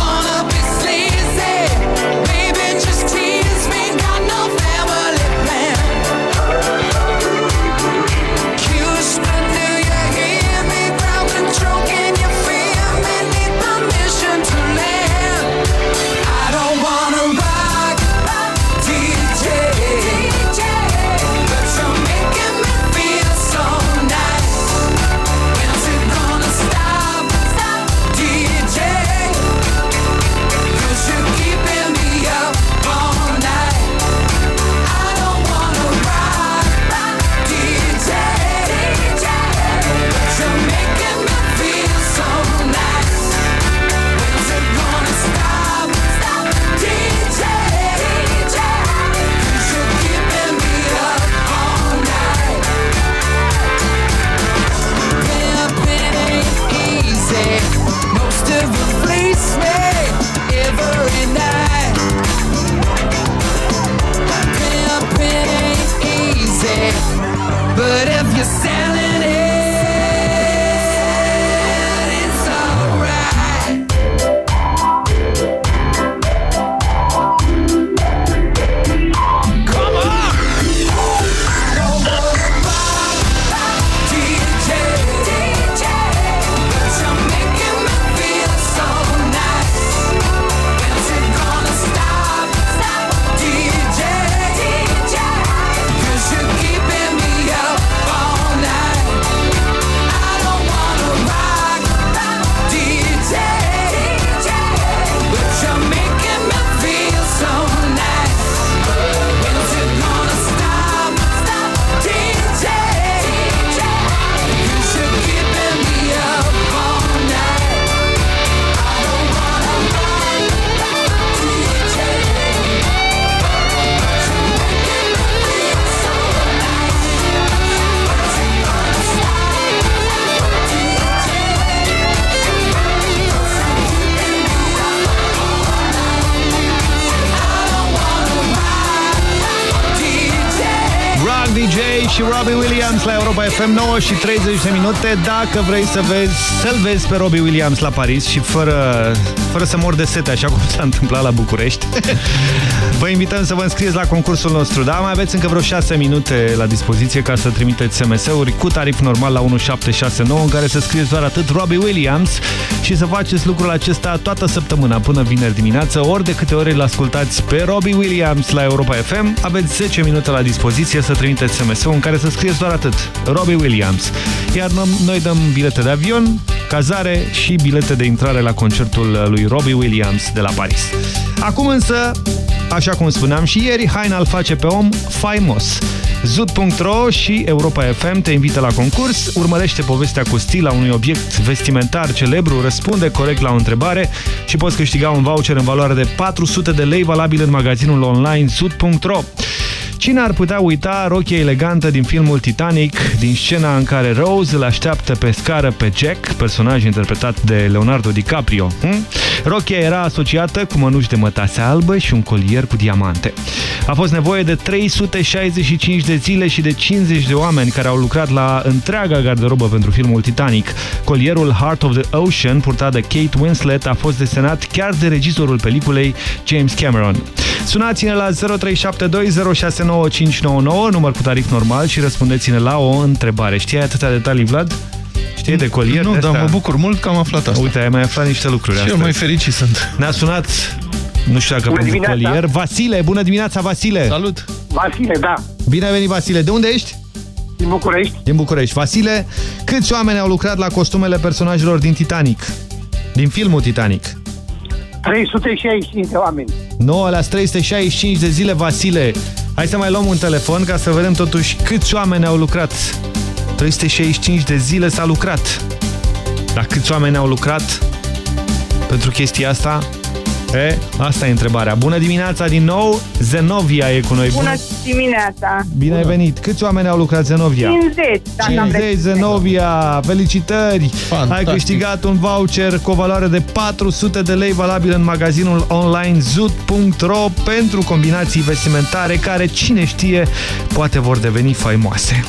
Europa FM 9 și 30 de minute. Dacă vrei să vezi, să-l vezi pe Robbie Williams la Paris și fără, fără să mor de sete, așa cum s-a întâmplat la București, vă invităm să vă înscrieți la concursul nostru. Da, mai aveți încă vreo 6 minute la dispoziție ca să trimiteți SMS-uri cu tarif normal la 1769 în care să scrieți doar atât Robbie Williams și să faceți lucrul acesta toată săptămâna până vineri dimineață, ori de câte ori îl ascultați pe Robbie Williams la Europa FM, aveți 10 minute la dispoziție să trimiteți SMS-ul în care să scrieți doar atât, Robbie Williams. Iar noi dăm bilete de avion, cazare și bilete de intrare la concertul lui Robbie Williams de la Paris. Acum însă, așa cum spuneam și ieri, Haina îl face pe om faimos. Zut.ro și Europa FM te invită la concurs, urmărește povestea cu stil a unui obiect vestimentar celebru, răspunde corect la o întrebare și poți câștiga un voucher în valoare de 400 de lei valabil în magazinul online Zut.ro. Cine ar putea uita rochia elegantă din filmul Titanic, din scena în care Rose îl așteaptă pe scară pe Jack, personaj interpretat de Leonardo DiCaprio? Hm? Rochia era asociată cu mănuși de mătase albă și un colier cu diamante. A fost nevoie de 365 de zile și de 50 de oameni care au lucrat la întreaga garderobă pentru filmul Titanic. Colierul Heart of the Ocean, purtat de Kate Winslet, a fost desenat chiar de regizorul peliculei James Cameron. Sunați-ne la 0372069599, număr cu tarif normal și răspundeți-ne la o întrebare. Știai atâtea detalii, Vlad? Știi de colier? Nu, dar mă bucur mult că am aflat asta. Uite, ai mai aflat niște lucruri Și eu mai fericit sunt. Ne-a sunat, nu știu dacă Bună pentru dimineața. colier, Vasile. Bună dimineața, Vasile! Salut! Vasile, da. Bine ai venit, Vasile. De unde ești? Din București. Din București. Vasile, câți oameni au lucrat la costumele personajelor din Titanic? Din filmul Titanic. 365 de oameni. 9 la 365 de zile, Vasile. Hai să mai luăm un telefon ca să vedem totuși câți oameni au lucrat. 365 de zile s-a lucrat. Dar câți oameni au lucrat pentru chestia asta? E, asta e întrebarea. Bună dimineața din nou, Zenovia e cu noi. Bună dimineața! Bine ai venit. Câți oameni au lucrat, Zenovia? 50, dacă am 50, Zenovia, felicitări! Fantastic. Ai câștigat un voucher cu o valoare de 400 de lei valabil în magazinul online zut.ro pentru combinații vestimentare care, cine știe, poate vor deveni faimoase.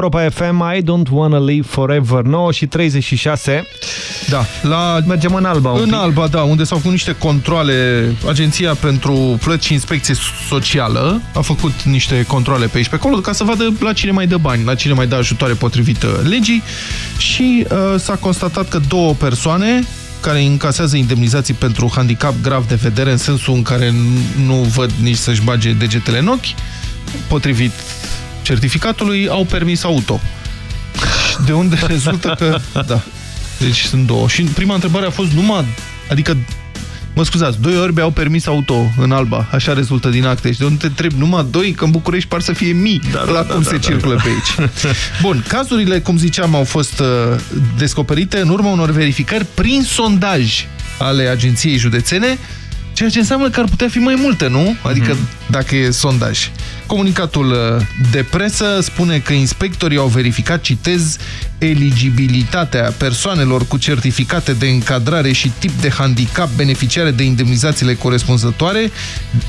Europa FM I Don't Wanna Live Forever. 9 și 36 Da, la... Mergem în Alba un În pic. Alba, da, unde s-au făcut niște controle, Agenția pentru Plăți și Inspecție Socială a făcut niște controle pe aici pe acolo ca să vadă la cine mai dă bani, la cine mai dă ajutoare potrivit uh, legii. Și uh, s-a constatat că două persoane care încasează indemnizații pentru handicap grav de vedere în sensul în care nu văd nici să-și bage degetele în ochi, potrivit certificatului, au permis auto. De unde [laughs] rezultă că... Da. Deci sunt două. Și prima întrebare a fost numai... Adică, mă scuzați, doi orbi au permis auto în Alba. Așa rezultă din acte. Și de unde te întreb numai doi, că în București par să fie mii Da, la da, cum da, se da, circulă da. pe aici. [laughs] Bun, cazurile, cum ziceam, au fost uh, descoperite în urma unor verificări prin sondaj ale Agenției Județene, ceea ce înseamnă că ar putea fi mai multe, nu? Adică dacă e sondaj. Comunicatul uh, de presă spune că inspectorii au verificat, citez, eligibilitatea persoanelor cu certificate de încadrare și tip de handicap beneficiare de indemnizațiile corespunzătoare,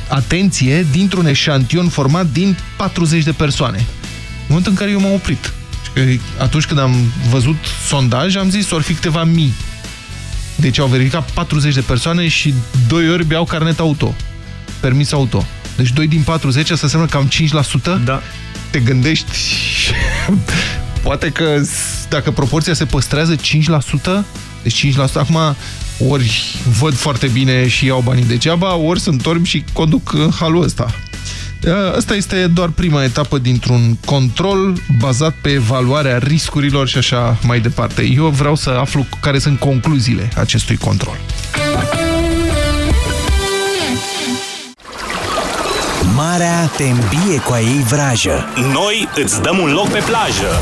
atenție, dintr-un eșantion format din 40 de persoane. În momentul în care eu m-am oprit. Și că atunci când am văzut sondaj, am zis, or fi câteva mii. Deci au verificat 40 de persoane și doi ori beau carnet auto. Permis auto. Deci 2 din 40, asta înseamnă cam 5%? Da. Te gândești... [laughs] Poate că dacă proporția se păstrează 5%, deci 5%, acum ori văd foarte bine și iau banii degeaba, ori sunt orbi și conduc în halul ăsta. Asta este doar prima etapă dintr-un control bazat pe evaluarea riscurilor și așa mai departe. Eu vreau să aflu care sunt concluziile acestui control. Marea te îmbie cu a ei vrajă. Noi îți dăm un loc pe plajă.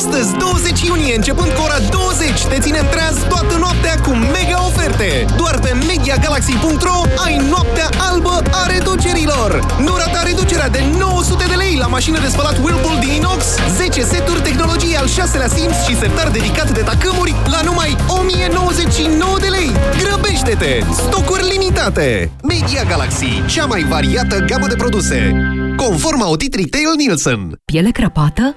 Astăzi, 20 iunie, începând cu ora 20, te ținem treaz toată noaptea cu mega oferte. Doar pe MediaGalaxy.ro ai noaptea albă a reducerilor. Nu rata reducerea de 900 de lei la mașină de spălat Whirlpool din inox, 10 seturi tehnologie al 6-lea simț și sertar dedicat de tacâmuri la numai 1099 de lei. Grăbește-te! Stocuri limitate! Media Galaxy, cea mai variată gamă de produse. Conform audit Retail Nielsen. Piele crăpată?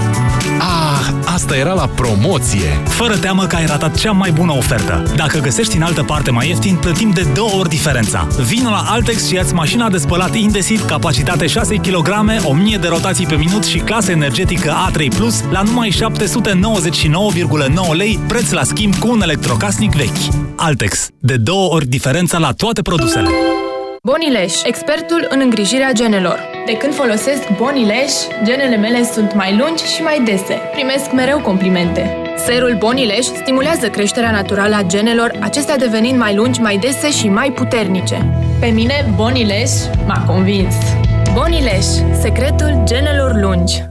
Ah, asta era la promoție! Fără teamă că ai ratat cea mai bună ofertă. Dacă găsești în altă parte mai ieftin, plătim de două ori diferența. Vino la Altex și ia mașina de spălat Indesit, capacitate 6 kg, 1000 de rotații pe minut și clasă energetică A3+, Plus la numai 799,9 lei, preț la schimb cu un electrocasnic vechi. Altex. De două ori diferența la toate produsele. Bonileș, expertul în îngrijirea genelor. De când folosesc Bonileș, genele mele sunt mai lungi și mai dese. Primesc mereu complimente. Serul Bonileș stimulează creșterea naturală a genelor, acestea devenind mai lungi, mai dese și mai puternice. Pe mine, Bonileș m-a convins. Bonileș, secretul genelor lungi.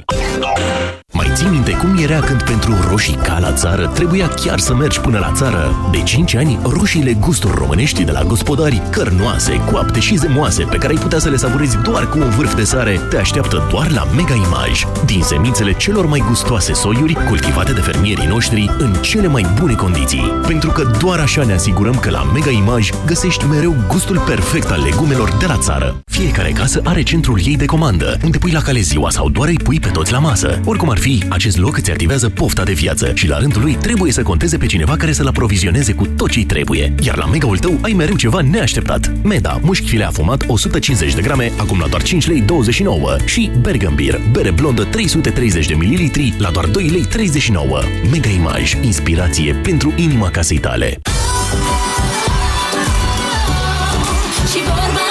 了。Mai ții minte cum era când pentru roșii ca la țară trebuia chiar să mergi până la țară? De 5 ani, roșiile gusturi românești de la gospodari, cărnoase, coapte și zemoase, pe care ai putea să le savurezi doar cu un vârf de sare, te așteaptă doar la Mega Image. Din semințele celor mai gustoase soiuri, cultivate de fermierii noștri în cele mai bune condiții. Pentru că doar așa ne asigurăm că la Mega Image găsești mereu gustul perfect al legumelor de la țară. Fiecare casă are centrul ei de comandă, unde pui la cale ziua sau doar îi pui pe toți la masă. Oricum ar fi, acest loc îți activează pofta de viață și la rândul lui trebuie să conteze pe cineva care să-l aprovizioneze cu tot ce trebuie. Iar la Mega-ul tău ai mereu ceva neașteptat. Meda, mușchi filea fumat 150 de grame, acum la doar 5 lei 29 și Bergambir, bere blondă 330 de mililitri la doar 2 lei 39. Mega Image, inspirație pentru inima casei tale. Și vorba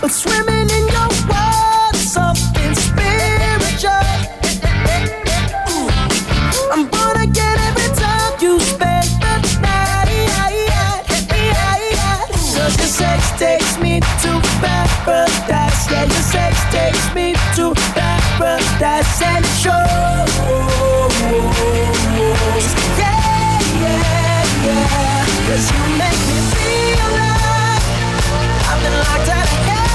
But swimming in your is something spiritual. I'm every time you spend the. Cause your sex takes me to paradise. Yeah, your sex takes me to paradise and it shows. Yeah, yeah, you make me feel like Cause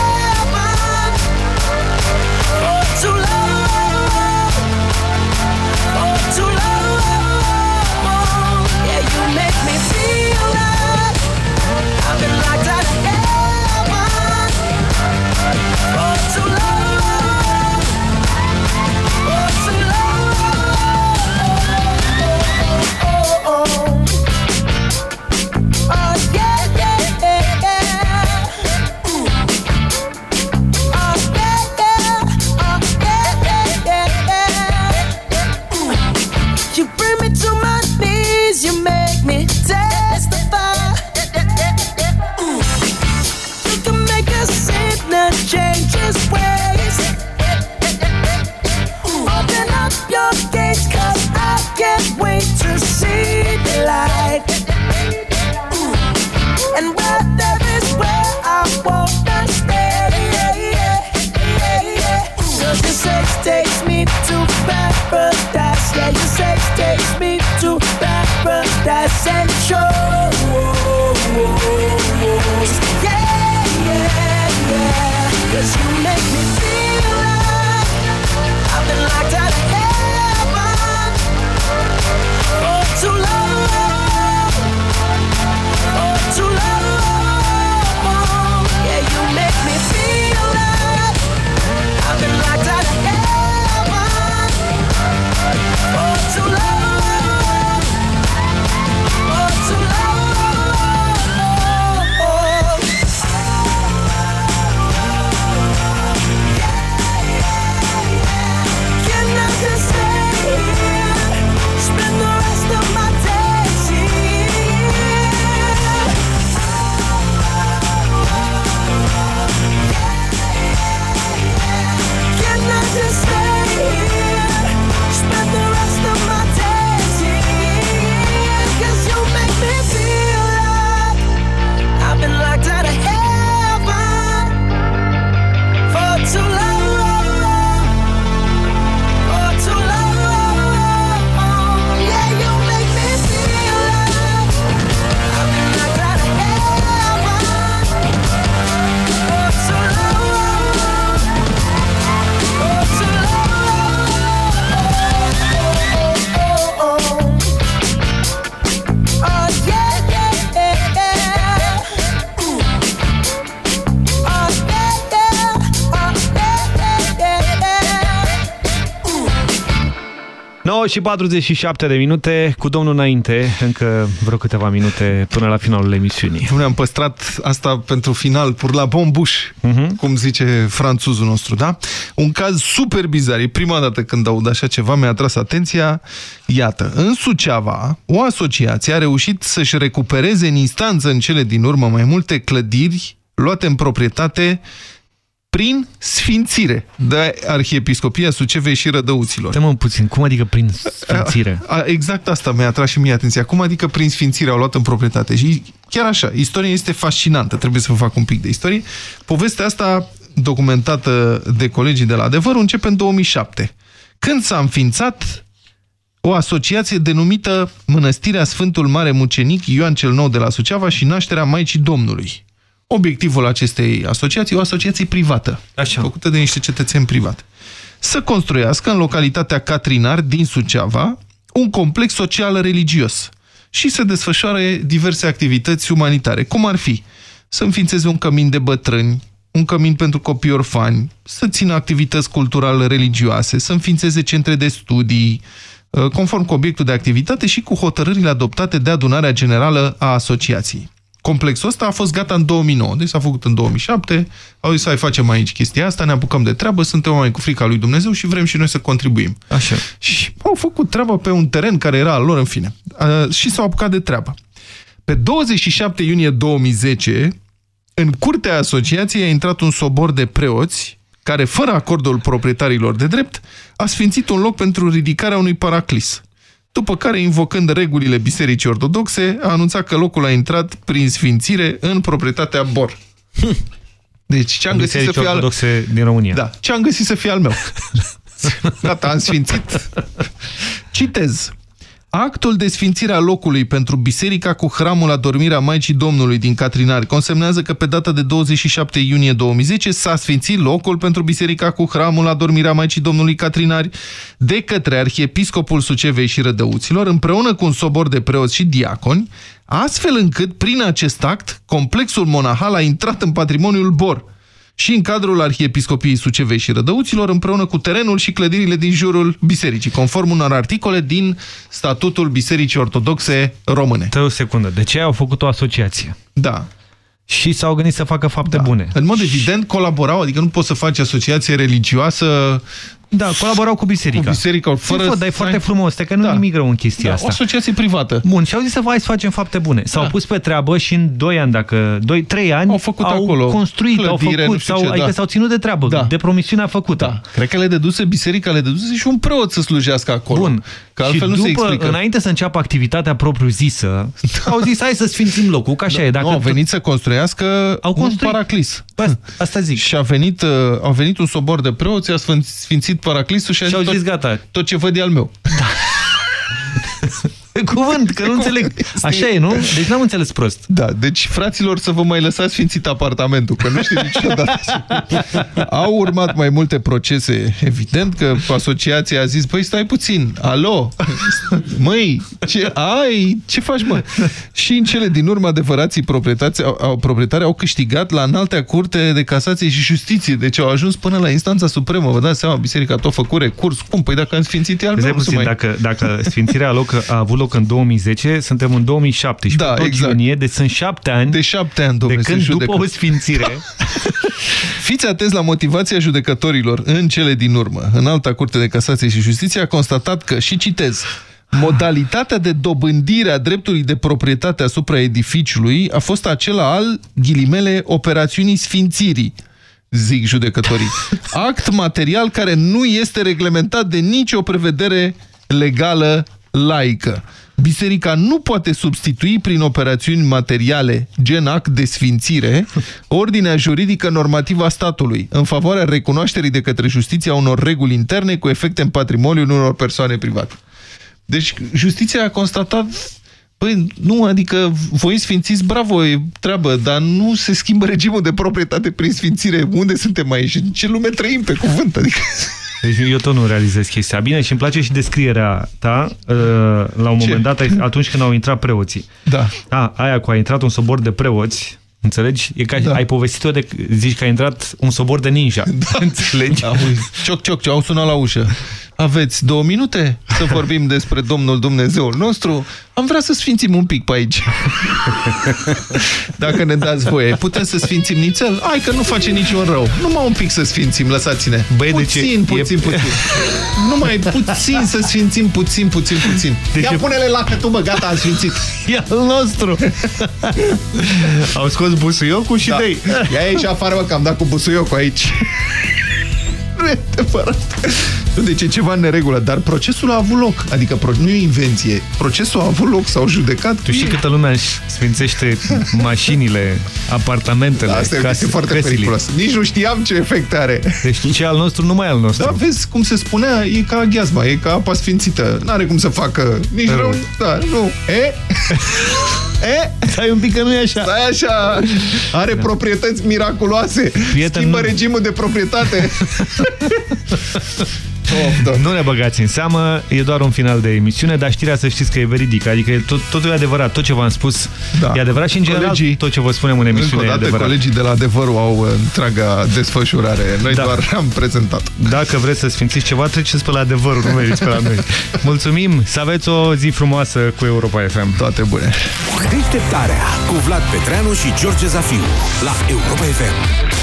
9 și 47 de minute, cu domnul înainte, încă vreo câteva minute până la finalul emisiunii. Ne-am păstrat asta pentru final, pur la bombuș, cum zice franțuzul nostru, da? Un caz super bizar. E prima dată când aud așa ceva, mi-a atras atenția. Iată, în Suceava, o asociație a reușit să-și recupereze în instanță în cele din urmă mai multe clădiri luate în proprietate prin sfințire de Arhiepiscopia Sucevei și Rădăuților. Stai puțin, cum adică prin sfințire? A, a, exact asta mi-a atras și mie atenția. Cum adică prin sfințire au luat în proprietate? Și chiar așa, istoria este fascinantă. Trebuie să vă fac un pic de istorie. Povestea asta, documentată de colegii de la Adevăr, începe în 2007. Când s-a înființat o asociație denumită Mănăstirea Sfântul Mare Mucenic Ioan cel Nou de la Suceava și nașterea Maicii Domnului. Obiectivul acestei asociații, o asociație privată, Așa. făcută de niște cetățeni privat, să construiască în localitatea Catrinar din Suceava un complex social religios și să desfășoare diverse activități umanitare, cum ar fi să înființeze un cămin de bătrâni, un cămin pentru copii orfani, să țină activități culturale religioase, să înființeze centre de studii, uh, conform cu obiectul de activitate și cu hotărârile adoptate de adunarea generală a asociației. Complexul ăsta a fost gata în 2009, deci s-a făcut în 2007, au zis, hai facem aici chestia asta, ne apucăm de treabă, suntem oameni cu frica lui Dumnezeu și vrem și noi să contribuim. Așa. Și au făcut treaba pe un teren care era al lor, în fine. Uh, și s-au apucat de treabă. Pe 27 iunie 2010, în curtea asociației a intrat un sobor de preoți care, fără acordul proprietarilor de drept, a sfințit un loc pentru ridicarea unui paraclis. După care, invocând regulile Bisericii Ortodoxe, a anunțat că locul a intrat prin sfințire în proprietatea Bor. Deci ce-am găsit să fie al... Ortodoxe din România. Da, ce-am găsit să fie al meu. [laughs] Gata, am sfințit. [laughs] Citez. Actul de sfințire a locului pentru biserica cu hramul adormirea Maicii Domnului din Catrinari consemnează că pe data de 27 iunie 2010 s-a sfințit locul pentru biserica cu hramul adormirea Maicii Domnului Catrinari de către arhiepiscopul Sucevei și Rădăuților împreună cu un sobor de preoți și diaconi, astfel încât prin acest act complexul monahal a intrat în patrimoniul Bor și în cadrul Arhiepiscopiei Sucevei și Rădăuților, împreună cu terenul și clădirile din jurul bisericii, conform unor articole din statutul Bisericii Ortodoxe Române. Stai o secundă, de ce au făcut o asociație? Da. Și s-au gândit să facă fapte da. bune. În mod evident colaborau, adică nu poți să faci asociație religioasă Da, colaborau cu biserica. Cu biserica, fără... Fă, dar e foarte frumos, că nu Da. da. nimic rău în chestia Da, asta. o asociație privată. Bun, și au zis să hai să facem fapte bune. S-au Da. pus pe treabă și în 2 ani, dacă 2 3 ani Au făcut au acolo construit, au clădire, nu făcut, știu sau, ce, adică da. s-au ținut de treabă, Da. de promisiunea făcută. Da. Cred că le deduse biserica, le deduse și un preot să slujească acolo. Bun. Că altfel și nu după, se explică. înainte să înceapă activitatea propriu-zisă, au zis hai să sfințim locul, că așa Da, e. Dacă nu, au tu- venit să construiască Au un construit. paraclis. Asta, asta zic. Și a venit, uh, au venit un sobor de preoți, a sfân- sfințit paraclisul și a Și zis, au zis tot, gata. tot ce văd e al meu. [laughs] Pe [laughs] cuvânt, că nu înțeleg. Așa e, nu? Deci n-am înțeles prost. Da, deci fraților să vă mai lăsați sfințit apartamentul, că nu știu niciodată. [laughs] Au urmat mai multe procese, evident că asociația a zis, păi stai puțin, alo, măi, ce ai, ce faci mă? Și în cele din urmă adevărații proprietari au, proprietari au câștigat la înaltea curte de casație și justiție, deci au ajuns până la instanța supremă, vă dați seama, biserica a tot făcut recurs, cum? Păi dacă am sfințit e al meu, puțin, mai... dacă, dacă sfințirea loc, a avut loc în 2010, suntem în 2017, Da, tot exact. iunie, deci sunt șapte ani de șapte ani, domnule, de când se după judecă. o sfințire [laughs] [laughs] Fiți atenți la motivația judecătorilor în cele din urmă. În alta curte de casație și justiție a constatat că, și citez, modalitatea de dobândire a dreptului de proprietate asupra edificiului a fost acela al, ghilimele, operațiunii sfințirii zic judecătorii. [laughs] Act material care nu este reglementat de nicio prevedere legală laică. Biserica nu poate substitui prin operațiuni materiale, gen act de sfințire, ordinea juridică normativă a statului, în favoarea recunoașterii de către justiția a unor reguli interne cu efecte în patrimoniul unor persoane private. Deci justiția a constatat Păi nu, adică voi sfințiți, bravo, e treabă, dar nu se schimbă regimul de proprietate prin sfințire. Unde suntem aici? În ce lume trăim pe cuvânt? Adică... [laughs] Deci eu tot nu realizez chestia. Bine, și îmi place și descrierea ta uh, la un moment dat, atunci când au intrat preoții. Da. A, aia cu a intrat un sobor de preoți, înțelegi? E ca da. ai povestit-o de, zici că a intrat un sobor de ninja. Da. [laughs] Înțelegi? Da, cioc, cioc, cioc, au sunat la ușă. Aveți două minute să vorbim despre Domnul Dumnezeul nostru? Am vrea să sfințim un pic pe aici. Dacă ne dați voie, putem să sfințim nițel? Hai că nu face niciun rău. Numai un pic să sfințim, lăsați-ne. Băi, de puțin, ce? puțin, E- puțin. Numai puțin să sfințim, puțin, puțin, puțin. De Ia ce? pune-le la că tu, mă, gata, am sfințit. E al nostru. Au scos busuiocul și Da. dei. Ia ieși afară, mă, că am dat cu busuiocul aici. [laughs] Nu e adevărat. Nu, Deci e ceva în neregulă, dar procesul a avut loc. Adică pro- nu e invenție. Procesul a avut loc, s-au judecat. Tu știi câtă lumea își sfințește mașinile, apartamentele, Da, Asta e o chestie case- foarte căsile. periculoasă. Nici nu știam ce efect are. Deci ce al nostru nu mai e al nostru. Da, vezi cum se spunea, e ca gheazma, e ca apa sfințită. N-are cum să facă nici Rău. rău. Da, nu. E? [laughs] E? Stai un pic că nu e așa. Stai așa. Are proprietăți miraculoase. Prieten, Schimbă nu- regimul de proprietate. [laughs] Of, da. Nu ne băgați în seamă, e doar un final de emisiune, dar știrea să știți că e veridică, adică e tot, totul e adevărat, tot ce v-am spus Da. e adevărat și în general Colegii- tot ce vă spunem în Încă emisiune o e dată, adevărat. colegii de la Adevărul au uh, întreaga desfășurare. Noi Da. doar am prezentat. Dacă vreți să sfințiți ceva, treceți pe la adevărul, nu veniți pe la noi. Mulțumim, să aveți o zi frumoasă cu Europa FM. Toate bune! Deșteptarea cu Vlad Petreanu și George Zafiu la Europa FM.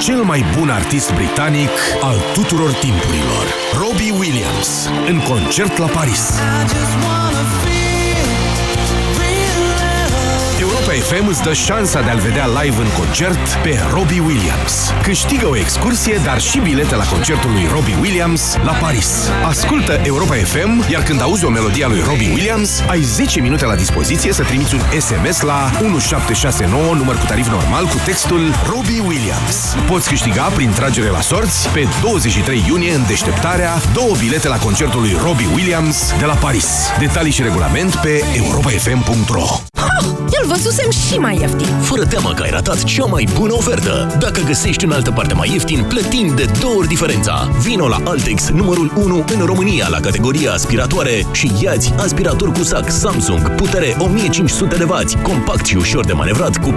Cel mai bun artist britanic al tuturor timpurilor, Robbie Williams, în concert la Paris. Europa FM îți dă șansa de a-l vedea live în concert pe Robbie Williams. Câștigă o excursie, dar și bilete la concertul lui Robbie Williams la Paris. Ascultă Europa FM, iar când auzi o melodie a lui Robbie Williams, ai 10 minute la dispoziție să trimiți un SMS la 1769, număr cu tarif normal, cu textul Robbie Williams. Poți câștiga prin tragere la sorți pe 23 iunie în deșteptarea două bilete la concertul lui Robbie Williams de la Paris. Detalii și regulament pe europafm.ro Îl văzusem și mai ieftin. Fără teamă că ai ratat cea mai bună ofertă. Dacă găsești în altă parte mai ieftin, plătim de două ori diferența. Vino la Altex, numărul 1 în România, la categoria aspiratoare și iați aspirator cu sac Samsung, putere 1500 de W, compact și ușor de manevrat cu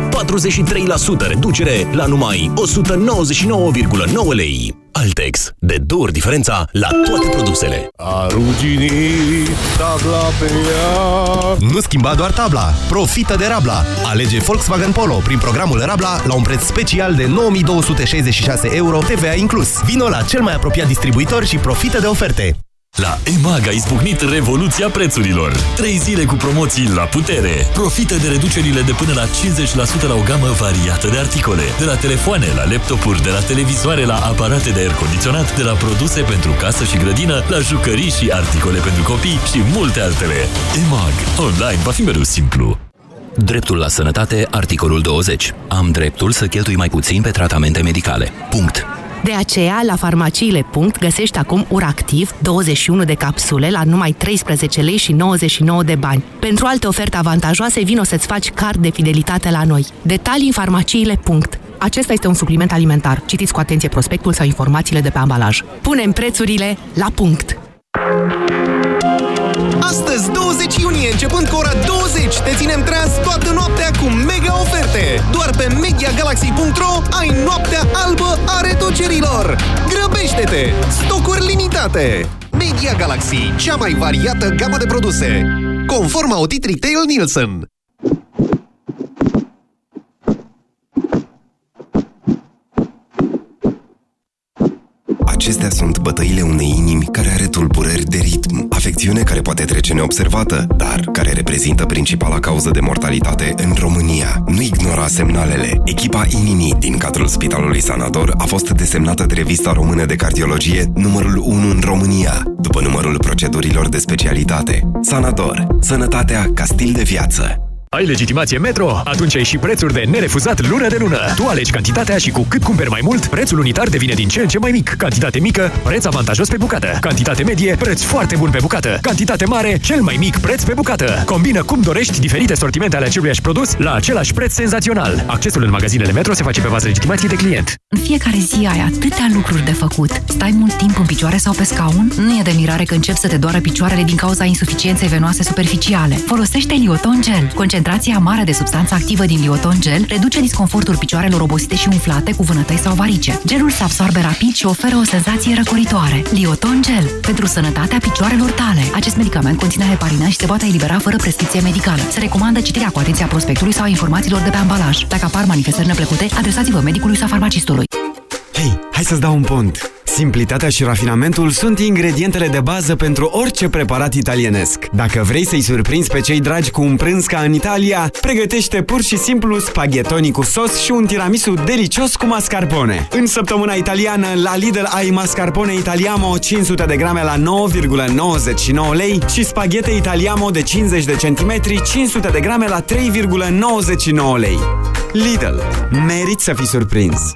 43% reducere la numai 199,9 lei. Altex, de două ori diferența la toate produsele. Aruginii, tabla pe ea. Nu schimba doar tabla, profită de Rabla. Alege Volkswagen Polo prin programul Rabla la un preț special de 9266 euro TVA inclus. Vino la cel mai apropiat distribuitor și profită de oferte. La EMAG a izbucnit revoluția prețurilor. Trei zile cu promoții la putere. Profită de reducerile de până la 50% la o gamă variată de articole. De la telefoane, la laptopuri, de la televizoare, la aparate de aer condiționat, de la produse pentru casă și grădină, la jucării și articole pentru copii și multe altele. EMAG. Online va fi mereu simplu. Dreptul la sănătate, articolul 20. Am dreptul să cheltui mai puțin pe tratamente medicale. Punct. De aceea, la farmaciile. găsești acum Uractiv 21 de capsule la numai 13 lei și 99 de bani. Pentru alte oferte avantajoase, vino să-ți faci card de fidelitate la noi. Detalii în farmaciile. Acesta este un supliment alimentar. Citiți cu atenție prospectul sau informațiile de pe ambalaj. Punem prețurile la punct! Astăzi, 20 iunie, începând cu ora 20, te ținem treaz toată noaptea cu mega oferte. Doar pe MediaGalaxy.ro ai noaptea albă a reducerilor. Grăbește-te! Stocuri limitate! Media Galaxy, cea mai variată gamă de produse. Conform audit Retail Nielsen. Acestea sunt bătăile unei inimi care are tulburări de ritm, afecțiune care poate trece neobservată, dar care reprezintă principala cauză de mortalitate în România. Nu ignora semnalele. Echipa inimii din cadrul Spitalului Sanator a fost desemnată de revista română de cardiologie numărul 1 în România, după numărul procedurilor de specialitate. Sanator. Sănătatea ca stil de viață. Ai legitimație Metro? Atunci ai și prețuri de nerefuzat lună de lună. Tu alegi cantitatea și cu cât cumperi mai mult, prețul unitar devine din ce în ce mai mic. Cantitate mică, preț avantajos pe bucată. Cantitate medie, preț foarte bun pe bucată. Cantitate mare, cel mai mic preț pe bucată. Combină cum dorești diferite sortimente ale aceluiași produs la același preț senzațional. Accesul în magazinele Metro se face pe bază legitimației de client. În fiecare zi ai atâtea lucruri de făcut. Stai mult timp în picioare sau pe scaun? Nu e de mirare că încep să te doară picioarele din cauza insuficienței venoase superficiale. Folosește Lioton Gel. Concentrația mare de substanță activă din Lioton Gel reduce disconfortul picioarelor obosite și umflate cu vânătăi sau varice. Gelul se absorbe rapid și oferă o senzație răcoritoare. Lioton Gel. Pentru sănătatea picioarelor tale. Acest medicament conține heparina și se poate elibera fără prescripție medicală. Se recomandă citirea cu atenția prospectului sau a informațiilor de pe ambalaj. Dacă apar manifestări neplăcute, adresați-vă medicului sau farmacistului. Hei, hai să-ți dau un pont! Simplitatea și rafinamentul sunt ingredientele de bază pentru orice preparat italienesc. Dacă vrei să-i surprinzi pe cei dragi cu un prânz ca în Italia, pregătește pur și simplu spaghettoni cu sos și un tiramisu delicios cu mascarpone. În săptămâna italiană, la Lidl ai mascarpone Italiamo 500 de grame la 9,99 lei și spaghete Italiamo de 50 de centimetri 500 de grame la 3,99 lei. Lidl. Merit să fii surprins!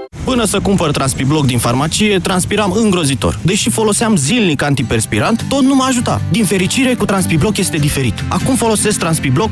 Până să cumpăr Transpibloc din farmacie, transpiram îngrozitor. Deși foloseam zilnic antiperspirant, tot nu mă ajuta. Din fericire, cu Transpibloc este diferit. Acum folosesc Transpibloc